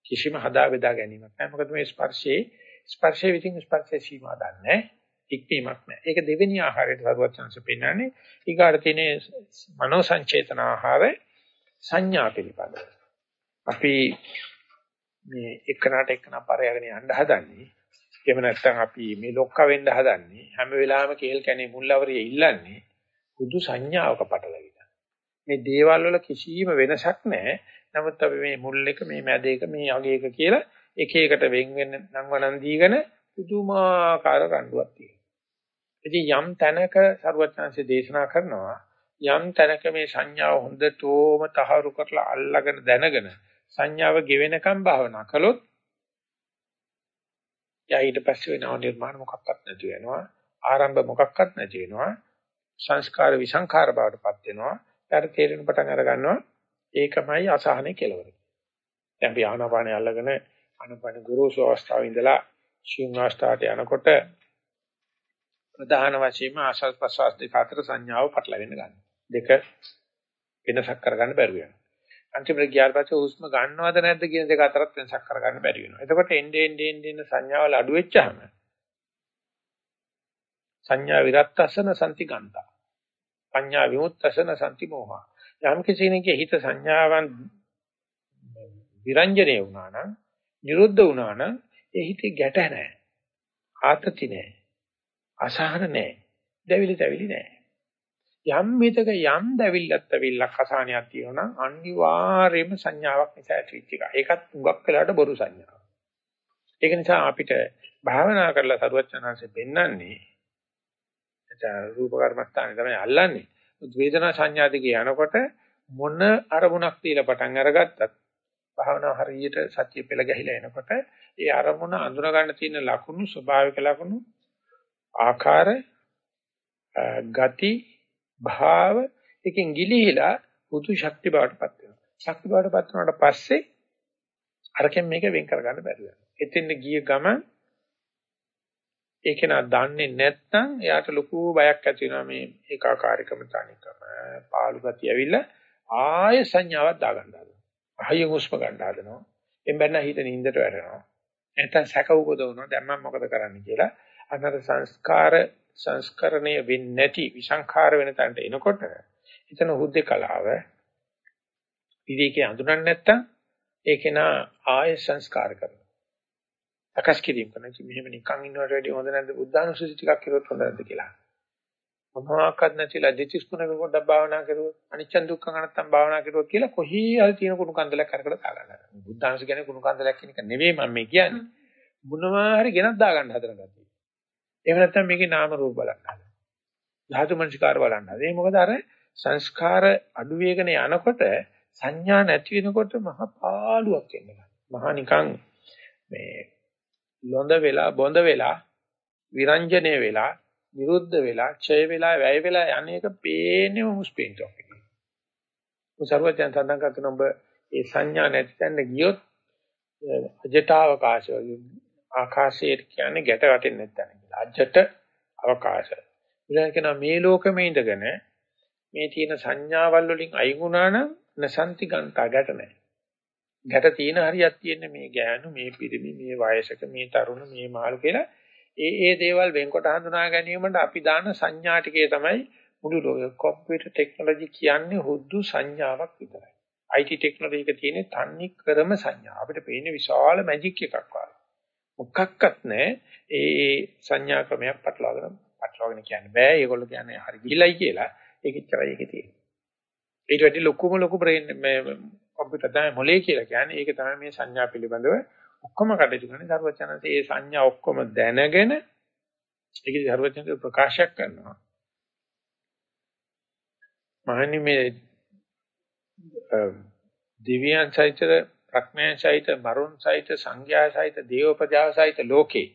කිසිම හදා බෙදා ගැනීමක් නැහැ. මොකද මේ ස්පර්ශයේ ස්පර්ශයේ විසින් ස්පර්ශයේ සීමා දන්නේ නැහැ. ඉක්මීමක් නැහැ. ඒක දෙවෙනි ආහාරයට සරුවත් chance පෙන්නන්නේ ඊගාට තියෙන මනෝ සංචේතන ආහාර සංඥා පිළිබඳව. අපි මේ එකනට එකන පරයගෙන යන්න හදන්නේ. එහෙම නැත්නම් අපි මේ ලොක්ක වෙන්න හදන්නේ. හැම වෙලාවෙම කේල් කැනේ මුල්වරිය ඉල්ලන්නේ බුදු සංඥාවක පටලවිලා. මේ දේවල් වල කිසිම වෙනසක් නැහැ. නමුත් අපි මේ මුල් එක මේ මැද එක මේ අග එක කියලා එක එකට වෙන් වෙන නම් වණන් දීගෙන පුදුමාකාර රණ්ඩුවක් තියෙනවා. ඉතින් යම් තැනක සරුවචාන්සේ දේශනා කරනවා යම් තැනක මේ සංඥාව හොඳටම තහවුරු කරලා අල්ලාගෙන දැනගෙන සංඥාව ගෙවෙනකම් භාවනා කළොත් යා ඊට පස්සේ වෙනව නිර්මාණ මොකක්වත් නැති වෙනවා ආරම්භ මොකක්වත් නැති වෙනවා සංස්කාර විසංඛාර බවටපත් වෙනවා ඊට තේරෙන පටන් අර ගන්නවා ඒකමයි අසහනේ කෙලවර දැන් අපි ආනාපානය අල්ලගෙන ආනාපාන ගුරුසු අවස්ථාවේ ඉඳලා ශීන් අවස්ථාවට යනකොට ප්‍රධාන වශයෙන්ම ආශස් ප්‍රසවාස දෙක අතර සංඥාව පටලවෙන්න ගන්න. දෙක වෙනසක් කරගන්න බැරුව යනවා. අන්තිමට ගියාට පස්සේ හුස්ම ගන්නවද නැද්ද කියන දෙක අතරත් වෙනසක් කරගන්න බැරි වෙනවා. එතකොට එන්නේ එන්නේ එන්නේ සංඥාවල අඩු වෙච්චාම සංඥා විරත්තසන සම්තිගන්තා. පඤ්ඤා විමුක්තසන සම්ති මොහා. යම් කිසි කෙනෙකුගේ හිත සංඥාවන් විරංජනේ වුණා නම්, නිරුද්ධ වුණා නම් ඒ හිතේ ගැට නැහැ. ආතති නැහැ. අසහන නැහැ. දැවිලි දැවිලි නැහැ. යම් මිතක යම් දැවිල්ලක් තවිල්ලක් අසහනයක් තියෙනවා නම් අනිවාර්යයෙන්ම සංඥාවක් නිසා ඇතිවෙච්ච එක. ඒකත් හුඟක් වෙලාට බොරු සංඥාවක්. ඒක නිසා අපිට භාවනා කරලා සරුවචනanse පෙන්වන්නේ එතන රූප කර්මස්ථානේ තමයි අල්ලන්නේ. වේදනා සංඥා දිගේ යනකොට මොන අරමුණක් තියලා පටන් අරගත්තත් භාවනා හරියට සත්‍ය පෙළ ගැහිලා එනකොට ඒ අරමුණ අඳුන ගන්න තියෙන ලකුණු ස්වභාවික ලකුණු ආකාර ගති භාව එකෙන් ගිලිහිලා පුදු ශක්ති බවටපත් වෙනවා. ශක්ති බවටපත් වුණාට පස්සේ අරකින් මේක වෙන් කරගන්න බැරි වෙනවා. එතෙන් ගිය ගමන් ඒක නා දන්නේ නැත්නම් එයාට ලොකු බයක් ඇති වෙනවා මේ ඒකාකාරීකම තනිකම පාළු ගතිය ඇවිල්ලා ආය සංඥාවක් දාගන්න හදනවා. ආයෙ හුස්ම ගන්න හදනවා. එම්බැන්න හිත නින්දට වැටෙනවා. නැත්නම් සැක උපදවනවා. දැන් මම මොකද කරන්න කියලා අනර සංස්කාර සංස්කරණය වෙන්නේ නැති විසංඛාර වෙන තැනට එනකොට එතන හුද්දේ කලාව විවේකේ අඳුරන්නේ නැත්තම් ඒක නා ආය සංස්කාර කරනවා. අකස් කිරීම කරනවා. මෙහෙම නිකන් ඉන්නවට වැඩිය හොඳ නැද්ද බුද්ධානුස්සති ටිකක් කරොත් හොඳ නැද්ද කියලා. මොනවාක්වත් නැතිලා දෙතිස් කුණක පොඩ්ඩක් භාවනා කරුවොත් අනිච්ච දුක්ඛ අනත්තම් භාවනා කරුවොත් කියලා කොහේ හරි තියෙන කුණු කන්දලක් කරකට දාගන්න. බුද්ධාංශ කියන්නේ කුණු කන්දලක් කියන එක නෙවෙයි මම මේ කියන්නේ. මොනවා හරි ගෙනත් දාගන්න හදන ගැතියි. එහෙම නැත්නම් මේකේ නාම රූප බලන්න හදන. ධාතු මනසිකාර බලන්න හදන. ඒ මොකද අර සංස්කාර අඩු වේගන යනකොට සංඥා නැති වෙනකොට මහ පාළුවක් එනවා. මහා නිකන් මේ ලොඳ වෙලා බොඳ වෙලා විරංජනේ වෙලා නිරුද්ධ වෙලා, ඡය වෙලා, වැය වෙලා යන්නේක පේන්නේම මුස්පේන්තුවක් එක. උසර්වයන් සඳහන් කරන ඔබ ඒ සංඥා නැති තැන ගියොත් අජටාවකාශය ආකාශයේ කියන්නේ ගැට වැටෙන්නේ නැත්නම් කියලා. අජට අවකාශය. ඊළඟ කෙනා මේ ලෝකෙම ඉඳගෙන මේ තියෙන සංඥාවල් වලින් අයින් වුණා නම් නසන්ති ගන්තා ගැට නැහැ. ගැට තියෙන හරියක් තියෙන්නේ මේ ගෑනු, මේ පිරිමි, මේ වයසක, මේ තරුණ, මේ මාළු කියලා ඒ ඒ දේවල් වෙන්කොට හඳුනා ගැනීමට අපි දාන සංඥා ටිකේ තමයි මුළු ලෝකෙ කම්පියුටර් ටෙක්නොලොජි කියන්නේ හුදු සංඥාවක් විතරයි. IT ටෙක්නොලොජි එක තියෙන්නේ තන්නේ ක්‍රම සංඥා. අපිට පේන්නේ විශාල මැජික් එකක් වගේ. මොකක්වත් නැහැ. ඒ සංඥා ක්‍රමයක් පටලවාගෙන පටලවාගෙන කියන්න බෑ. ඒගොල්ලෝ කියන්නේ හරි ගිහිලයි කියලා. ඒක ඉච්චරයි ඒකේ තියෙන්නේ. ඊට වැඩි ලොකුම ලොකු බ්‍රේන් මේ කම්පියුටර් තමයි මොලේ කියලා කියන්නේ. ඒක තමයි මේ සංඥා පිළිබඳව ඔක්කොම කටයුතු කරන්නේ සර්වචනන්සේ ඒ සංඥා ඔක්කොම දැනගෙන ඒකේ සර්වචනන්සේ ප්‍රකාශයක් කරනවා. මහනි මේ දිව්‍යයන් සහිත ප්‍රඥායන් සහිත මරුන් සහිත සංඥා සහිත දේවපජාව සහිත ලෝකේ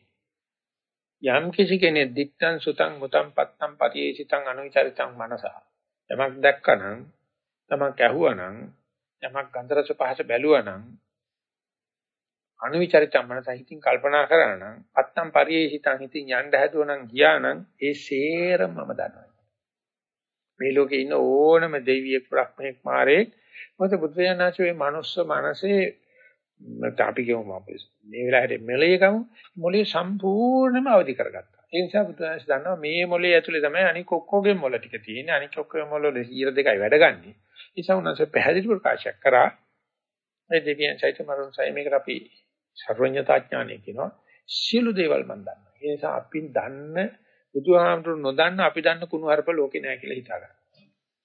යම් කිසි කෙනෙක් දිත්තං සුතං මුතං පත්තං පරියේසිතං අනුචරිතං මනසා යමක් දැක්කනම් යමක් ඇහුවනම් යමක් ගන්ධ රස පහස බැලුවනම් අනුවිචරිතම් මනස හිතින් කල්පනා කරා නම් අත්තම් පරියේහිතං හිතින් යන්න හැදුවනම් ගියා නම් ඒ සේරම මම දන්නවා. මේ ලෝකේ ඉන්න ඕනම දෙවියෙක් බ්‍රහ්මෙක් මාරේක් මොකද බුදුරජාණන්සේ මේ මනුස්ස මනසේ අපි කියමු අපි මේ වෙලාවේ මෙලේ ගමු මොලේ සම්පූර්ණයෙන්ම අවදි කරගත්තා. ඒ නිසා බුදුරජාණන්සේ දන්නවා මේ මොලේ ඇතුලේ තමයි අනික ඔක්කොගේ මොල ටික තියෙන්නේ. අනික ඔක්කොගේ මොල වල 102යි වැඩගන්නේ. ඒ නිසා උන්වහන්සේ පැහැදිලි ප්‍රකාශයක් කරා මේ දෙවියන් සහිත මරුන් සහිත මේකට අපි සර්වඥතා ඥානය කියනවා සියලු දේවල් මම දන්නවා. ඒ නිසා අපි දන්න බුදුහාමුදුරු නොදන්න අපි දන්න කුණු හරප ලෝකේ නැහැ කියලා හිතා ගන්න.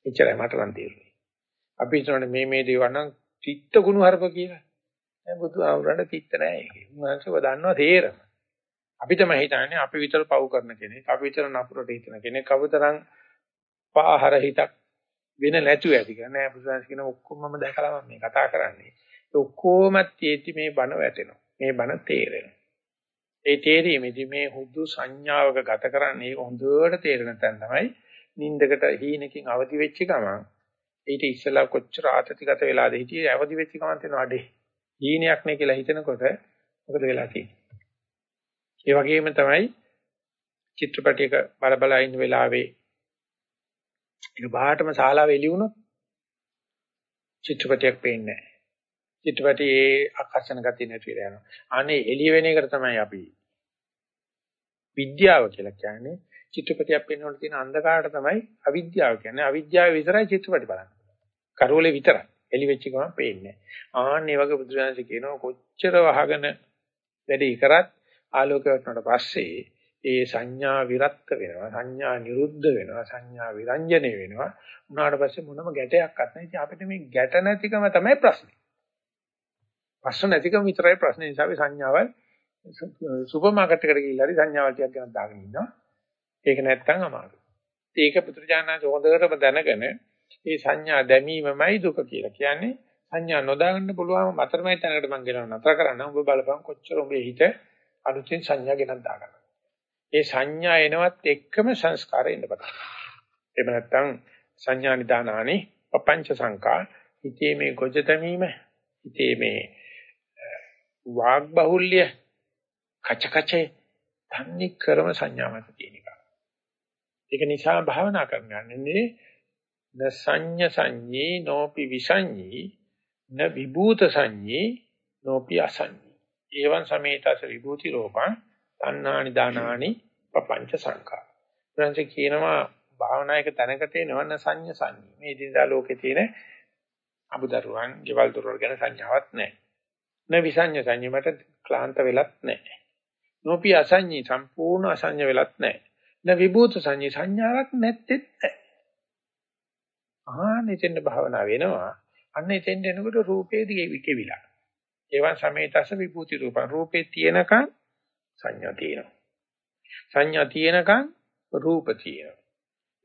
එච්චරයි මට නම් තේරුනේ. අපි හිතන්නේ මේ මේ දේවල් නම් චිත්ත කුණු හරප කියලා. දැන් බුදුහාමුදුරන්ට චිත්ත නැහැ ඒකේ. උන්වහන්සේව දන්නවා තේරම. අපි තමයි හිතන්නේ අපි විතර පව් කරන කෙනෙක්, අපි විතර නපුරට හිතන කෙනෙක්, කවුතරම් පාහර හිතක් වෙන නැතුව ඇති කියලා. නෑ බුදුහාමුදුරන් කියන ඔක්කොම මම දැකලා මම මේ කතා කරන්නේ. ඒ ඔක්කොමත් තියෙති මේ බණ වැටෙනවා. මේ බණ තේරෙනවා. ඒ තේරීමේදී මේ හුදු සංඥාවක ගත කරන්නේ ඒක හොඳට තේරෙන තැන තමයි නින්දකට හීනකින් අවදි වෙච්ච ගමන්. ඊට ඉස්සලා කොච්චර ආතතිගත වෙලාද හිටියේ අවදි වෙච්ච ගමන් තේනවා අඩේ. හීනයක් නේ කියලා හිතනකොට මොකද වෙලා තියෙන්නේ? ඒ වගේම තමයි චිත්‍රපටයක බල බල ඉන්න වෙලාවේ ඒක බාහටම ශාලාවේ එළි වුණොත් චිත්‍රපටයක් පේන්නේ නැහැ. චිත්‍රපටයේ ආකර්ෂණ ගතිය නැති වෙලා යනවා. අනේ එළිය වෙන එකට තමයි අපි විද්‍යාව කියලා කියන්නේ. චිත්‍රපටයක් පෙන්වන්න තියෙන අන්ධකාරයට තමයි අවිද්‍යාව කියන්නේ. අවිද්‍යාව විතරයි චිත්‍රපටි බලන්නේ. කරවලේ විතරයි. එළි වෙච්ච ගමන් පේන්නේ නැහැ. ආන්නේ වගේ බුදුරජාණන් කියනවා කොච්චර වහගෙන වැඩි කරත් ආලෝකය වටනට පස්සේ ඒ සංඥා විරත්ත වෙනවා සංඥා නිරුද්ධ වෙනවා සංඥා විරංජනේ වෙනවා උනාට පස්සේ මොනම ගැටයක් අත් නැහැ අපිට මේ ගැට නැතිකම තමයි ප්‍රශ්නේ ප්‍රශ්න නැතිකම විතරයි ප්‍රශ්නේ නිසා අපි සංඥාවල් සුපර් මාකට් එකට ගිහිල්ලා හරි සංඥාවල් ටිකක් ගන්න දාගෙන ඉන්නවා. ඒක නැත්තම් අමාරුයි. ඒක පුත්‍රජානනාච හොඳටම දැනගෙන මේ සංඥා දැමීමමයි දුක කියලා කියන්නේ සංඥා නොදාගන්න පුළුවන් මතරමයි තැනකට මං ගෙනව නතර කරන්න. උඹ බලපන් කොච්චර උඹේ හිත අලුතෙන් සංඥා ගෙනත් දාගන්න. ඒ සංඥා එනවත් එක්කම සංස්කාර එන්න පටන් ගන්නවා. එහෙම නැත්නම් සංඥා නිදානානි පపంచ සංකා හිතේ මේ ගොජ දැමීම හිතේ මේ වාග් බහුල්‍ය කච කචේ තන්නේ කරම සංඥා මත තියෙන එක. ඒක නිසා භාවනා කරන්නේ න සංඤ සංඤී නෝපි විසංඤී න විභූත සංඤී නෝපි අසංඤී. ඒවං සමේතස විභූති රෝපං තණ්හානි දානානි පపంచ සංඛා. ඊට කියනවා භාවනායක තැනකට එනවන්න සංඤ සංඤී. මේ දිනදා ලෝකේ තියෙන අමුදරුවන්, ගෙවල් දොරවල් ගැන සංඥාවක් නැහැ. න විසඤ්ඤ සංඤී මට ක්ලාන්ත වෙලත් නැහැ. නොපි අසඤ්ඤී සම්පූර්ණ අසඤ්ඤ වෙලත් නැහැ. න විභූත සංඤී සංඥාවක් නැත්තේත් නැහැ. ආ නිතෙන් භාවනා වෙනවා. අන්න එතෙන් එනකොට රූපේ දිගේ කෙවිලා. ඒවන් සමේතස විභූති රූපං රූපේ තියෙනකන් සංඥා තියෙනවා. සංඥා තියෙනකන් රූප තියෙනවා.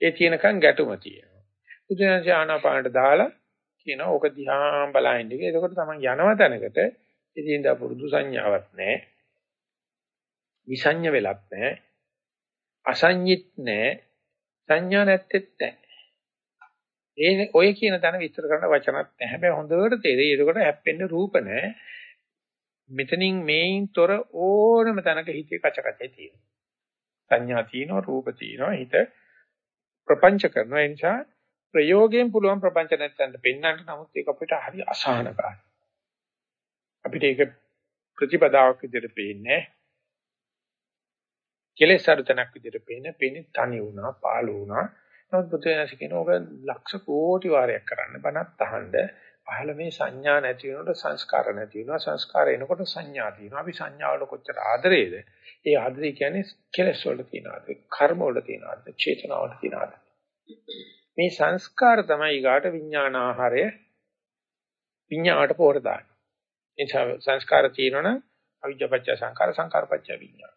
ඒ තියෙනකන් ගැටුම තියෙනවා. බුදුන්සේ ආනාපානට දාලා කියන ඕක දිහා බලහින්ද කියලා. එතකොට තමයි යනව තැනකට ඉතින්දා පුරුදු සංඥාවක් නැහැ. විසඤ්ඤ වෙලක් නැහැ. අසඤ්ඤිත් නැහැ. සංඥා නැත්තේත් නැහැ. ඒ ඔය කියන තැන විස්තර කරන්න වචනක් නැහැ. හැබැයි හොඳට තේරෙයි. එතකොට හැප්පෙන්න රූප නැහැ. මෙතනින් මේන් තොර ඕනම තැනක හිතේ කච කචේ තියෙනවා. සංඥා තියෙනවා රූප තියෙනවා හිත ප්‍රපංච කරනවා ඒ නිසා ප්‍රයෝගයෙන් පුළුවන් ප්‍රපංච නැත්තන්ට පෙන්වන්න නමුත් ඒක අපිට හරි අසහනකාරයි අපිට ඒක ප්‍රතිපදාවක් විදිහට පේන්නේ කෙලෙස් අරුතනක් විදිහට පේන්නේ පේන්නේ තනි වුණා පාළු වුණා. නමුත් බුදුරජාණන් කියන ඕක ලක්ෂ කෝටි වාරයක් කරන්න බණත් අහන්න. පහළ මේ සංඥා නැති වෙනකොට සංස්කාර නැති වෙනවා. සංස්කාර එනකොට සංඥා තියෙනවා. අපි සංඥාවල කොච්චර ආදරේද? ඒ ආදරේ කියන්නේ කෙලස් වල තියෙන ආදරේ කර්ම වල තියෙන ආදරේ චේතනා වල තියෙන ආදරේ. මේ සංස්කාර තමයි ඊගාට විඥානාහාරය විඥාට පොර දාන්නේ. ඒ සංස්කාර තියෙනවනම් අවිජ්ජාපච්ච සංකාර සංකාරපච්ච විඥාන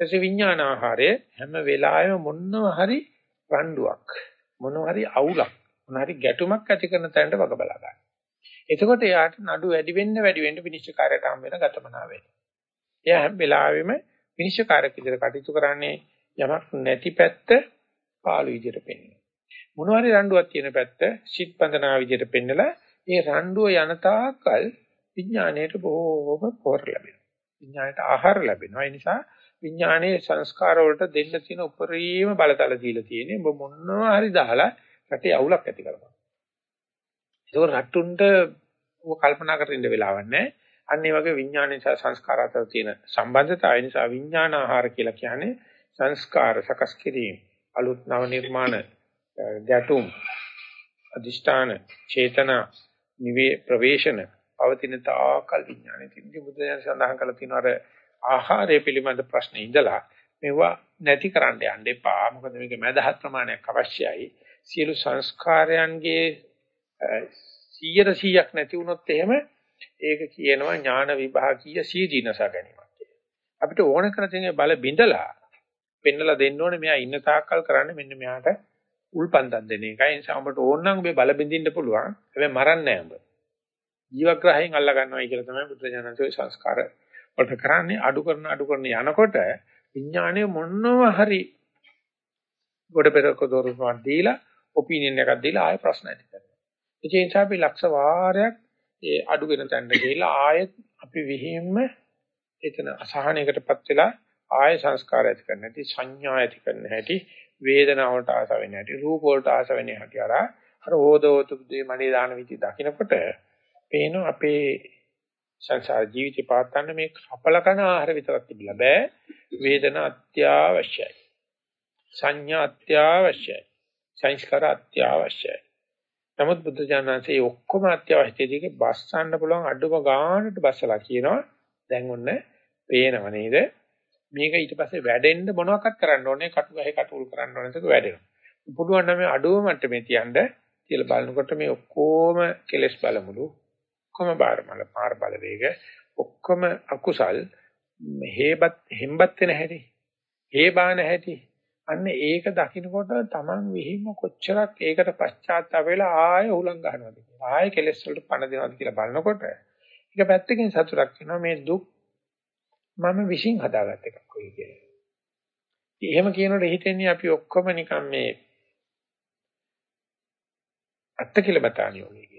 එසේ විඥානාහාරය හැම වෙලාවෙම මොනව හරි රණ්ඩුවක් මොනව හරි අවුලක් මොන හරි ගැටුමක් ඇති කරන තැනට වග බලා ගන්න එතකොට එයාට නඩු වැඩි වෙන්න වැඩි වෙන්න විනිශ්චයකාරයට හම් වෙන ගතමනා වෙනවා. එයා හැම වෙලාවෙම විනිශ්චයකාරක විදිහට කටයුතු කරන්නේ යමක් නැති පැත්ත පාළු විදිහට පෙන්වනවා. මොනවාරි රණ්ඩුවක් තියෙන පැත්ත සිත් බඳනා විදිහට පෙන්නලා ඒ රණ්ඩුව යන තාක්කල් විඥාණයට බොහෝම පොර ලැබෙනවා. විඥාණයට ආහාර ලැබෙනවා. ඒ නිසා විඥානයේ සංස්කාර වලට දෙන්න තියෙන උපරිම බලතල දීලා තියෙන්නේ ඔබ මොනවා හරි දාලා රටේ අවුලක් ඇති කරනවා. ඒක රට්ටුන්ට ඔය කල්පනා කරගෙන ඉන්න වෙලාවක් නැහැ. අන්න ඒ වගේ විඥාන නිසා සංස්කාර අතර තියෙන සම්බන්ධතාවය නිසා විඥාන ආහාර කියලා කියන්නේ සංස්කාර සකස් කිරීම අලුත් නව නිර්මාණ ගැටුම් අදිෂ්ඨාන චේතනා නිවේ ප්‍රවේශන පවතින තාකල් විඥානේ තින්දි බුදුදහම සඳහන් කරලා තියෙනවා අර ආහාරය පිළිබඳ ප්‍රශ්නේ ඉඳලා මේවා නැති කරන්න යන්න එපා මොකද මේක මදහත් ප්‍රමාණයක් අවශ්‍යයි සියලු සංස්කාරයන්ගේ 100 100ක් නැති වුණොත් එහෙම ඒක කියනවා ඥාන විභාගීය සීදීනස ගැනීමක් කියලා. අපිට ඕන කරන තේ බල බිඳලා පෙන්නලා දෙන්න ඕනේ මෙයා ඉන්න තාක්කල් කරන්නේ මෙන්න මෙයාට උල්පන්දම් දෙන එකයි. ඒ නිසා ඔබට ඕන නම් ඔබේ බල බින්දින්න පුළුවන්. හැබැයි මරන්නේ නැහැ ඔබ. ජීවග්‍රහයෙන් අල්ල ගන්නවයි කියලා තමයි බුද්ධ ඥානසේ සංස්කාර වලට කරන්නේ අඩු කරන අඩු කරන යනකොට විඥානයේ මොනව හරි ගොඩ පෙරක දොරුවක් දීලා ඔපිනියන් එකක් දීලා ආයෙ ප්‍රශ්න ඇති කරනවා. ඒ නිසා අපි ලක්ෂ වාරයක් ඒ අඩු වෙන තැනට ගිහිලා ආයෙත් අපි විහිම්ම එතන අසහනයකටපත් වෙලා ආය සංස්කාර ඇති කරන්න ඇති සංඥා ඇති කරන්න ඇති වේදනාවට ආස වෙන්න ඇති රූප වලට ආස වෙන්න ඇති අර අර ඕදෝතු දේ මණේ දාන විදි දකින්නකොට පේන අපේ සංසාර ජීවිතේ පාත්තන්න මේ කපල කන ආහාර විතරක් තිබිලා බෑ. වේදනා අත්‍යවශ්‍යයි. සංඥා අත්‍යවශ්‍යයි. සංස්කාර අත්‍යවශ්‍යයි. නමුත් බුද්ධ ඥානanse ඔක්කොම අත්‍යවශ්‍ය දෙයක බස්සන්න පුළුවන් අඩුම ගානට බස්සලා කියනවා. දැන් ඔන්න පේනව නේද? මේක ඊට පස්සේ වැඩෙන්න මොනවක්වත් කරන්න ඕනේ. කටු ගහේ කටුල් කරන්න ඕනේ නැතක වැඩෙනවා. පුළුවන් නම් මේ අඩුව මට්ටමේ තියන්න. කියලා බලනකොට මේ ඔක්කොම කෙලස් බලමුළු ඔක්කොම බාරමල පාර බල වේග ඔක්කොම අකුසල් හේබත් හෙම්බත් වෙන හැටි හේබාන හැටි අන්න ඒක දකින්නකොට Taman විහිම කොච්චරක් ඒකට පශ්චාත්තාප වෙලා ආය උලං ගන්නවද කියලා ආය කෙලස් වලට පණ දෙනවද කියලා බලනකොට ඒක පැත්තකින් සතුටක් වෙනවා මේ දුක් මම විශ්ින් හදාගත්ත එකක් කොයි කියලා. එහෙම කියනකොට හිතෙන්නේ අපි ඔක්කොම නිකන් මේ අත්ති කියලා බතානියෝ කියලා.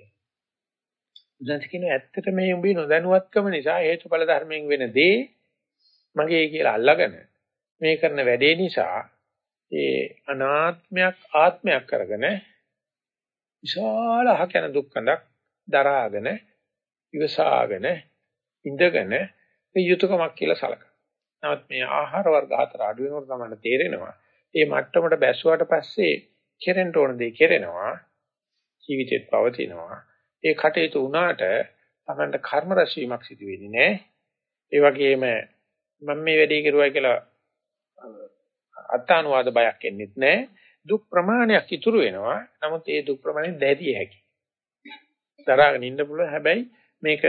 බුදුන්ස කියන ඇත්තට මේ උඹේ නොදැනුවත්කම නිසා හේතුඵල ධර්මයෙන් වෙන දේ මගේ කියලා අල්ලගෙන මේ කරන වැඩේ නිසා ඒ අනාත්මයක් ආත්මයක් කරගෙන විශාල අහකන දුක්ඛඳක් දරාගෙන ඉවසාගෙන ඉඳගෙන මේ යුතුයකමක් කියලා සලකනවා. නමුත් මේ ආහාර වර්ග හතර අඩු වෙනකොට තමයි තේරෙනවා. මේ මට්ටමට බැස්සුවාට පස්සේ කෙරෙන්න ඕන දේ කෙරෙනවා. ජීවිතේත් පවතිනවා. ඒ කටයුතු වුණාට තමන්ට කර්ම රැස්වීමක් සිදු වෙන්නේ නැහැ. ඒ වගේම මම මේ වැඩේ කරුවා කියලා අත්තානුවාද බයක් එන්නේත් නැහැ. දුක් ප්‍රමාණයක් ඉතුරු වෙනවා. නමුත් ඒ දුක් ප්‍රමාණය දැරිය හැකියි. දරාගෙන ඉන්න පුළුවන්. හැබැයි මේක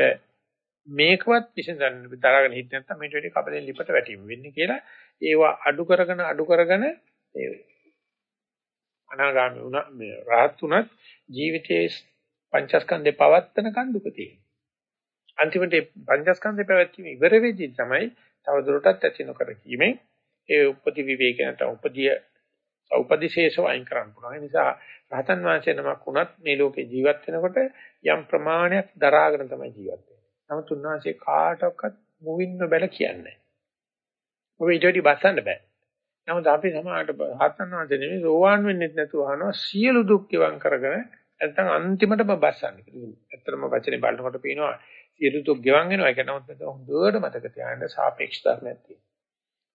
මේකවත් විසඳන්න දරාගෙන හිට නැත්නම් මේට වැඩි කබලෙන් ලිපට වැටීම වෙන්නේ කියලා ඒවා අඩු කරගෙන අඩු කරගෙන ඒ අනාගාමී වුණා මේ රහත් උනත් ජීවිතයේ පංචස්කන්ධේ පවත්තනකන් දුක තියෙනවා. අන්තිමට පංචස්කන්ධේ පැවැත්වීම ඉවර වෙද්දී තමයි තව දුරටත් ඇති නොකර කීමෙන් ඒ උපදි විවේක නැත්නම් උපදිය උපදිශේෂ වයින් කරන්න පුළුවන්. ඒ නිසා රහතන් වහන්සේ නමක් වුණත් මේ ලෝකේ ජීවත් වෙනකොට යම් ප්‍රමාණයක් දරාගෙන තමයි ජීවත් වෙන්නේ. නමුත් උන්වහන්සේ කාටවත් මුවින්න බැල කියන්නේ. ඔබ ඊට වැඩි බස්සන්න බෑ. නමුත් අපි සමාජයට රහතන් වහන්සේ නෙමෙයි සෝවාන් වෙන්නෙත් නැතුව අහනවා සියලු දුක් ගෙවම් කරගෙන නැත්නම් අන්තිමටම බස්සන්න. ඇත්තටම වචනේ බලනකොට පේනවා සියලු දුක් ගෙවම් වෙනවා. ඒක නමුත් හොඳට මතක තියාගන්න සාපේක්ෂ ධර්මයක් තියෙනවා.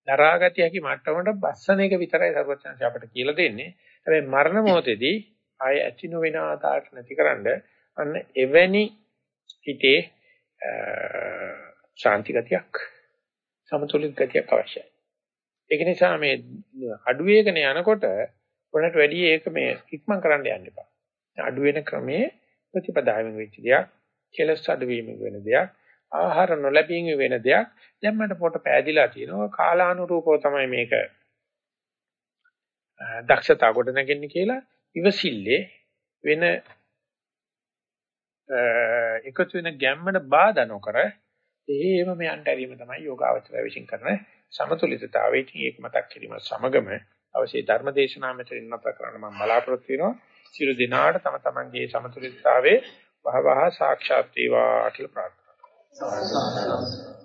දරාගතිය හැකි මට්ටමට බස්සන එක විතරයි සර්වඥාන්සේ අපිට කියලා දෙන්නේ. හැබැයි මරණ මොහොතේදී ආය ඇති නොවන ආතාවට නැතිකරන්න අන්න එවැනි හිතේ ශාන්ති ගතියක් සමතුලිත ගතියක් අවශ්‍යයි. ඒක නිසා මේ අඩු වේගන යනකොට උනට වැඩි ඒක මේ ඉක්මන් කරන්න යන්න එපා. අඩු වෙන ක්‍රමයේ ප්‍රතිපදාවෙන් වෙච්ච දෙයක්, කෙලස් අඩු වීමෙන් වෙන දෙයක්, ආහාර නොලැබීම වෙන දෙයක්. දැන් මට පොට පෑදිලා තියෙනවා කාලානුරූපව තමයි මේක දක්ෂතා කොට නැගෙන්නේ කියලා ඉවසිල්ලේ වෙන එකතු වෙන ගැම්මට බාධා නොකර එහෙම මෙයන්ට ඇරීම තමයි යෝගාවචරය විශ්ින් කරන සමතුලිතතාවය. ඉතින් ඒක මතක් කිරීම සමගම අවශ්‍ය ධර්මදේශනා මෙතනින් නැත කරන්න මම බලාපොරොත්තු වෙනවා. සියලු දිනාට තම තමන්ගේ සමතුලිතතාවයේ වහවහ සාක්ෂාත් වේවා කියලා ප්‍රාර්ථනා කරනවා.